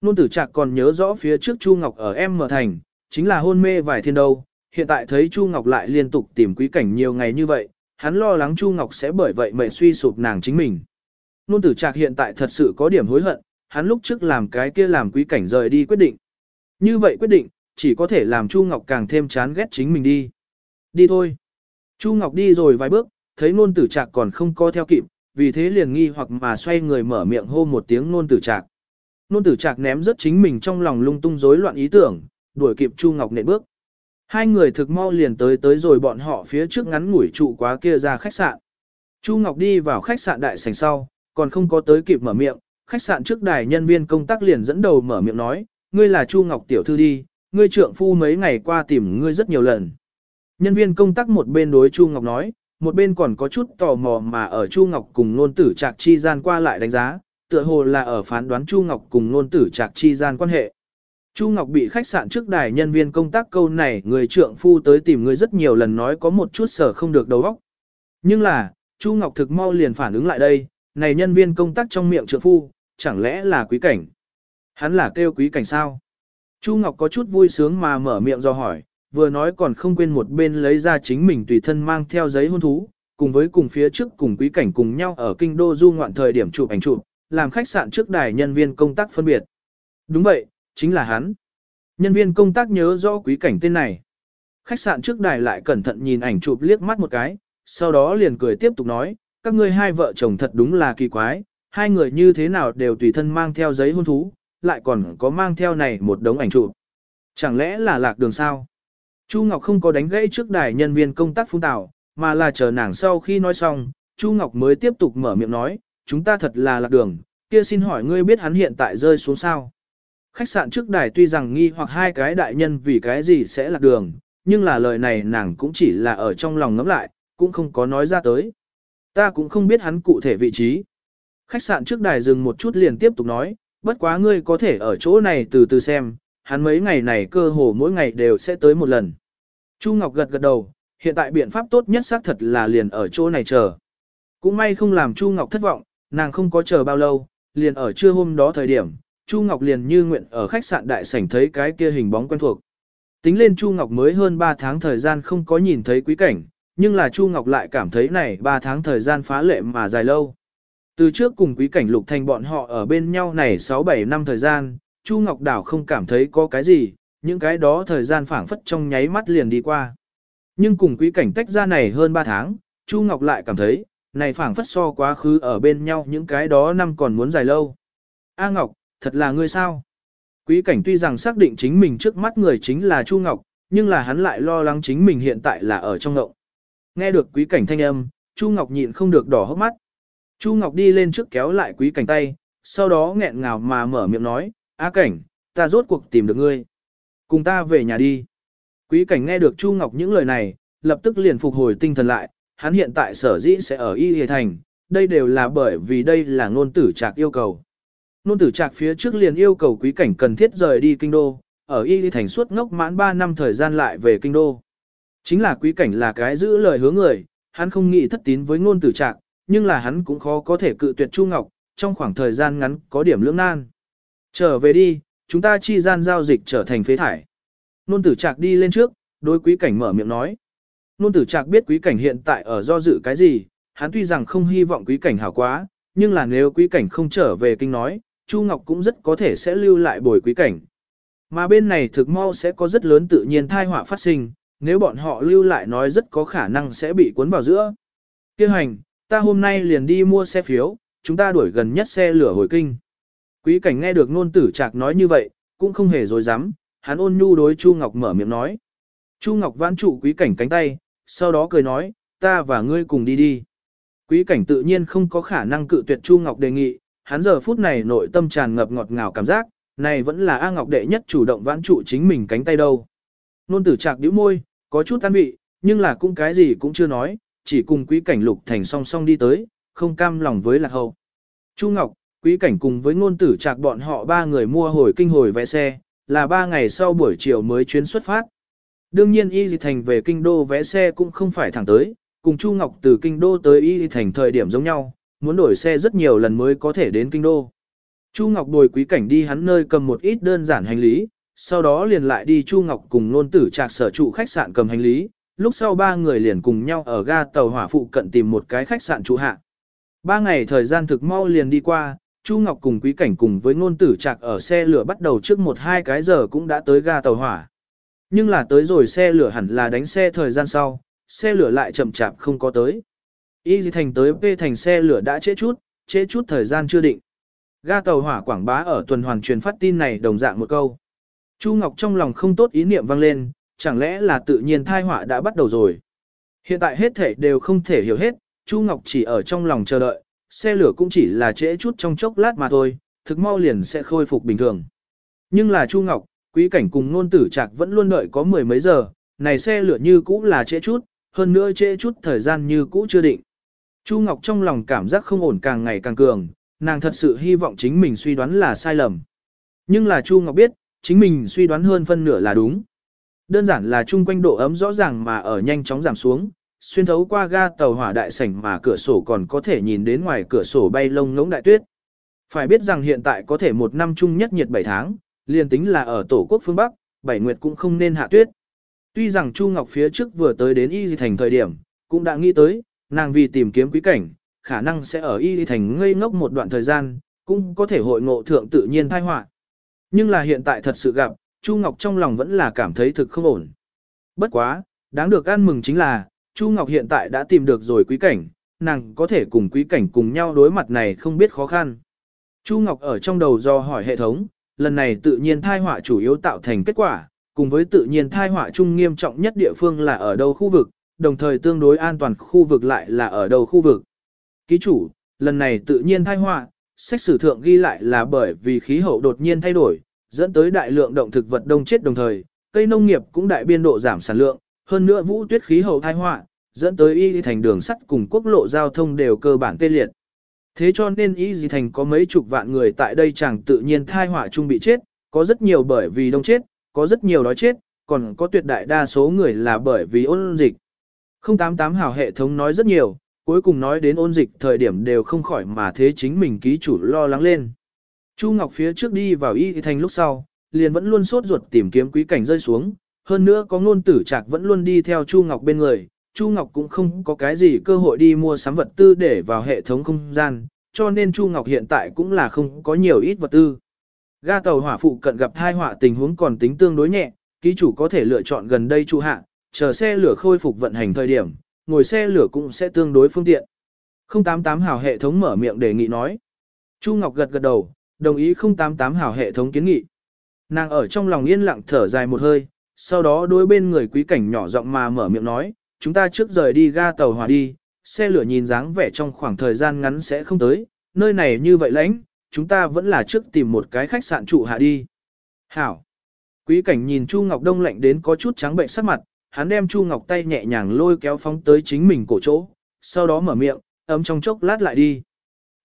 Nôn tử trạc còn nhớ rõ phía trước Chu Ngọc ở M thành, chính là hôn mê vài thiên đâu, hiện tại thấy Chu Ngọc lại liên tục tìm quý cảnh nhiều ngày như vậy, hắn lo lắng Chu Ngọc sẽ bởi vậy mệt suy sụp nàng chính mình. Nôn tử trạc hiện tại thật sự có điểm hối hận, hắn lúc trước làm cái kia làm quý cảnh rời đi quyết định. Như vậy quyết định, chỉ có thể làm Chu Ngọc càng thêm chán ghét chính mình đi. Đi thôi. Chu Ngọc đi rồi vài bước, thấy nôn tử trạc còn không co theo kịp, vì thế liền nghi hoặc mà xoay người mở miệng hô một tiếng nôn tử trạc. Nôn tử trạc ném rất chính mình trong lòng lung tung rối loạn ý tưởng, đuổi kịp Chu Ngọc nện bước. Hai người thực mau liền tới tới rồi bọn họ phía trước ngắn ngủi trụ quá kia ra khách sạn. Chu Ngọc đi vào khách sạn đại sảnh sau, còn không có tới kịp mở miệng, khách sạn trước đài nhân viên công tác liền dẫn đầu mở miệng nói, ngươi là Chu Ngọc tiểu thư đi, ngươi trượng phu mấy ngày qua tìm ngươi rất nhiều lần. Nhân viên công tác một bên đối Chu Ngọc nói, một bên còn có chút tò mò mà ở Chu Ngọc cùng nôn tử trạc chi gian qua lại đánh giá, tựa hồ là ở phán đoán Chu Ngọc cùng nôn tử trạc chi gian quan hệ. Chu Ngọc bị khách sạn trước đài nhân viên công tác câu này người trượng phu tới tìm người rất nhiều lần nói có một chút sở không được đầu óc. Nhưng là, Chu Ngọc thực mau liền phản ứng lại đây, này nhân viên công tác trong miệng trượng phu, chẳng lẽ là quý cảnh? Hắn là kêu quý cảnh sao? Chu Ngọc có chút vui sướng mà mở miệng do hỏi, vừa nói còn không quên một bên lấy ra chính mình tùy thân mang theo giấy hôn thú, cùng với cùng phía trước cùng quý cảnh cùng nhau ở kinh đô du ngoạn thời điểm chụp ảnh chụp, làm khách sạn trước đài nhân viên công tác phân biệt. Đúng vậy, chính là hắn. Nhân viên công tác nhớ rõ quý cảnh tên này. Khách sạn trước đài lại cẩn thận nhìn ảnh chụp liếc mắt một cái, sau đó liền cười tiếp tục nói, các ngươi hai vợ chồng thật đúng là kỳ quái, hai người như thế nào đều tùy thân mang theo giấy hôn thú, lại còn có mang theo này một đống ảnh chụp. Chẳng lẽ là lạc đường sao? Chu Ngọc không có đánh gãy trước đài nhân viên công tác phung tạo, mà là chờ nàng sau khi nói xong, Chu Ngọc mới tiếp tục mở miệng nói, chúng ta thật là lạc đường, kia xin hỏi ngươi biết hắn hiện tại rơi xuống sao? Khách sạn trước đài tuy rằng nghi hoặc hai cái đại nhân vì cái gì sẽ lạc đường, nhưng là lời này nàng cũng chỉ là ở trong lòng ngẫm lại, cũng không có nói ra tới. Ta cũng không biết hắn cụ thể vị trí. Khách sạn trước đài dừng một chút liền tiếp tục nói, bất quá ngươi có thể ở chỗ này từ từ xem, hắn mấy ngày này cơ hồ mỗi ngày đều sẽ tới một lần. Chu Ngọc gật gật đầu, hiện tại biện pháp tốt nhất xác thật là liền ở chỗ này chờ. Cũng may không làm Chu Ngọc thất vọng, nàng không có chờ bao lâu, liền ở trưa hôm đó thời điểm, Chu Ngọc liền như nguyện ở khách sạn đại sảnh thấy cái kia hình bóng quen thuộc. Tính lên Chu Ngọc mới hơn 3 tháng thời gian không có nhìn thấy quý cảnh, nhưng là Chu Ngọc lại cảm thấy này 3 tháng thời gian phá lệ mà dài lâu. Từ trước cùng quý cảnh lục thành bọn họ ở bên nhau này 6-7 năm thời gian, Chu Ngọc Đảo không cảm thấy có cái gì, những cái đó thời gian phảng phất trong nháy mắt liền đi qua. Nhưng cùng quý cảnh tách ra này hơn 3 tháng, Chu Ngọc lại cảm thấy, này phảng phất so quá khứ ở bên nhau những cái đó năm còn muốn dài lâu. A Ngọc, thật là ngươi sao? Quý cảnh tuy rằng xác định chính mình trước mắt người chính là Chu Ngọc, nhưng là hắn lại lo lắng chính mình hiện tại là ở trong ngộng. Nghe được quý cảnh thanh âm, Chu Ngọc nhịn không được đỏ hốc mắt. Chu Ngọc đi lên trước kéo lại quý cảnh tay, sau đó nghẹn ngào mà mở miệng nói, A cảnh, ta rốt cuộc tìm được ngươi. Cùng ta về nhà đi. Quý cảnh nghe được Chu Ngọc những lời này, lập tức liền phục hồi tinh thần lại, hắn hiện tại sở dĩ sẽ ở Y Hề Thành, đây đều là bởi vì đây là ngôn tử trạc yêu cầu. Nôn tử trạc phía trước liền yêu cầu quý cảnh cần thiết rời đi kinh đô, ở Y Lý Thành suốt ngốc mãn 3 năm thời gian lại về kinh đô. Chính là quý cảnh là cái giữ lời hứa người, hắn không nghĩ thất tín với ngôn tử trạc, nhưng là hắn cũng khó có thể cự tuyệt Chu Ngọc, trong khoảng thời gian ngắn có điểm lưỡng nan. Trở về đi, chúng ta chi gian giao dịch trở thành phế thải. Nôn tử trạc đi lên trước, đối quý cảnh mở miệng nói. Nôn tử trạc biết quý cảnh hiện tại ở do dự cái gì, hắn tuy rằng không hy vọng quý cảnh hảo quá, nhưng là nếu quý cảnh không trở về kinh nói, Chu Ngọc cũng rất có thể sẽ lưu lại bồi quý cảnh. Mà bên này thực mau sẽ có rất lớn tự nhiên thai họa phát sinh, nếu bọn họ lưu lại nói rất có khả năng sẽ bị cuốn vào giữa. Kêu hành, ta hôm nay liền đi mua xe phiếu, chúng ta đuổi gần nhất xe lửa hồi kinh. Quý cảnh nghe được nôn tử trạc nói như vậy, cũng không hề dối dám, hắn ôn nhu đối Chu Ngọc mở miệng nói. Chu Ngọc vãn trụ quý cảnh cánh tay, sau đó cười nói, ta và ngươi cùng đi đi. Quý cảnh tự nhiên không có khả năng cự tuyệt Chu Ngọc đề nghị, hắn giờ phút này nội tâm tràn ngập ngọt ngào cảm giác, này vẫn là A Ngọc đệ nhất chủ động vãn trụ chính mình cánh tay đâu. Nôn tử trạc nhíu môi, có chút tan vị, nhưng là cũng cái gì cũng chưa nói, chỉ cùng quý cảnh lục thành song song đi tới, không cam lòng với lạc hậu. Chu Ngọc, quý cảnh cùng với ngôn tử trạc bọn họ ba người mua hồi kinh hồi vé xe, là ba ngày sau buổi chiều mới chuyến xuất phát. Đương nhiên Y Dị Thành về kinh đô vé xe cũng không phải thẳng tới, cùng Chu Ngọc từ kinh đô tới Y Dị Thành thời điểm giống nhau, muốn đổi xe rất nhiều lần mới có thể đến kinh đô. Chu Ngọc bồi quý cảnh đi hắn nơi cầm một ít đơn giản hành lý, sau đó liền lại đi Chu Ngọc cùng nôn tử trạc sở trụ khách sạn cầm hành lý, lúc sau ba người liền cùng nhau ở ga tàu hỏa phụ cận tìm một cái khách sạn trụ hạ. Ba ngày thời gian thực mau liền đi qua, Chu Ngọc cùng quý cảnh cùng với ngôn tử trạc ở xe lửa bắt đầu trước một hai cái giờ cũng đã tới ga tàu hỏa. Nhưng là tới rồi xe lửa hẳn là đánh xe thời gian sau, xe lửa lại chậm chạp không có tới. Y thành tới P thành xe lửa đã trễ chút, trễ chút thời gian chưa định. Ga tàu hỏa quảng bá ở tuần hoàn truyền phát tin này đồng dạng một câu. Chu Ngọc trong lòng không tốt ý niệm vang lên, chẳng lẽ là tự nhiên thai họa đã bắt đầu rồi. Hiện tại hết thể đều không thể hiểu hết, Chu Ngọc chỉ ở trong lòng chờ đợi, xe lửa cũng chỉ là trễ chút trong chốc lát mà thôi, thực mau liền sẽ khôi phục bình thường. Nhưng là Chu Ngọc, quý cảnh cùng nôn tử trạc vẫn luôn đợi có mười mấy giờ, này xe lửa như cũ là trễ chút, hơn nữa trễ chút thời gian như cũ chưa định. Chu Ngọc trong lòng cảm giác không ổn càng ngày càng cường, nàng thật sự hy vọng chính mình suy đoán là sai lầm. Nhưng là Chu Ngọc biết, chính mình suy đoán hơn phân nửa là đúng. Đơn giản là chung quanh độ ấm rõ ràng mà ở nhanh chóng giảm xuống, xuyên thấu qua ga tàu hỏa đại sảnh mà cửa sổ còn có thể nhìn đến ngoài cửa sổ bay lông ngỗng đại tuyết. Phải biết rằng hiện tại có thể một năm chung nhất nhiệt 7 tháng, liền tính là ở tổ quốc phương Bắc, bảy nguyệt cũng không nên hạ tuyết. Tuy rằng Chu Ngọc phía trước vừa tới đến Y Di Thành thời điểm, cũng đã nghĩ tới, nàng vì tìm kiếm quý cảnh, khả năng sẽ ở Y Thành ngây ngốc một đoạn thời gian, cũng có thể hội ngộ thượng tự nhiên thai họa. Nhưng là hiện tại thật sự gặp, Chu Ngọc trong lòng vẫn là cảm thấy thực không ổn. Bất quá, đáng được ăn mừng chính là, Chu Ngọc hiện tại đã tìm được rồi quý cảnh, nàng có thể cùng quý cảnh cùng nhau đối mặt này không biết khó khăn. Chu Ngọc ở trong đầu do hỏi hệ thống, lần này tự nhiên thai họa chủ yếu tạo thành kết quả, cùng với tự nhiên thai họa chung nghiêm trọng nhất địa phương là ở đâu khu vực, đồng thời tương đối an toàn khu vực lại là ở đầu khu vực. Ký chủ, lần này tự nhiên thai họa, sách sử thượng ghi lại là bởi vì khí hậu đột nhiên thay đổi, dẫn tới đại lượng động thực vật đông chết đồng thời, cây nông nghiệp cũng đại biên độ giảm sản lượng, hơn nữa vũ tuyết khí hậu thai họa, dẫn tới y thành đường sắt cùng quốc lộ giao thông đều cơ bản tê liệt. Thế cho nên y gì thành có mấy chục vạn người tại đây chẳng tự nhiên thai họa chung bị chết, có rất nhiều bởi vì đông chết, có rất nhiều đói chết, còn có tuyệt đại đa số người là bởi vì ôn dịch. 088 hảo hệ thống nói rất nhiều, cuối cùng nói đến ôn dịch thời điểm đều không khỏi mà thế chính mình ký chủ lo lắng lên. Chu Ngọc phía trước đi vào y thành lúc sau, liền vẫn luôn sốt ruột tìm kiếm quý cảnh rơi xuống, hơn nữa có ngôn tử trạc vẫn luôn đi theo Chu Ngọc bên người, Chu Ngọc cũng không có cái gì cơ hội đi mua sắm vật tư để vào hệ thống không gian, cho nên Chu Ngọc hiện tại cũng là không có nhiều ít vật tư. Ga tàu hỏa phụ cận gặp thai họa tình huống còn tính tương đối nhẹ, ký chủ có thể lựa chọn gần đây trụ hạ, chờ xe lửa khôi phục vận hành thời điểm, ngồi xe lửa cũng sẽ tương đối phương tiện. 088 hào hệ thống mở miệng đề nghị nói. Chu Ngọc gật gật đầu, đồng ý 088 hào hệ thống kiến nghị. Nàng ở trong lòng yên lặng thở dài một hơi, sau đó đối bên người quý cảnh nhỏ giọng mà mở miệng nói, chúng ta trước rời đi ga tàu hỏa đi, xe lửa nhìn dáng vẻ trong khoảng thời gian ngắn sẽ không tới, nơi này như vậy lãnh, chúng ta vẫn là trước tìm một cái khách sạn trụ hạ đi. Hảo! Quý cảnh nhìn Chu Ngọc Đông lạnh đến có chút trắng bệnh sắc mặt, hắn đem Chu Ngọc tay nhẹ nhàng lôi kéo phóng tới chính mình cổ chỗ, sau đó mở miệng, ấm trong chốc lát lại đi.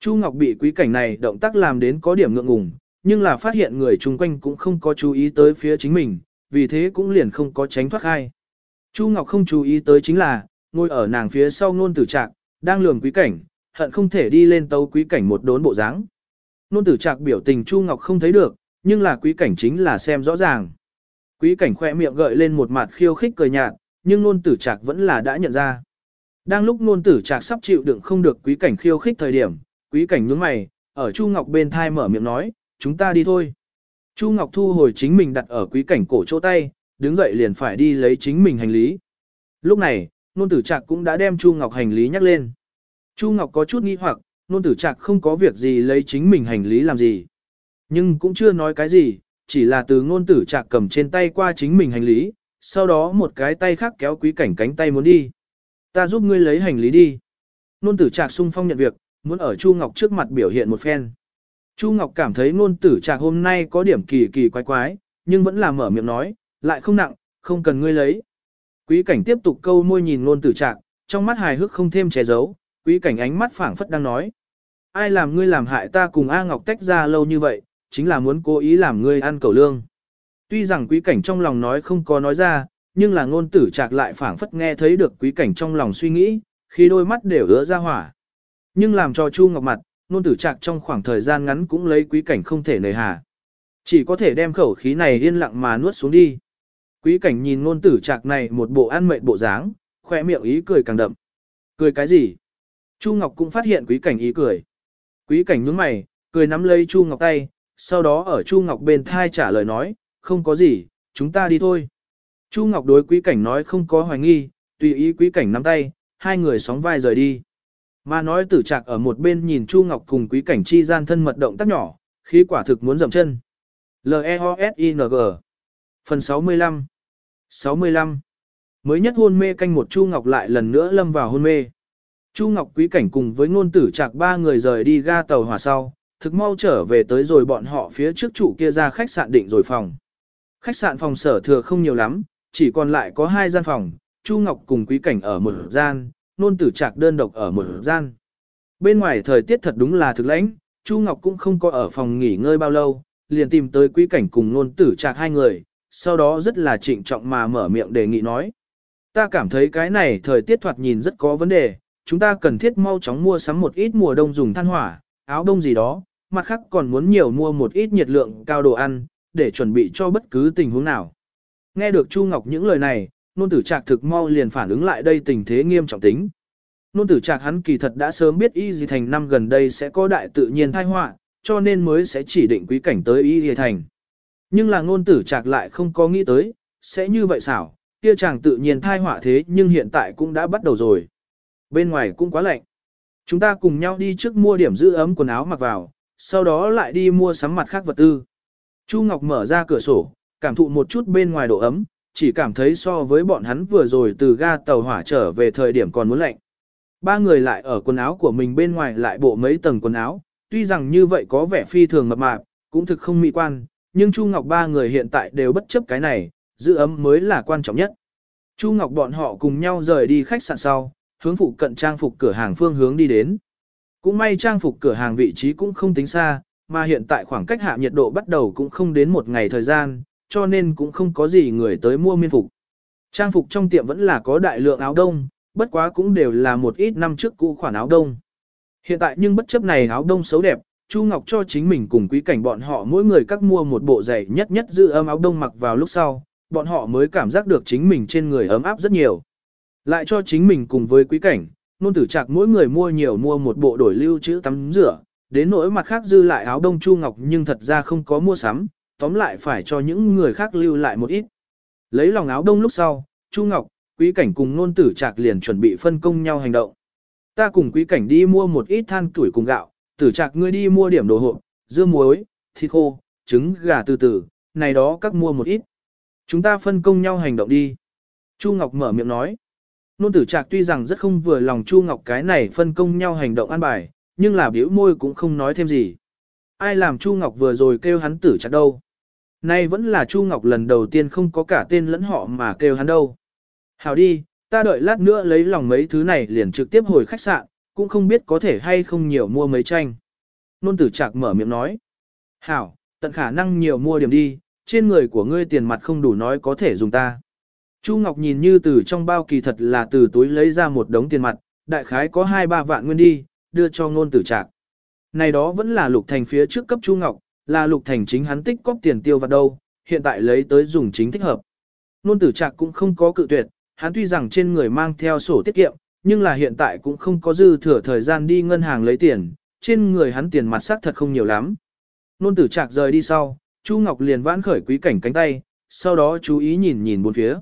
Chu Ngọc bị quý cảnh này động tác làm đến có điểm ngượng ngùng, nhưng là phát hiện người chung quanh cũng không có chú ý tới phía chính mình, vì thế cũng liền không có tránh thoát khai. Chu Ngọc không chú ý tới chính là, ngồi ở nàng phía sau nôn tử trạc, đang lường quý cảnh, hận không thể đi lên tấu quý cảnh một đốn bộ dáng. Nôn tử trạc biểu tình Chu Ngọc không thấy được, nhưng là quý cảnh chính là xem rõ ràng. Quý cảnh khoe miệng gợi lên một mặt khiêu khích cười nhạt, nhưng nôn tử trạc vẫn là đã nhận ra. Đang lúc nôn tử trạc sắp chịu đựng không được quý cảnh khiêu khích thời điểm, quý cảnh nhướng mày, ở Chu Ngọc bên thai mở miệng nói, chúng ta đi thôi. Chu Ngọc thu hồi chính mình đặt ở quý cảnh cổ chỗ tay, đứng dậy liền phải đi lấy chính mình hành lý. Lúc này, nôn tử trạc cũng đã đem Chu Ngọc hành lý nhắc lên. Chu Ngọc có chút nghi hoặc, nôn tử trạc không có việc gì lấy chính mình hành lý làm gì. Nhưng cũng chưa nói cái gì, chỉ là từ ngôn tử trạc cầm trên tay qua chính mình hành lý, sau đó một cái tay khác kéo quý cảnh cánh tay muốn đi. Ta giúp ngươi lấy hành lý đi. ngôn tử trạc sung phong nhận việc, muốn ở Chu Ngọc trước mặt biểu hiện một phen. Chu Ngọc cảm thấy ngôn tử trạc hôm nay có điểm kỳ kỳ quái quái, nhưng vẫn là mở miệng nói, lại không nặng, không cần ngươi lấy. Quý cảnh tiếp tục câu môi nhìn ngôn tử trạc, trong mắt hài hước không thêm che giấu, quý cảnh ánh mắt phảng phất đang nói. Ai làm ngươi làm hại ta cùng A Ngọc tách ra lâu như vậy, chính là muốn cố ý làm ngươi ăn cầu lương. Tuy rằng quý cảnh trong lòng nói không có nói ra, nhưng là ngôn tử trạc lại phảng phất nghe thấy được quý cảnh trong lòng suy nghĩ, khi đôi mắt đều ứa ra hỏa. Nhưng làm cho Chu Ngọc mặt, ngôn tử trạc trong khoảng thời gian ngắn cũng lấy quý cảnh không thể nề hà. Chỉ có thể đem khẩu khí này yên lặng mà nuốt xuống đi. Quý cảnh nhìn ngôn tử trạc này một bộ ăn mệt bộ dáng, khoe miệng ý cười càng đậm. Cười cái gì? Chu Ngọc cũng phát hiện quý cảnh ý cười. Quý cảnh nhướng mày, cười nắm lấy Chu Ngọc tay, sau đó ở Chu Ngọc bên thai trả lời nói, không có gì, chúng ta đi thôi. Chu Ngọc đối quý cảnh nói không có hoài nghi, tùy ý quý cảnh nắm tay, hai người sóng vai rời đi. Mà nói tử trạc ở một bên nhìn Chu Ngọc cùng quý cảnh chi gian thân mật động tác nhỏ, khí quả thực muốn dậm chân. L-E-O-S-I-N-G Phần 65 65 Mới nhất hôn mê canh một Chu Ngọc lại lần nữa lâm vào hôn mê. Chu Ngọc quý cảnh cùng với ngôn tử trạc ba người rời đi ga tàu hỏa sau, thực mau trở về tới rồi bọn họ phía trước chủ kia ra khách sạn định rồi phòng. Khách sạn phòng sở thừa không nhiều lắm, chỉ còn lại có hai gian phòng, Chu Ngọc cùng quý cảnh ở một gian, nôn tử trạc đơn độc ở một gian. Bên ngoài thời tiết thật đúng là thực lãnh, Chu Ngọc cũng không có ở phòng nghỉ ngơi bao lâu, liền tìm tới quý cảnh cùng nôn tử trạc hai người, sau đó rất là trịnh trọng mà mở miệng đề nghị nói. Ta cảm thấy cái này thời tiết thoạt nhìn rất có vấn đề, chúng ta cần thiết mau chóng mua sắm một ít mùa đông dùng than hỏa, áo đông gì đó, mặt khác còn muốn nhiều mua một ít nhiệt lượng cao đồ ăn, để chuẩn bị cho bất cứ tình huống nào. Nghe được Chu Ngọc những lời này, nôn tử trạc thực mau liền phản ứng lại đây tình thế nghiêm trọng tính. Nôn tử trạc hắn kỳ thật đã sớm biết y gì thành năm gần đây sẽ có đại tự nhiên thai họa, cho nên mới sẽ chỉ định quý cảnh tới y gì thành. Nhưng là Nôn tử trạc lại không có nghĩ tới, sẽ như vậy xảo, kia chàng tự nhiên thai họa thế nhưng hiện tại cũng đã bắt đầu rồi. Bên ngoài cũng quá lạnh. Chúng ta cùng nhau đi trước mua điểm giữ ấm quần áo mặc vào, sau đó lại đi mua sắm mặt khác vật tư. Chu Ngọc mở ra cửa sổ, cảm thụ một chút bên ngoài độ ấm, chỉ cảm thấy so với bọn hắn vừa rồi từ ga tàu hỏa trở về thời điểm còn muốn lạnh. Ba người lại ở quần áo của mình bên ngoài lại bộ mấy tầng quần áo, tuy rằng như vậy có vẻ phi thường mập mạp, cũng thực không mỹ quan, nhưng Chu Ngọc ba người hiện tại đều bất chấp cái này, giữ ấm mới là quan trọng nhất. Chu Ngọc bọn họ cùng nhau rời đi khách sạn sau, hướng phụ cận trang phục cửa hàng phương hướng đi đến. Cũng may trang phục cửa hàng vị trí cũng không tính xa, mà hiện tại khoảng cách hạ nhiệt độ bắt đầu cũng không đến một ngày thời gian, cho nên cũng không có gì người tới mua miên phục. Trang phục trong tiệm vẫn là có đại lượng áo đông, bất quá cũng đều là một ít năm trước cũ khoản áo đông. Hiện tại nhưng bất chấp này áo đông xấu đẹp, Chu Ngọc cho chính mình cùng quý cảnh bọn họ mỗi người các mua một bộ giày nhất nhất giữ ấm áo đông mặc vào lúc sau, bọn họ mới cảm giác được chính mình trên người ấm áp rất nhiều. Lại cho chính mình cùng với quý cảnh, nôn tử chạc mỗi người mua nhiều mua một bộ đổi lưu trữ tắm rửa, đến nỗi mặt khác dư lại áo đông Chu Ngọc nhưng thật ra không có mua sắm, tóm lại phải cho những người khác lưu lại một ít. Lấy lòng áo đông lúc sau, Chu Ngọc, quý cảnh cùng nôn tử chạc liền chuẩn bị phân công nhau hành động. Ta cùng quý cảnh đi mua một ít than tuổi cùng gạo, tử chạc ngươi đi mua điểm đồ hộp, dưa muối, thịt khô, trứng, gà từ từ, này đó các mua một ít. Chúng ta phân công nhau hành động đi. Chu Ngọc mở miệng nói. Nôn tử trạc tuy rằng rất không vừa lòng Chu Ngọc cái này phân công nhau hành động an bài, nhưng là biểu môi cũng không nói thêm gì. Ai làm Chu Ngọc vừa rồi kêu hắn tử trạc đâu. Nay vẫn là Chu Ngọc lần đầu tiên không có cả tên lẫn họ mà kêu hắn đâu. Hảo đi, ta đợi lát nữa lấy lòng mấy thứ này liền trực tiếp hồi khách sạn, cũng không biết có thể hay không nhiều mua mấy tranh. Nôn tử trạc mở miệng nói. Hảo, tận khả năng nhiều mua điểm đi, trên người của ngươi tiền mặt không đủ nói có thể dùng ta. Chu Ngọc nhìn như từ trong bao kỳ thật là từ túi lấy ra một đống tiền mặt, đại khái có 2-3 vạn nguyên đi, đưa cho ngôn tử trạc. Này đó vẫn là lục thành phía trước cấp Chu Ngọc, là lục thành chính hắn tích cóp tiền tiêu vào đâu, hiện tại lấy tới dùng chính thích hợp. Ngôn tử trạc cũng không có cự tuyệt, hắn tuy rằng trên người mang theo sổ tiết kiệm, nhưng là hiện tại cũng không có dư thừa thời gian đi ngân hàng lấy tiền, trên người hắn tiền mặt sắc thật không nhiều lắm. Nôn tử trạc rời đi sau, Chu Ngọc liền vãn khởi quý cảnh cánh tay, sau đó chú ý nhìn nhìn bốn phía.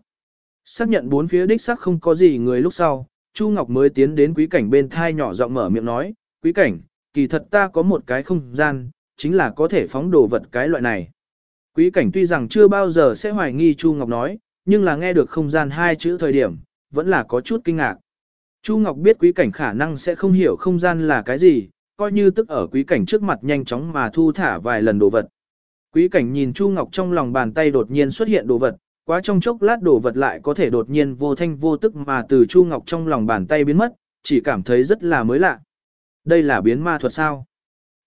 Xác nhận bốn phía đích xác không có gì người lúc sau, Chu Ngọc mới tiến đến quý cảnh bên thai nhỏ giọng mở miệng nói, quý cảnh, kỳ thật ta có một cái không gian, chính là có thể phóng đồ vật cái loại này. Quý cảnh tuy rằng chưa bao giờ sẽ hoài nghi Chu Ngọc nói, nhưng là nghe được không gian hai chữ thời điểm, vẫn là có chút kinh ngạc. Chu Ngọc biết quý cảnh khả năng sẽ không hiểu không gian là cái gì, coi như tức ở quý cảnh trước mặt nhanh chóng mà thu thả vài lần đồ vật. Quý cảnh nhìn Chu Ngọc trong lòng bàn tay đột nhiên xuất hiện đồ vật, quá trong chốc lát đổ vật lại có thể đột nhiên vô thanh vô tức mà từ Chu Ngọc trong lòng bàn tay biến mất, chỉ cảm thấy rất là mới lạ. Đây là biến ma thuật sao?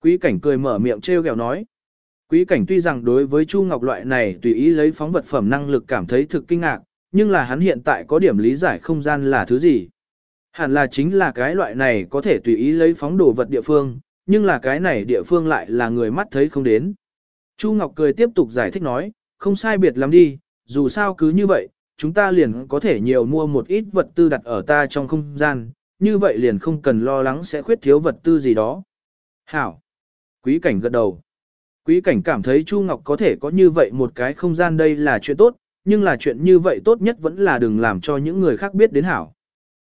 Quý cảnh cười mở miệng trêu ghẹo nói. Quý cảnh tuy rằng đối với Chu Ngọc loại này tùy ý lấy phóng vật phẩm năng lực cảm thấy thực kinh ngạc, nhưng là hắn hiện tại có điểm lý giải không gian là thứ gì. Hẳn là chính là cái loại này có thể tùy ý lấy phóng đồ vật địa phương, nhưng là cái này địa phương lại là người mắt thấy không đến. Chu Ngọc cười tiếp tục giải thích nói, không sai biệt lắm đi, dù sao cứ như vậy, chúng ta liền có thể nhiều mua một ít vật tư đặt ở ta trong không gian, như vậy liền không cần lo lắng sẽ khuyết thiếu vật tư gì đó. Hảo! Quý cảnh gật đầu. Quý cảnh cảm thấy Chu Ngọc có thể có như vậy một cái không gian đây là chuyện tốt, nhưng là chuyện như vậy tốt nhất vẫn là đừng làm cho những người khác biết đến hảo.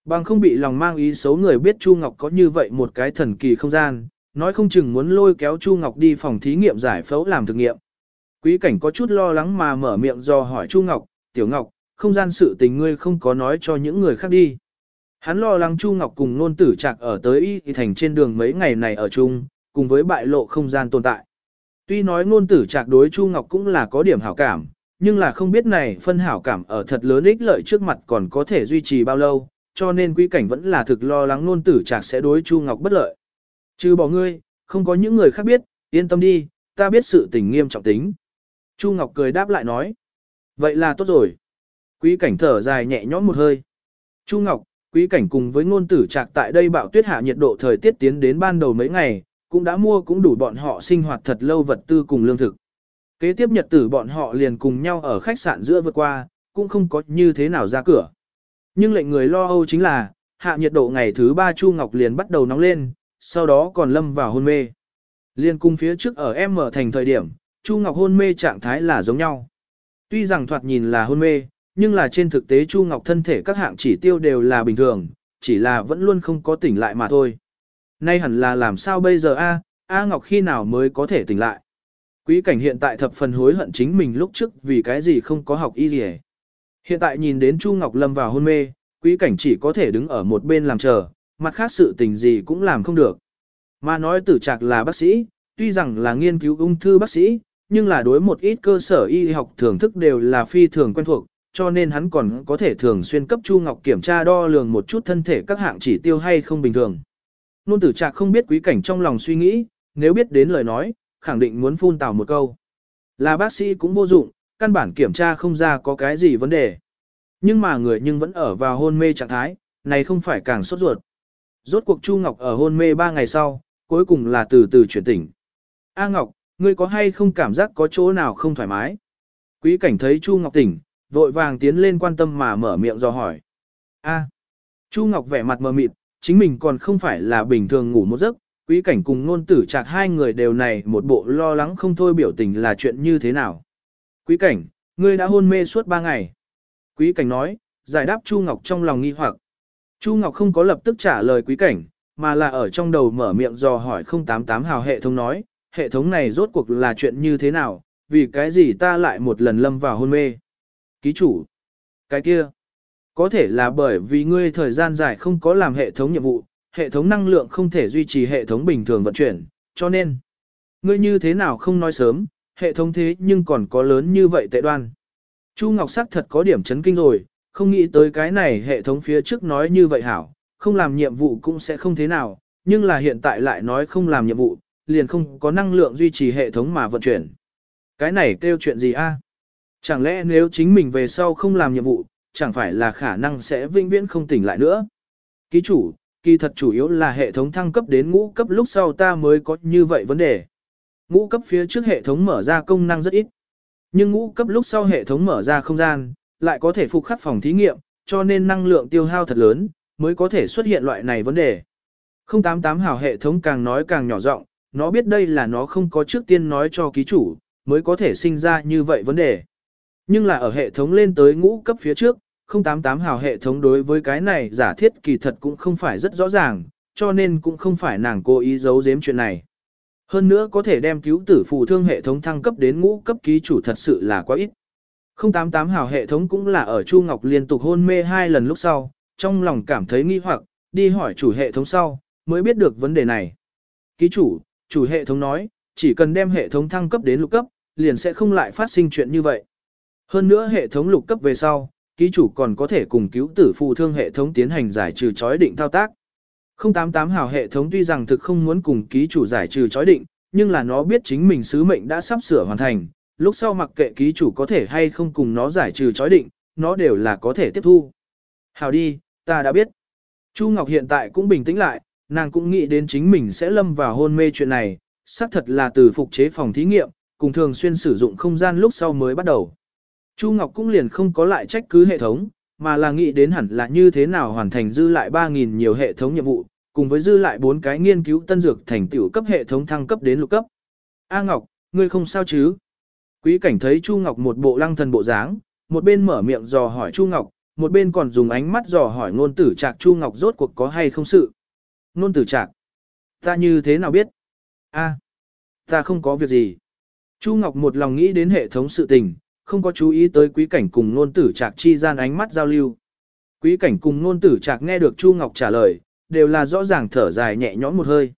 Bằng không bị lòng mang ý xấu người biết Chu Ngọc có như vậy một cái thần kỳ không gian, nói không chừng muốn lôi kéo Chu Ngọc đi phòng thí nghiệm giải phẫu làm thực nghiệm. Quý cảnh có chút lo lắng mà mở miệng do hỏi Chu Ngọc, Tiểu Ngọc, không gian sự tình ngươi không có nói cho những người khác đi. Hắn lo lắng Chu Ngọc cùng nôn tử trạc ở tới y thành trên đường mấy ngày này ở chung, cùng với bại lộ không gian tồn tại. Tuy nói nôn tử trạc đối Chu Ngọc cũng là có điểm hảo cảm, nhưng là không biết này phân hảo cảm ở thật lớn ích lợi trước mặt còn có thể duy trì bao lâu, cho nên quý cảnh vẫn là thực lo lắng nôn tử trạc sẽ đối Chu Ngọc bất lợi. Chứ bỏ ngươi, không có những người khác biết, yên tâm đi, ta biết sự tình nghiêm trọng tính. Chu Ngọc cười đáp lại nói. Vậy là tốt rồi. Quý cảnh thở dài nhẹ nhõm một hơi. Chu Ngọc, quý cảnh cùng với ngôn tử trạc tại đây bạo tuyết hạ nhiệt độ thời tiết tiến đến ban đầu mấy ngày, cũng đã mua cũng đủ bọn họ sinh hoạt thật lâu vật tư cùng lương thực. Kế tiếp nhật tử bọn họ liền cùng nhau ở khách sạn giữa vượt qua, cũng không có như thế nào ra cửa. Nhưng lệnh người lo âu chính là, hạ nhiệt độ ngày thứ ba Chu Ngọc liền bắt đầu nóng lên, sau đó còn lâm vào hôn mê. Liên cung phía trước ở M thành thời điểm, Chu Ngọc hôn mê trạng thái là giống nhau. Tuy rằng thoạt nhìn là hôn mê, nhưng là trên thực tế Chu Ngọc thân thể các hạng chỉ tiêu đều là bình thường, chỉ là vẫn luôn không có tỉnh lại mà thôi. Nay hẳn là làm sao bây giờ a? A Ngọc khi nào mới có thể tỉnh lại? Quý cảnh hiện tại thập phần hối hận chính mình lúc trước vì cái gì không có học y gì Hiện tại nhìn đến Chu Ngọc Lâm vào hôn mê, quý cảnh chỉ có thể đứng ở một bên làm chờ, mặt khác sự tình gì cũng làm không được. Mà nói tử trạc là bác sĩ, tuy rằng là nghiên cứu ung thư bác sĩ, nhưng là đối một ít cơ sở y học thưởng thức đều là phi thường quen thuộc, cho nên hắn còn có thể thường xuyên cấp Chu Ngọc kiểm tra đo lường một chút thân thể các hạng chỉ tiêu hay không bình thường. Nôn tử trạc không biết quý cảnh trong lòng suy nghĩ, nếu biết đến lời nói, khẳng định muốn phun tào một câu. Là bác sĩ cũng vô dụng, căn bản kiểm tra không ra có cái gì vấn đề. Nhưng mà người nhưng vẫn ở vào hôn mê trạng thái, này không phải càng sốt ruột. Rốt cuộc Chu Ngọc ở hôn mê 3 ngày sau, cuối cùng là từ từ chuyển tỉnh. A Ngọc, ngươi có hay không cảm giác có chỗ nào không thoải mái? Quý cảnh thấy Chu Ngọc tỉnh, vội vàng tiến lên quan tâm mà mở miệng do hỏi. A. Chu Ngọc vẻ mặt mờ mịt, chính mình còn không phải là bình thường ngủ một giấc, quý cảnh cùng nôn tử chạc hai người đều này một bộ lo lắng không thôi biểu tình là chuyện như thế nào. Quý cảnh, ngươi đã hôn mê suốt ba ngày. Quý cảnh nói, giải đáp Chu Ngọc trong lòng nghi hoặc. Chu Ngọc không có lập tức trả lời quý cảnh, mà là ở trong đầu mở miệng dò hỏi 088 hào hệ thống nói, hệ thống này rốt cuộc là chuyện như thế nào, vì cái gì ta lại một lần lâm vào hôn mê. Ký chủ, cái kia, có thể là bởi vì ngươi thời gian dài không có làm hệ thống nhiệm vụ, hệ thống năng lượng không thể duy trì hệ thống bình thường vận chuyển, cho nên, ngươi như thế nào không nói sớm, hệ thống thế nhưng còn có lớn như vậy tệ đoan. Chu Ngọc sắc thật có điểm chấn kinh rồi, không nghĩ tới cái này hệ thống phía trước nói như vậy hảo, không làm nhiệm vụ cũng sẽ không thế nào, nhưng là hiện tại lại nói không làm nhiệm vụ, liền không có năng lượng duy trì hệ thống mà vận chuyển. Cái này kêu chuyện gì a? Chẳng lẽ nếu chính mình về sau không làm nhiệm vụ, chẳng phải là khả năng sẽ vinh viễn không tỉnh lại nữa? Ký chủ, kỳ thật chủ yếu là hệ thống thăng cấp đến ngũ cấp lúc sau ta mới có như vậy vấn đề. Ngũ cấp phía trước hệ thống mở ra công năng rất ít. Nhưng ngũ cấp lúc sau hệ thống mở ra không gian, lại có thể phục khắc phòng thí nghiệm, cho nên năng lượng tiêu hao thật lớn, mới có thể xuất hiện loại này vấn đề. 088 hào hệ thống càng nói càng nhỏ giọng, nó biết đây là nó không có trước tiên nói cho ký chủ, mới có thể sinh ra như vậy vấn đề. Nhưng là ở hệ thống lên tới ngũ cấp phía trước, 088 hào hệ thống đối với cái này giả thiết kỳ thật cũng không phải rất rõ ràng, cho nên cũng không phải nàng cố ý giấu giếm chuyện này. Hơn nữa có thể đem cứu tử phù thương hệ thống thăng cấp đến ngũ cấp ký chủ thật sự là quá ít. 088 hào hệ thống cũng là ở Chu Ngọc liên tục hôn mê hai lần lúc sau, trong lòng cảm thấy nghi hoặc, đi hỏi chủ hệ thống sau, mới biết được vấn đề này. Ký chủ, chủ hệ thống nói, chỉ cần đem hệ thống thăng cấp đến lục cấp, liền sẽ không lại phát sinh chuyện như vậy. Hơn nữa hệ thống lục cấp về sau, ký chủ còn có thể cùng cứu tử phù thương hệ thống tiến hành giải trừ chói định thao tác. 088 hào hệ thống tuy rằng thực không muốn cùng ký chủ giải trừ chói định, nhưng là nó biết chính mình sứ mệnh đã sắp sửa hoàn thành, lúc sau mặc kệ ký chủ có thể hay không cùng nó giải trừ chói định, nó đều là có thể tiếp thu. Hào đi, ta đã biết. Chu Ngọc hiện tại cũng bình tĩnh lại, nàng cũng nghĩ đến chính mình sẽ lâm vào hôn mê chuyện này, xác thật là từ phục chế phòng thí nghiệm, cùng thường xuyên sử dụng không gian lúc sau mới bắt đầu. Chu Ngọc cũng liền không có lại trách cứ hệ thống, mà là nghĩ đến hẳn là như thế nào hoàn thành dư lại 3.000 nhiều hệ thống nhiệm vụ, cùng với dư lại 4 cái nghiên cứu tân dược thành tiểu cấp hệ thống thăng cấp đến lục cấp. A Ngọc, ngươi không sao chứ? Quý cảnh thấy Chu Ngọc một bộ lăng thần bộ dáng, một bên mở miệng dò hỏi Chu Ngọc, một bên còn dùng ánh mắt dò hỏi ngôn tử trạc Chu Ngọc rốt cuộc có hay không sự. Nôn tử trạc, ta như thế nào biết? A, ta không có việc gì. Chu Ngọc một lòng nghĩ đến hệ thống sự tình, không có chú ý tới quý cảnh cùng nôn tử trạc chi gian ánh mắt giao lưu. Quý cảnh cùng nôn tử trạc nghe được Chu Ngọc trả lời, đều là rõ ràng thở dài nhẹ nhõm một hơi.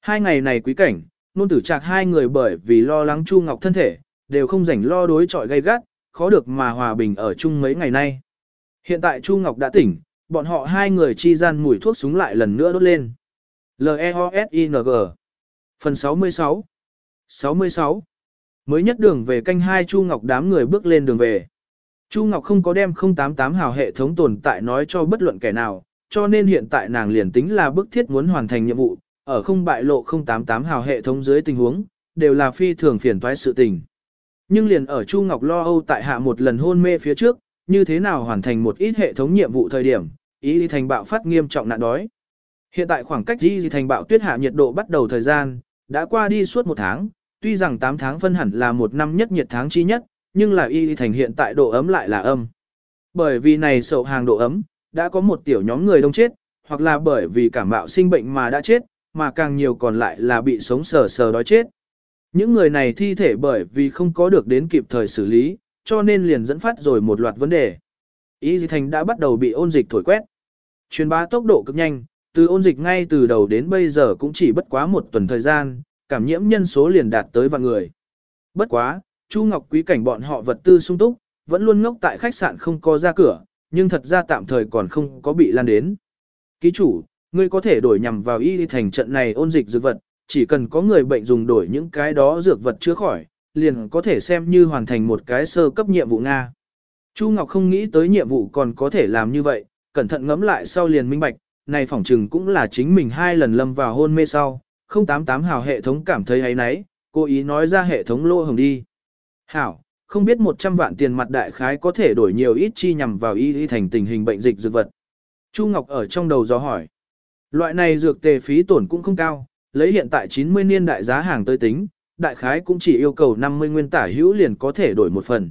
Hai ngày này quý cảnh, nôn tử trạc hai người bởi vì lo lắng Chu Ngọc thân thể, đều không rảnh lo đối chọi gay gắt, khó được mà hòa bình ở chung mấy ngày nay. Hiện tại Chu Ngọc đã tỉnh, bọn họ hai người chi gian mùi thuốc súng lại lần nữa đốt lên. L-E-O-S-I-N-G Phần 66 66 Mới nhất đường về canh hai Chu Ngọc đám người bước lên đường về. Chu Ngọc không có đem 088 hào hệ thống tồn tại nói cho bất luận kẻ nào, cho nên hiện tại nàng liền tính là bức thiết muốn hoàn thành nhiệm vụ, ở không bại lộ 088 hào hệ thống dưới tình huống, đều là phi thường phiền toái sự tình. Nhưng liền ở Chu Ngọc lo âu tại hạ một lần hôn mê phía trước, như thế nào hoàn thành một ít hệ thống nhiệm vụ thời điểm, ý thành bạo phát nghiêm trọng nạn đói. Hiện tại khoảng cách đi thành bạo tuyết hạ nhiệt độ bắt đầu thời gian, đã qua đi suốt một tháng, tuy rằng 8 tháng phân hẳn là một năm nhất nhiệt tháng chi nhất, nhưng là y thành hiện tại độ ấm lại là âm. Bởi vì này sậu hàng độ ấm, đã có một tiểu nhóm người đông chết, hoặc là bởi vì cảm bạo sinh bệnh mà đã chết, mà càng nhiều còn lại là bị sống sờ sờ đói chết. Những người này thi thể bởi vì không có được đến kịp thời xử lý, cho nên liền dẫn phát rồi một loạt vấn đề. Y thành đã bắt đầu bị ôn dịch thổi quét. Truyền bá tốc độ cực nhanh, từ ôn dịch ngay từ đầu đến bây giờ cũng chỉ bất quá một tuần thời gian, cảm nhiễm nhân số liền đạt tới vạn người. Bất quá, Chu Ngọc Quý cảnh bọn họ vật tư sung túc, vẫn luôn ngốc tại khách sạn không có ra cửa, nhưng thật ra tạm thời còn không có bị lan đến. Ký chủ, ngươi có thể đổi nhằm vào y thành trận này ôn dịch dược vật, chỉ cần có người bệnh dùng đổi những cái đó dược vật chữa khỏi, liền có thể xem như hoàn thành một cái sơ cấp nhiệm vụ Nga. Chu Ngọc không nghĩ tới nhiệm vụ còn có thể làm như vậy, cẩn thận ngẫm lại sau liền minh bạch, này phỏng trừng cũng là chính mình hai lần lâm vào hôn mê sau, 088 hào hệ thống cảm thấy ấy nấy, cố ý nói ra hệ thống lô hồng đi. Hảo, không biết 100 vạn tiền mặt đại khái có thể đổi nhiều ít chi nhằm vào y y thành tình hình bệnh dịch dược vật. Chu Ngọc ở trong đầu do hỏi. Loại này dược tề phí tổn cũng không cao, lấy hiện tại 90 niên đại giá hàng tới tính, đại khái cũng chỉ yêu cầu 50 nguyên tả hữu liền có thể đổi một phần.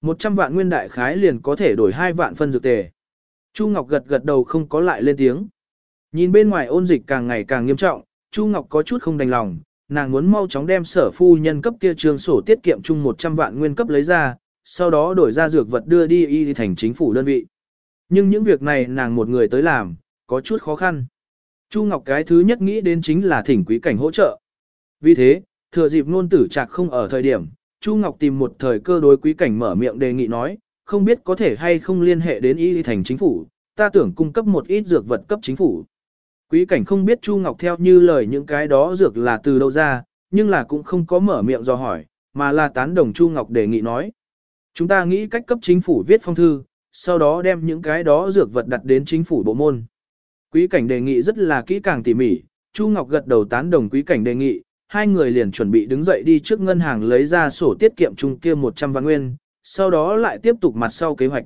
100 vạn nguyên đại khái liền có thể đổi 2 vạn phân dược tề. Chu Ngọc gật gật đầu không có lại lên tiếng. Nhìn bên ngoài ôn dịch càng ngày càng nghiêm trọng, Chu Ngọc có chút không đành lòng, nàng muốn mau chóng đem sở phu nhân cấp kia trường sổ tiết kiệm chung 100 vạn nguyên cấp lấy ra, sau đó đổi ra dược vật đưa đi y thành chính phủ đơn vị. Nhưng những việc này nàng một người tới làm, có chút khó khăn. Chu Ngọc cái thứ nhất nghĩ đến chính là thỉnh quý cảnh hỗ trợ. Vì thế, thừa dịp ngôn tử chạc không ở thời điểm, Chu Ngọc tìm một thời cơ đối quý cảnh mở miệng đề nghị nói, không biết có thể hay không liên hệ đến y thành chính phủ, ta tưởng cung cấp một ít dược vật cấp chính phủ. Quý cảnh không biết Chu Ngọc theo như lời những cái đó dược là từ đâu ra, nhưng là cũng không có mở miệng do hỏi, mà là tán đồng Chu Ngọc đề nghị nói. Chúng ta nghĩ cách cấp chính phủ viết phong thư, sau đó đem những cái đó dược vật đặt đến chính phủ bộ môn. Quý cảnh đề nghị rất là kỹ càng tỉ mỉ, Chu Ngọc gật đầu tán đồng quý cảnh đề nghị, hai người liền chuẩn bị đứng dậy đi trước ngân hàng lấy ra sổ tiết kiệm chung kia 100 vạn nguyên, sau đó lại tiếp tục mặt sau kế hoạch.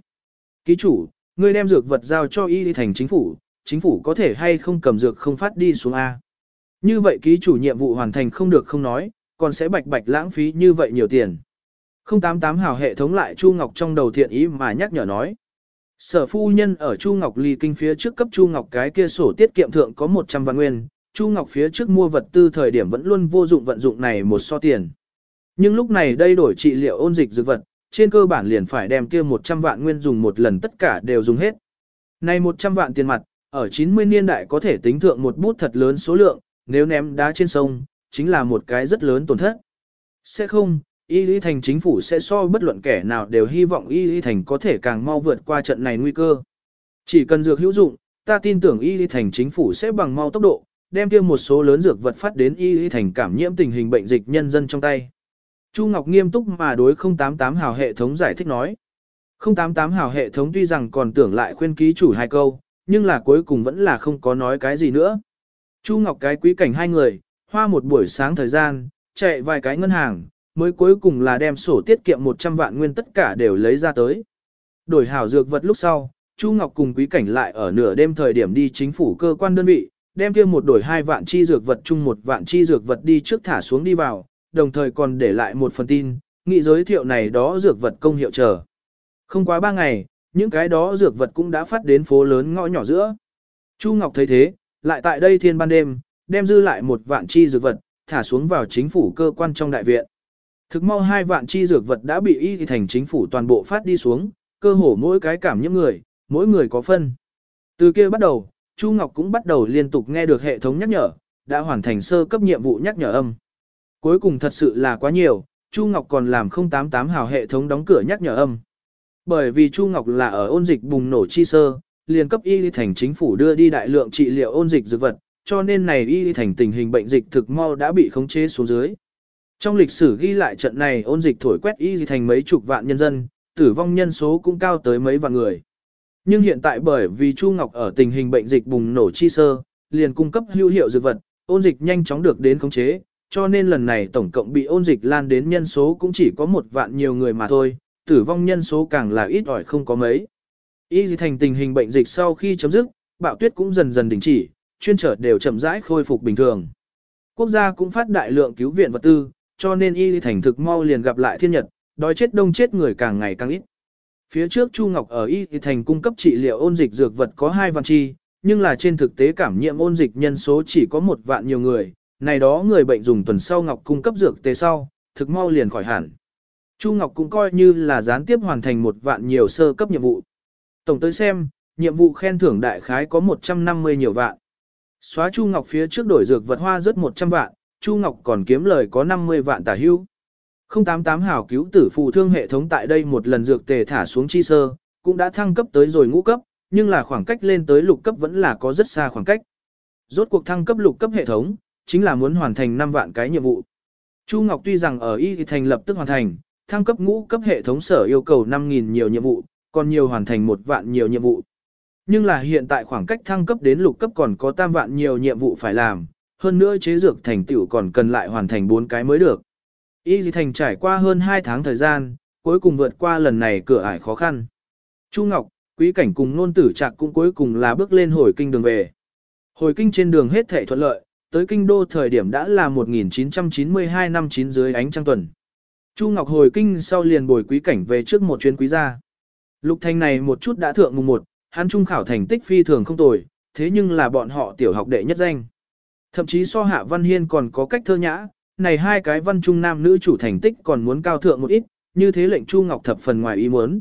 Ký chủ, ngươi đem dược vật giao cho y thành chính phủ, chính phủ có thể hay không cầm dược không phát đi xuống A. Như vậy ký chủ nhiệm vụ hoàn thành không được không nói, còn sẽ bạch bạch lãng phí như vậy nhiều tiền. 088 hào hệ thống lại Chu Ngọc trong đầu thiện ý mà nhắc nhở nói. Sở phu nhân ở Chu Ngọc ly kinh phía trước cấp Chu Ngọc cái kia sổ tiết kiệm thượng có 100 vạn nguyên, Chu Ngọc phía trước mua vật tư thời điểm vẫn luôn vô dụng vận dụng này một so tiền. Nhưng lúc này đây đổi trị liệu ôn dịch dược vật, trên cơ bản liền phải đem kia 100 vạn nguyên dùng một lần tất cả đều dùng hết. Này 100 vạn tiền mặt, ở 90 niên đại có thể tính thượng một bút thật lớn số lượng, nếu ném đá trên sông, chính là một cái rất lớn tổn thất. Sẽ không, Y Lý Thành chính phủ sẽ so bất luận kẻ nào đều hy vọng Y Lý Thành có thể càng mau vượt qua trận này nguy cơ. Chỉ cần dược hữu dụng, ta tin tưởng Y Lý Thành chính phủ sẽ bằng mau tốc độ, đem kia một số lớn dược vật phát đến Y y Thành cảm nhiễm tình hình bệnh dịch nhân dân trong tay. Chu Ngọc nghiêm túc mà đối 088 hào hệ thống giải thích nói. 088 hào hệ thống tuy rằng còn tưởng lại khuyên ký chủ hai câu, nhưng là cuối cùng vẫn là không có nói cái gì nữa. Chu Ngọc cái quý cảnh hai người, hoa một buổi sáng thời gian, chạy vài cái ngân hàng, mới cuối cùng là đem sổ tiết kiệm 100 vạn nguyên tất cả đều lấy ra tới. Đổi hảo dược vật lúc sau, Chu Ngọc cùng quý cảnh lại ở nửa đêm thời điểm đi chính phủ cơ quan đơn vị, đem kia một đổi hai vạn chi dược vật chung một vạn chi dược vật đi trước thả xuống đi vào, đồng thời còn để lại một phần tin, nghị giới thiệu này đó dược vật công hiệu chờ. Không quá ba ngày, những cái đó dược vật cũng đã phát đến phố lớn ngõ nhỏ giữa. Chu Ngọc thấy thế, lại tại đây thiên ban đêm, đem dư lại một vạn chi dược vật, thả xuống vào chính phủ cơ quan trong đại viện. Thực mau hai vạn chi dược vật đã bị y thành chính phủ toàn bộ phát đi xuống, cơ hồ mỗi cái cảm những người, mỗi người có phân. Từ kia bắt đầu, Chu Ngọc cũng bắt đầu liên tục nghe được hệ thống nhắc nhở, đã hoàn thành sơ cấp nhiệm vụ nhắc nhở âm. Cuối cùng thật sự là quá nhiều, Chu Ngọc còn làm 088 hào hệ thống đóng cửa nhắc nhở âm. Bởi vì Chu Ngọc là ở ôn dịch bùng nổ chi sơ, liền cấp y thành chính phủ đưa đi đại lượng trị liệu ôn dịch dược vật, cho nên này y thành tình hình bệnh dịch thực mau đã bị khống chế xuống dưới. Trong lịch sử ghi lại trận này ôn dịch thổi quét y thành mấy chục vạn nhân dân, tử vong nhân số cũng cao tới mấy vạn người. Nhưng hiện tại bởi vì Chu Ngọc ở tình hình bệnh dịch bùng nổ chi sơ, liền cung cấp hữu hiệu dược vật, ôn dịch nhanh chóng được đến khống chế, cho nên lần này tổng cộng bị ôn dịch lan đến nhân số cũng chỉ có một vạn nhiều người mà thôi, tử vong nhân số càng là ít ỏi không có mấy. Y thành tình hình bệnh dịch sau khi chấm dứt, bạo tuyết cũng dần dần đình chỉ, chuyên trở đều chậm rãi khôi phục bình thường. Quốc gia cũng phát đại lượng cứu viện vật tư, cho nên y thành thực mau liền gặp lại thiên nhật, đói chết đông chết người càng ngày càng ít. Phía trước Chu Ngọc ở y thành cung cấp trị liệu ôn dịch dược vật có hai vạn chi, nhưng là trên thực tế cảm nhiễm ôn dịch nhân số chỉ có một vạn nhiều người, này đó người bệnh dùng tuần sau Ngọc cung cấp dược tề sau, thực mau liền khỏi hẳn. Chu Ngọc cũng coi như là gián tiếp hoàn thành một vạn nhiều sơ cấp nhiệm vụ. Tổng tới xem, nhiệm vụ khen thưởng đại khái có 150 nhiều vạn. Xóa Chu Ngọc phía trước đổi dược vật hoa rất 100 vạn, Chu Ngọc còn kiếm lời có 50 vạn tả hưu. 088 hảo cứu tử phù thương hệ thống tại đây một lần dược tề thả xuống chi sơ, cũng đã thăng cấp tới rồi ngũ cấp, nhưng là khoảng cách lên tới lục cấp vẫn là có rất xa khoảng cách. Rốt cuộc thăng cấp lục cấp hệ thống, chính là muốn hoàn thành 5 vạn cái nhiệm vụ. Chu Ngọc tuy rằng ở Y thành lập tức hoàn thành, thăng cấp ngũ cấp hệ thống sở yêu cầu 5.000 nhiều nhiệm vụ, còn nhiều hoàn thành một vạn nhiều nhiệm vụ. Nhưng là hiện tại khoảng cách thăng cấp đến lục cấp còn có tam vạn nhiều nhiệm vụ phải làm, hơn nữa chế dược thành tựu còn cần lại hoàn thành 4 cái mới được. Y Dì Thành trải qua hơn 2 tháng thời gian, cuối cùng vượt qua lần này cửa ải khó khăn. Chu Ngọc, quý cảnh cùng nôn tử trạc cũng cuối cùng là bước lên hồi kinh đường về. Hồi kinh trên đường hết thể thuận lợi, tới kinh đô thời điểm đã là 1992 năm 9 dưới ánh trăng tuần. Chu Ngọc hồi kinh sau liền bồi quý cảnh về trước một chuyến quý gia. Lục Thanh này một chút đã thượng mùng một, hắn trung khảo thành tích phi thường không tồi, thế nhưng là bọn họ tiểu học đệ nhất danh. Thậm chí so hạ văn hiên còn có cách thơ nhã, này hai cái văn trung nam nữ chủ thành tích còn muốn cao thượng một ít, như thế lệnh Chu Ngọc thập phần ngoài ý muốn.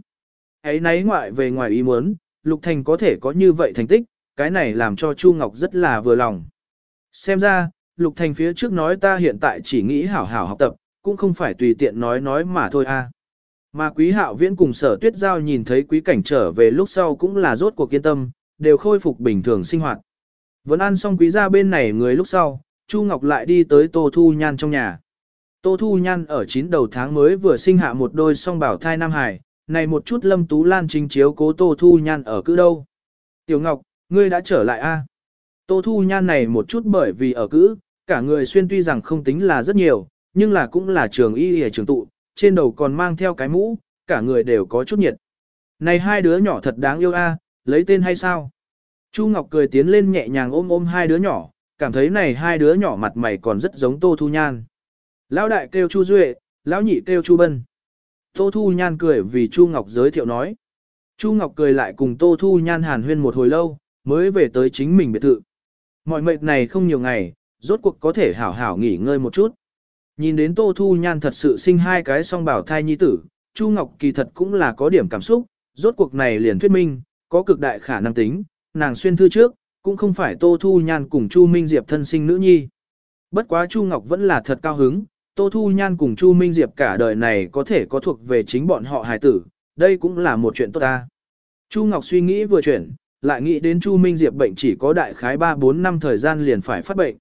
Ấy nấy ngoại về ngoài ý muốn, Lục Thành có thể có như vậy thành tích, cái này làm cho Chu Ngọc rất là vừa lòng. Xem ra, Lục Thành phía trước nói ta hiện tại chỉ nghĩ hảo hảo học tập, cũng không phải tùy tiện nói nói mà thôi a. Mà quý hạo viễn cùng sở tuyết giao nhìn thấy quý cảnh trở về lúc sau cũng là rốt cuộc kiên tâm, đều khôi phục bình thường sinh hoạt. Vẫn ăn xong quý gia bên này người lúc sau, Chu Ngọc lại đi tới Tô Thu Nhan trong nhà. Tô Thu Nhan ở chín đầu tháng mới vừa sinh hạ một đôi song bảo thai Nam Hải, này một chút lâm tú lan chính chiếu cố Tô Thu Nhan ở cữ đâu. Tiểu Ngọc, ngươi đã trở lại a? Tô Thu Nhan này một chút bởi vì ở cữ, cả người xuyên tuy rằng không tính là rất nhiều, nhưng là cũng là trường y hề trường tụ, trên đầu còn mang theo cái mũ, cả người đều có chút nhiệt. Này hai đứa nhỏ thật đáng yêu a, lấy tên hay sao? Chu Ngọc cười tiến lên nhẹ nhàng ôm ôm hai đứa nhỏ, cảm thấy này hai đứa nhỏ mặt mày còn rất giống Tô Thu Nhan. Lão đại kêu Chu Duệ, lão nhị kêu Chu Bân. Tô Thu Nhan cười vì Chu Ngọc giới thiệu nói. Chu Ngọc cười lại cùng Tô Thu Nhan hàn huyên một hồi lâu, mới về tới chính mình biệt thự. Mọi mệt này không nhiều ngày, rốt cuộc có thể hảo hảo nghỉ ngơi một chút. Nhìn đến Tô Thu Nhan thật sự sinh hai cái song bảo thai nhi tử, Chu Ngọc kỳ thật cũng là có điểm cảm xúc, rốt cuộc này liền thuyết minh, có cực đại khả năng tính, nàng xuyên thư trước, cũng không phải Tô Thu Nhan cùng Chu Minh Diệp thân sinh nữ nhi. Bất quá Chu Ngọc vẫn là thật cao hứng, Tô Thu Nhan cùng Chu Minh Diệp cả đời này có thể có thuộc về chính bọn họ hài tử, đây cũng là một chuyện tốt ta. Chu Ngọc suy nghĩ vừa chuyển, lại nghĩ đến Chu Minh Diệp bệnh chỉ có đại khái 3-4 năm thời gian liền phải phát bệnh.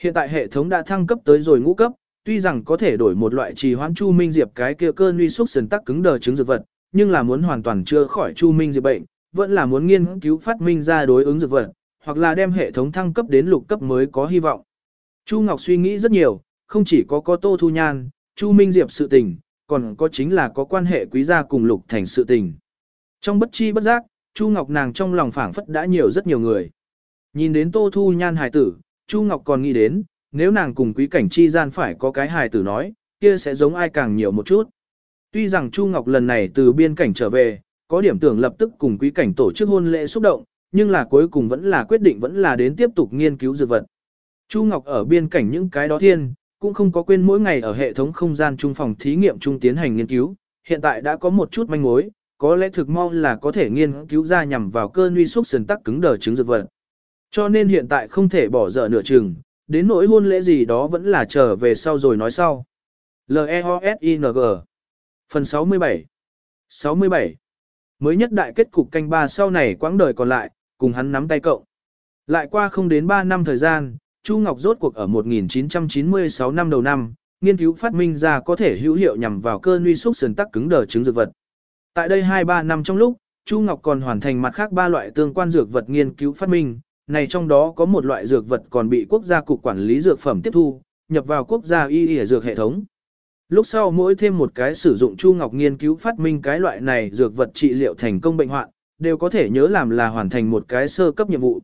Hiện tại hệ thống đã thăng cấp tới rồi ngũ cấp, tuy rằng có thể đổi một loại trì hoãn Chu Minh Diệp cái kia cơn uy xúc sần tắc cứng đờ chứng dược vật, nhưng là muốn hoàn toàn chữa khỏi Chu Minh Diệp bệnh, vẫn là muốn nghiên cứu phát minh ra đối ứng dược vật, hoặc là đem hệ thống thăng cấp đến lục cấp mới có hy vọng. Chu Ngọc suy nghĩ rất nhiều, không chỉ có có Tô Thu Nhan, Chu Minh Diệp sự tình, còn có chính là có quan hệ quý gia cùng Lục Thành sự tình. Trong bất chi bất giác, Chu Ngọc nàng trong lòng phảng phất đã nhiều rất nhiều người. Nhìn đến Tô Thu Nhan hài tử, Chu Ngọc còn nghĩ đến, nếu nàng cùng quý cảnh chi gian phải có cái hài tử nói, kia sẽ giống ai càng nhiều một chút. Tuy rằng Chu Ngọc lần này từ biên cảnh trở về, có điểm tưởng lập tức cùng quý cảnh tổ chức hôn lễ xúc động, nhưng là cuối cùng vẫn là quyết định vẫn là đến tiếp tục nghiên cứu dược vật. Chu Ngọc ở biên cảnh những cái đó thiên, cũng không có quên mỗi ngày ở hệ thống không gian trung phòng thí nghiệm trung tiến hành nghiên cứu, hiện tại đã có một chút manh mối, có lẽ thực mau là có thể nghiên cứu ra nhằm vào cơn nguy xúc sườn tắc cứng đờ chứng dược vật. Cho nên hiện tại không thể bỏ dở nửa chừng, đến nỗi hôn lễ gì đó vẫn là trở về sau rồi nói sau. L-E-O-S-I-N-G Phần 67 67 Mới nhất đại kết cục canh ba sau này quãng đời còn lại, cùng hắn nắm tay cậu. Lại qua không đến 3 năm thời gian, Chu Ngọc rốt cuộc ở 1996 năm đầu năm, nghiên cứu phát minh ra có thể hữu hiệu nhằm vào cơ nguy xúc sườn tắc cứng đờ chứng dược vật. Tại đây 2-3 năm trong lúc, Chu Ngọc còn hoàn thành mặt khác ba loại tương quan dược vật nghiên cứu phát minh, này trong đó có một loại dược vật còn bị quốc gia cục quản lý dược phẩm tiếp thu, nhập vào quốc gia y y dược hệ thống. Lúc sau mỗi thêm một cái sử dụng Chu Ngọc nghiên cứu phát minh cái loại này dược vật trị liệu thành công bệnh hoạn, đều có thể nhớ làm là hoàn thành một cái sơ cấp nhiệm vụ.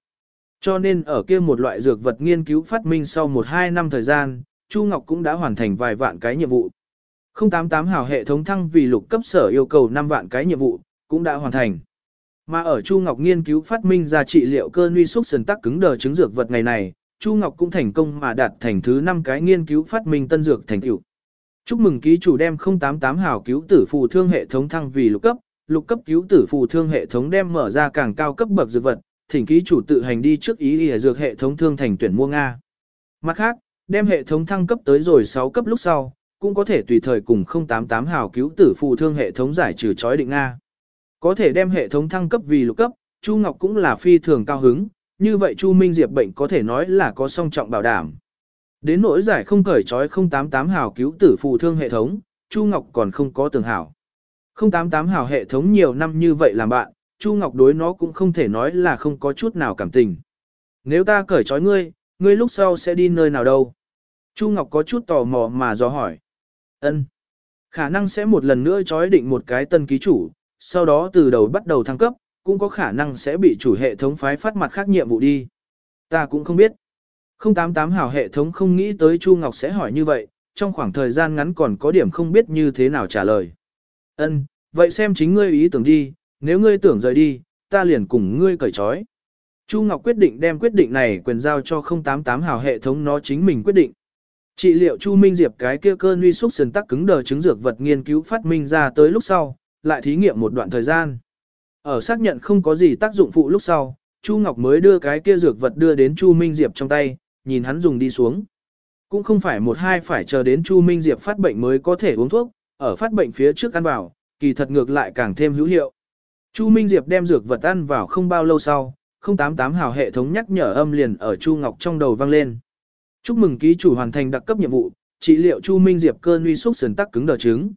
Cho nên ở kia một loại dược vật nghiên cứu phát minh sau 1-2 năm thời gian, Chu Ngọc cũng đã hoàn thành vài vạn cái nhiệm vụ. 088 hào hệ thống thăng vì lục cấp sở yêu cầu 5 vạn cái nhiệm vụ, cũng đã hoàn thành. Mà ở Chu Ngọc nghiên cứu phát minh ra trị liệu cơ nguy xúc sần tắc cứng đờ chứng dược vật ngày này, Chu Ngọc cũng thành công mà đạt thành thứ 5 cái nghiên cứu phát minh tân dược thành tựu. Chúc mừng ký chủ đem 088 hào cứu tử phù thương hệ thống thăng vì lục cấp, lục cấp cứu tử phù thương hệ thống đem mở ra càng cao cấp bậc dược vật, thỉnh ký chủ tự hành đi trước ý y dược hệ thống thương thành tuyển mua Nga. Mặt khác, đem hệ thống thăng cấp tới rồi 6 cấp lúc sau, cũng có thể tùy thời cùng 088 hào cứu tử phù thương hệ thống giải trừ chói định Nga. Có thể đem hệ thống thăng cấp vì lục cấp, Chu Ngọc cũng là phi thường cao hứng, như vậy Chu Minh Diệp bệnh có thể nói là có song trọng bảo đảm. Đến nỗi giải không cởi chói 088 hào cứu tử phù thương hệ thống, Chu Ngọc còn không có tưởng hảo. 088 hảo hệ thống nhiều năm như vậy làm bạn, Chu Ngọc đối nó cũng không thể nói là không có chút nào cảm tình. Nếu ta cởi trói ngươi, ngươi lúc sau sẽ đi nơi nào đâu? Chu Ngọc có chút tò mò mà do hỏi. Ân, Khả năng sẽ một lần nữa trói định một cái tân ký chủ, sau đó từ đầu bắt đầu thăng cấp, cũng có khả năng sẽ bị chủ hệ thống phái phát mặt khác nhiệm vụ đi. Ta cũng không biết. 088 hảo hệ thống không nghĩ tới Chu Ngọc sẽ hỏi như vậy, trong khoảng thời gian ngắn còn có điểm không biết như thế nào trả lời. Ân, vậy xem chính ngươi ý tưởng đi, nếu ngươi tưởng rời đi, ta liền cùng ngươi cởi trói. Chu Ngọc quyết định đem quyết định này quyền giao cho 088 hào hệ thống nó chính mình quyết định. Trị liệu Chu Minh Diệp cái kia cơn uy xúc sườn tắc cứng đờ chứng dược vật nghiên cứu phát minh ra tới lúc sau, lại thí nghiệm một đoạn thời gian. Ở xác nhận không có gì tác dụng phụ lúc sau, Chu Ngọc mới đưa cái kia dược vật đưa đến Chu Minh Diệp trong tay, nhìn hắn dùng đi xuống. Cũng không phải một hai phải chờ đến Chu Minh Diệp phát bệnh mới có thể uống thuốc, ở phát bệnh phía trước ăn vào, kỳ thật ngược lại càng thêm hữu hiệu. Chu Minh Diệp đem dược vật ăn vào không bao lâu sau, 088 hào hệ thống nhắc nhở âm liền ở Chu Ngọc trong đầu vang lên. Chúc mừng ký chủ hoàn thành đặc cấp nhiệm vụ, trị liệu Chu Minh Diệp cơn uy xúc sườn tắc cứng đờ trứng.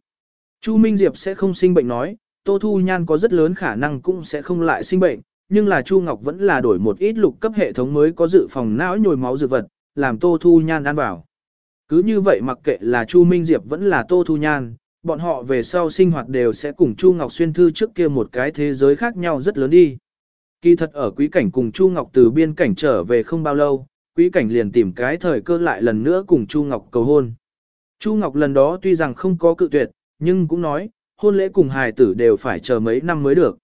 Chu Minh Diệp sẽ không sinh bệnh nói, Tô Thu Nhan có rất lớn khả năng cũng sẽ không lại sinh bệnh, nhưng là Chu Ngọc vẫn là đổi một ít lục cấp hệ thống mới có dự phòng não nhồi máu dược vật, làm Tô Thu Nhan ăn vào. Cứ như vậy mặc kệ là Chu Minh Diệp vẫn là Tô Thu Nhan, bọn họ về sau sinh hoạt đều sẽ cùng Chu Ngọc xuyên thư trước kia một cái thế giới khác nhau rất lớn đi. Kỳ thật ở quý cảnh cùng Chu Ngọc từ biên cảnh trở về không bao lâu, quý cảnh liền tìm cái thời cơ lại lần nữa cùng Chu Ngọc cầu hôn. Chu Ngọc lần đó tuy rằng không có cự tuyệt, nhưng cũng nói, hôn lễ cùng hài tử đều phải chờ mấy năm mới được.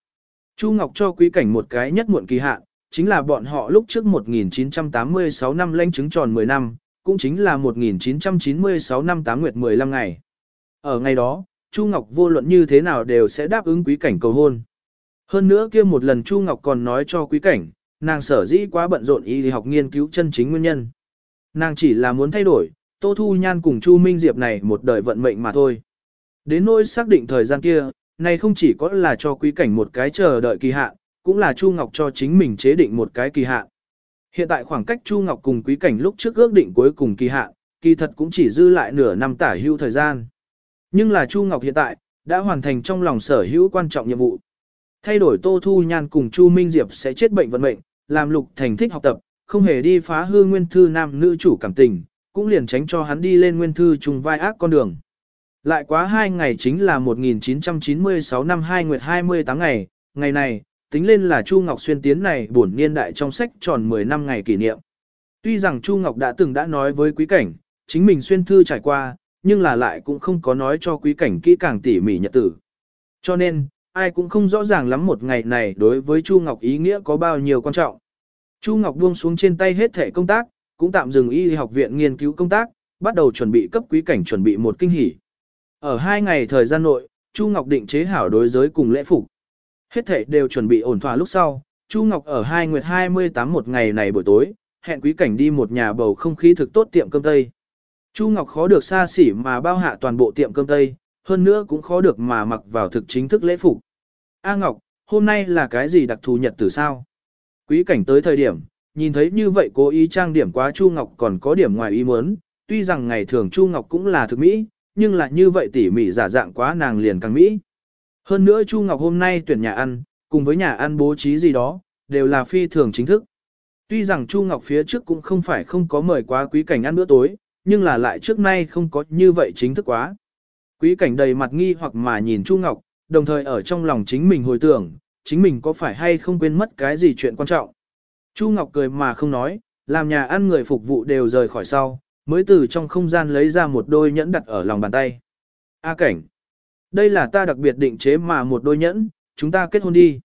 Chu Ngọc cho quý cảnh một cái nhất muộn kỳ hạn, chính là bọn họ lúc trước 1986 năm lãnh chứng tròn 10 năm, cũng chính là 1996 năm 8 nguyệt 15 ngày. Ở ngày đó, Chu Ngọc vô luận như thế nào đều sẽ đáp ứng quý cảnh cầu hôn. Hơn nữa kia một lần Chu Ngọc còn nói cho quý cảnh, nàng sở dĩ quá bận rộn y học nghiên cứu chân chính nguyên nhân. Nàng chỉ là muốn thay đổi, Tô Thu Nhan cùng Chu Minh Diệp này một đời vận mệnh mà thôi. Đến nỗi xác định thời gian kia, này không chỉ có là cho quý cảnh một cái chờ đợi kỳ hạn, cũng là Chu Ngọc cho chính mình chế định một cái kỳ hạn. Hiện tại khoảng cách Chu Ngọc cùng quý cảnh lúc trước ước định cuối cùng kỳ hạn, kỳ thật cũng chỉ dư lại nửa năm tả hưu thời gian. Nhưng là Chu Ngọc hiện tại, đã hoàn thành trong lòng sở hữu quan trọng nhiệm vụ. Thay đổi Tô Thu Nhan cùng Chu Minh Diệp sẽ chết bệnh vận mệnh, làm Lục Thành thích học tập, không hề đi phá hư nguyên thư nam nữ chủ cảm tình, cũng liền tránh cho hắn đi lên nguyên thư trùng vai ác con đường. Lại quá hai ngày chính là 1996 năm 2 nguyệt 28 ngày, ngày này, tính lên là Chu Ngọc Xuyên tiến này bổn niên đại trong sách tròn 10 năm ngày kỷ niệm. Tuy rằng Chu Ngọc đã từng đã nói với quý cảnh, chính mình xuyên thư trải qua, nhưng là lại cũng không có nói cho quý cảnh kỹ càng tỉ mỉ nhật tử. Cho nên, ai cũng không rõ ràng lắm một ngày này đối với Chu Ngọc ý nghĩa có bao nhiêu quan trọng. Chu Ngọc buông xuống trên tay hết thể công tác, cũng tạm dừng y học viện nghiên cứu công tác, bắt đầu chuẩn bị cấp quý cảnh chuẩn bị một kinh hỉ. Ở hai ngày thời gian nội, Chu Ngọc định chế hảo đối giới cùng lễ phục. Hết thể đều chuẩn bị ổn thỏa lúc sau, Chu Ngọc ở hai nguyệt 28 một ngày này buổi tối, hẹn quý cảnh đi một nhà bầu không khí thực tốt tiệm cơm Tây. Chu Ngọc khó được xa xỉ mà bao hạ toàn bộ tiệm cơm Tây, hơn nữa cũng khó được mà mặc vào thực chính thức lễ phục. A Ngọc, hôm nay là cái gì đặc thù nhật từ sao? Quý cảnh tới thời điểm, nhìn thấy như vậy cố ý trang điểm quá Chu Ngọc còn có điểm ngoài ý muốn, tuy rằng ngày thường Chu Ngọc cũng là thực mỹ, nhưng là như vậy tỉ mỉ giả dạng quá nàng liền càng mỹ. Hơn nữa Chu Ngọc hôm nay tuyển nhà ăn, cùng với nhà ăn bố trí gì đó, đều là phi thường chính thức. Tuy rằng Chu Ngọc phía trước cũng không phải không có mời quá quý cảnh ăn bữa tối, nhưng là lại trước nay không có như vậy chính thức quá. Quý cảnh đầy mặt nghi hoặc mà nhìn Chu Ngọc, đồng thời ở trong lòng chính mình hồi tưởng, chính mình có phải hay không quên mất cái gì chuyện quan trọng. Chu Ngọc cười mà không nói, làm nhà ăn người phục vụ đều rời khỏi sau, mới từ trong không gian lấy ra một đôi nhẫn đặt ở lòng bàn tay. A cảnh. Đây là ta đặc biệt định chế mà một đôi nhẫn, chúng ta kết hôn đi.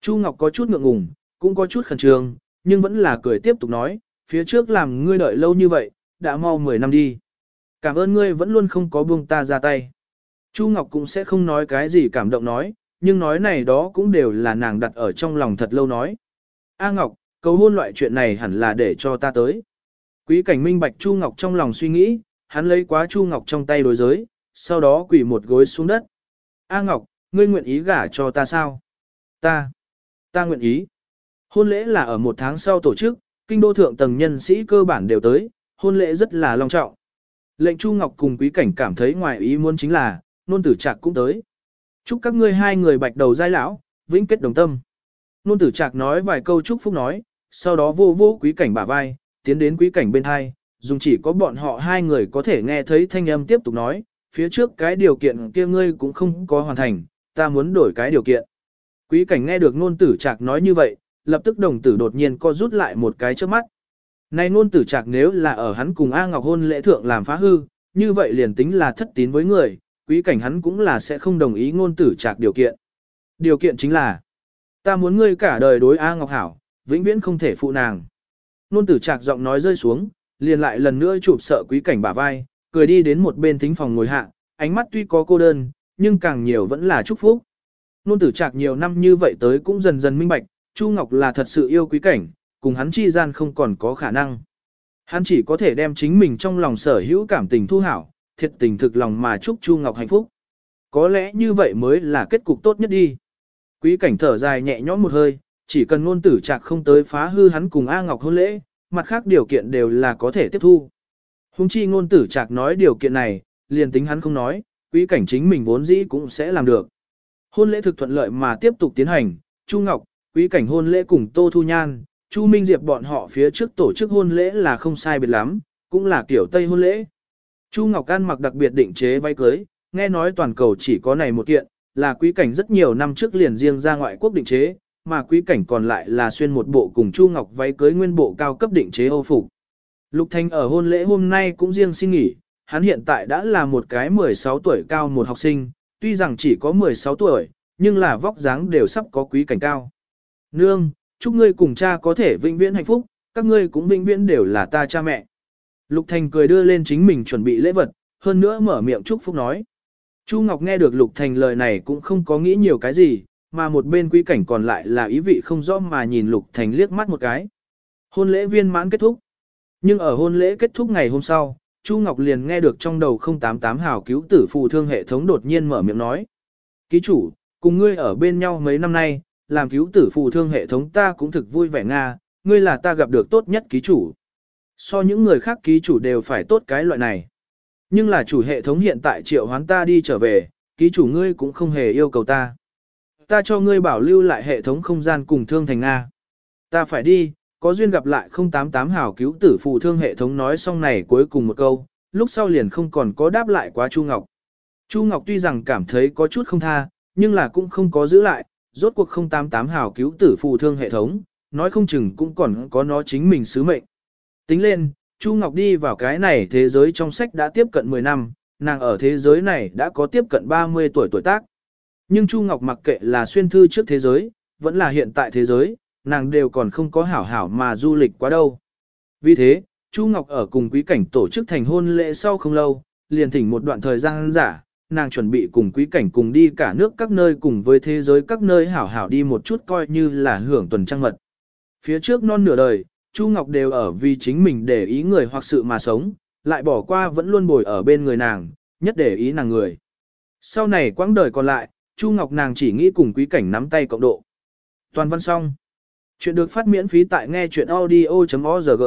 Chu Ngọc có chút ngượng ngùng, cũng có chút khẩn trương, nhưng vẫn là cười tiếp tục nói, phía trước làm ngươi đợi lâu như vậy, đã mau 10 năm đi. Cảm ơn ngươi vẫn luôn không có buông ta ra tay. Chu Ngọc cũng sẽ không nói cái gì cảm động nói, nhưng nói này đó cũng đều là nàng đặt ở trong lòng thật lâu nói. A Ngọc, cầu hôn loại chuyện này hẳn là để cho ta tới. Quý cảnh minh bạch Chu Ngọc trong lòng suy nghĩ, hắn lấy quá Chu Ngọc trong tay đối giới, sau đó quỳ một gối xuống đất. A Ngọc, ngươi nguyện ý gả cho ta sao? Ta, ta nguyện ý. Hôn lễ là ở một tháng sau tổ chức, kinh đô thượng tầng nhân sĩ cơ bản đều tới, hôn lễ rất là long trọng. Lệnh Chu Ngọc cùng quý cảnh cảm thấy ngoài ý muốn chính là, nôn tử trạc cũng tới. Chúc các ngươi hai người bạch đầu giai lão, vĩnh kết đồng tâm. Nôn tử trạc nói vài câu chúc phúc nói, sau đó vô vô quý cảnh bả vai, tiến đến quý cảnh bên hai, dùng chỉ có bọn họ hai người có thể nghe thấy thanh âm tiếp tục nói, phía trước cái điều kiện kia ngươi cũng không có hoàn thành, ta muốn đổi cái điều kiện. Quý cảnh nghe được nôn tử trạc nói như vậy, lập tức đồng tử đột nhiên co rút lại một cái trước mắt. Này nôn tử trạc nếu là ở hắn cùng A Ngọc hôn lễ thượng làm phá hư, như vậy liền tính là thất tín với người, quý cảnh hắn cũng là sẽ không đồng ý ngôn tử trạc điều kiện. Điều kiện chính là, ta muốn ngươi cả đời đối A Ngọc Hảo, vĩnh viễn không thể phụ nàng. Nôn tử trạc giọng nói rơi xuống, liền lại lần nữa chụp sợ quý cảnh bả vai, cười đi đến một bên thính phòng ngồi hạ, ánh mắt tuy có cô đơn, nhưng càng nhiều vẫn là chúc phúc. Nôn tử trạc nhiều năm như vậy tới cũng dần dần minh bạch, Chu Ngọc là thật sự yêu quý cảnh, cùng hắn chi gian không còn có khả năng. Hắn chỉ có thể đem chính mình trong lòng sở hữu cảm tình thu hảo, thiệt tình thực lòng mà chúc Chu Ngọc hạnh phúc. Có lẽ như vậy mới là kết cục tốt nhất đi. Quý cảnh thở dài nhẹ nhõm một hơi, chỉ cần ngôn tử trạc không tới phá hư hắn cùng A Ngọc hôn lễ, mặt khác điều kiện đều là có thể tiếp thu. Hùng chi ngôn tử trạc nói điều kiện này, liền tính hắn không nói, quý cảnh chính mình vốn dĩ cũng sẽ làm được. Hôn lễ thực thuận lợi mà tiếp tục tiến hành, Chu Ngọc, quý cảnh hôn lễ cùng Tô Thu Nhan, Chu Minh Diệp bọn họ phía trước tổ chức hôn lễ là không sai biệt lắm, cũng là kiểu Tây hôn lễ. Chu Ngọc Can mặc đặc biệt định chế váy cưới, nghe nói toàn cầu chỉ có này một kiện, là quý cảnh rất nhiều năm trước liền riêng ra ngoại quốc định chế, mà quý cảnh còn lại là xuyên một bộ cùng Chu Ngọc váy cưới nguyên bộ cao cấp định chế Âu phục. Lục Thanh ở hôn lễ hôm nay cũng riêng xin nghỉ, hắn hiện tại đã là một cái 16 tuổi cao một học sinh, tuy rằng chỉ có 16 tuổi, nhưng là vóc dáng đều sắp có quý cảnh cao. Nương, chúc ngươi cùng cha có thể vĩnh viễn hạnh phúc, các ngươi cũng vĩnh viễn đều là ta cha mẹ. Lục Thành cười đưa lên chính mình chuẩn bị lễ vật, hơn nữa mở miệng chúc phúc nói. Chu Ngọc nghe được Lục Thành lời này cũng không có nghĩ nhiều cái gì, mà một bên quý cảnh còn lại là ý vị không rõ mà nhìn Lục Thành liếc mắt một cái. Hôn lễ viên mãn kết thúc. Nhưng ở hôn lễ kết thúc ngày hôm sau, Chu Ngọc liền nghe được trong đầu 088 hào cứu tử phù thương hệ thống đột nhiên mở miệng nói. Ký chủ, cùng ngươi ở bên nhau mấy năm nay, làm cứu tử phù thương hệ thống ta cũng thực vui vẻ Nga, ngươi là ta gặp được tốt nhất ký chủ. So những người khác ký chủ đều phải tốt cái loại này. Nhưng là chủ hệ thống hiện tại triệu hoán ta đi trở về, ký chủ ngươi cũng không hề yêu cầu ta. Ta cho ngươi bảo lưu lại hệ thống không gian cùng thương thành Nga. Ta phải đi, có duyên gặp lại 088 hảo cứu tử phù thương hệ thống nói xong này cuối cùng một câu, lúc sau liền không còn có đáp lại quá Chu Ngọc. Chu Ngọc tuy rằng cảm thấy có chút không tha, nhưng là cũng không có giữ lại, rốt cuộc 088 hào cứu tử phù thương hệ thống, nói không chừng cũng còn có nó chính mình sứ mệnh. Tính lên, Chu Ngọc đi vào cái này thế giới trong sách đã tiếp cận 10 năm, nàng ở thế giới này đã có tiếp cận 30 tuổi tuổi tác. Nhưng Chu Ngọc mặc kệ là xuyên thư trước thế giới, vẫn là hiện tại thế giới, nàng đều còn không có hảo hảo mà du lịch quá đâu. Vì thế, Chu Ngọc ở cùng quý cảnh tổ chức thành hôn lễ sau không lâu, liền thỉnh một đoạn thời gian giả, nàng chuẩn bị cùng quý cảnh cùng đi cả nước các nơi cùng với thế giới các nơi hảo hảo đi một chút coi như là hưởng tuần trăng mật. Phía trước non nửa đời, Chu Ngọc đều ở vì chính mình để ý người hoặc sự mà sống, lại bỏ qua vẫn luôn bồi ở bên người nàng, nhất để ý nàng người. Sau này quãng đời còn lại, Chu Ngọc nàng chỉ nghĩ cùng quý cảnh nắm tay cộng độ. Toàn văn xong. Chuyện được phát miễn phí tại nghe chuyện audio.org.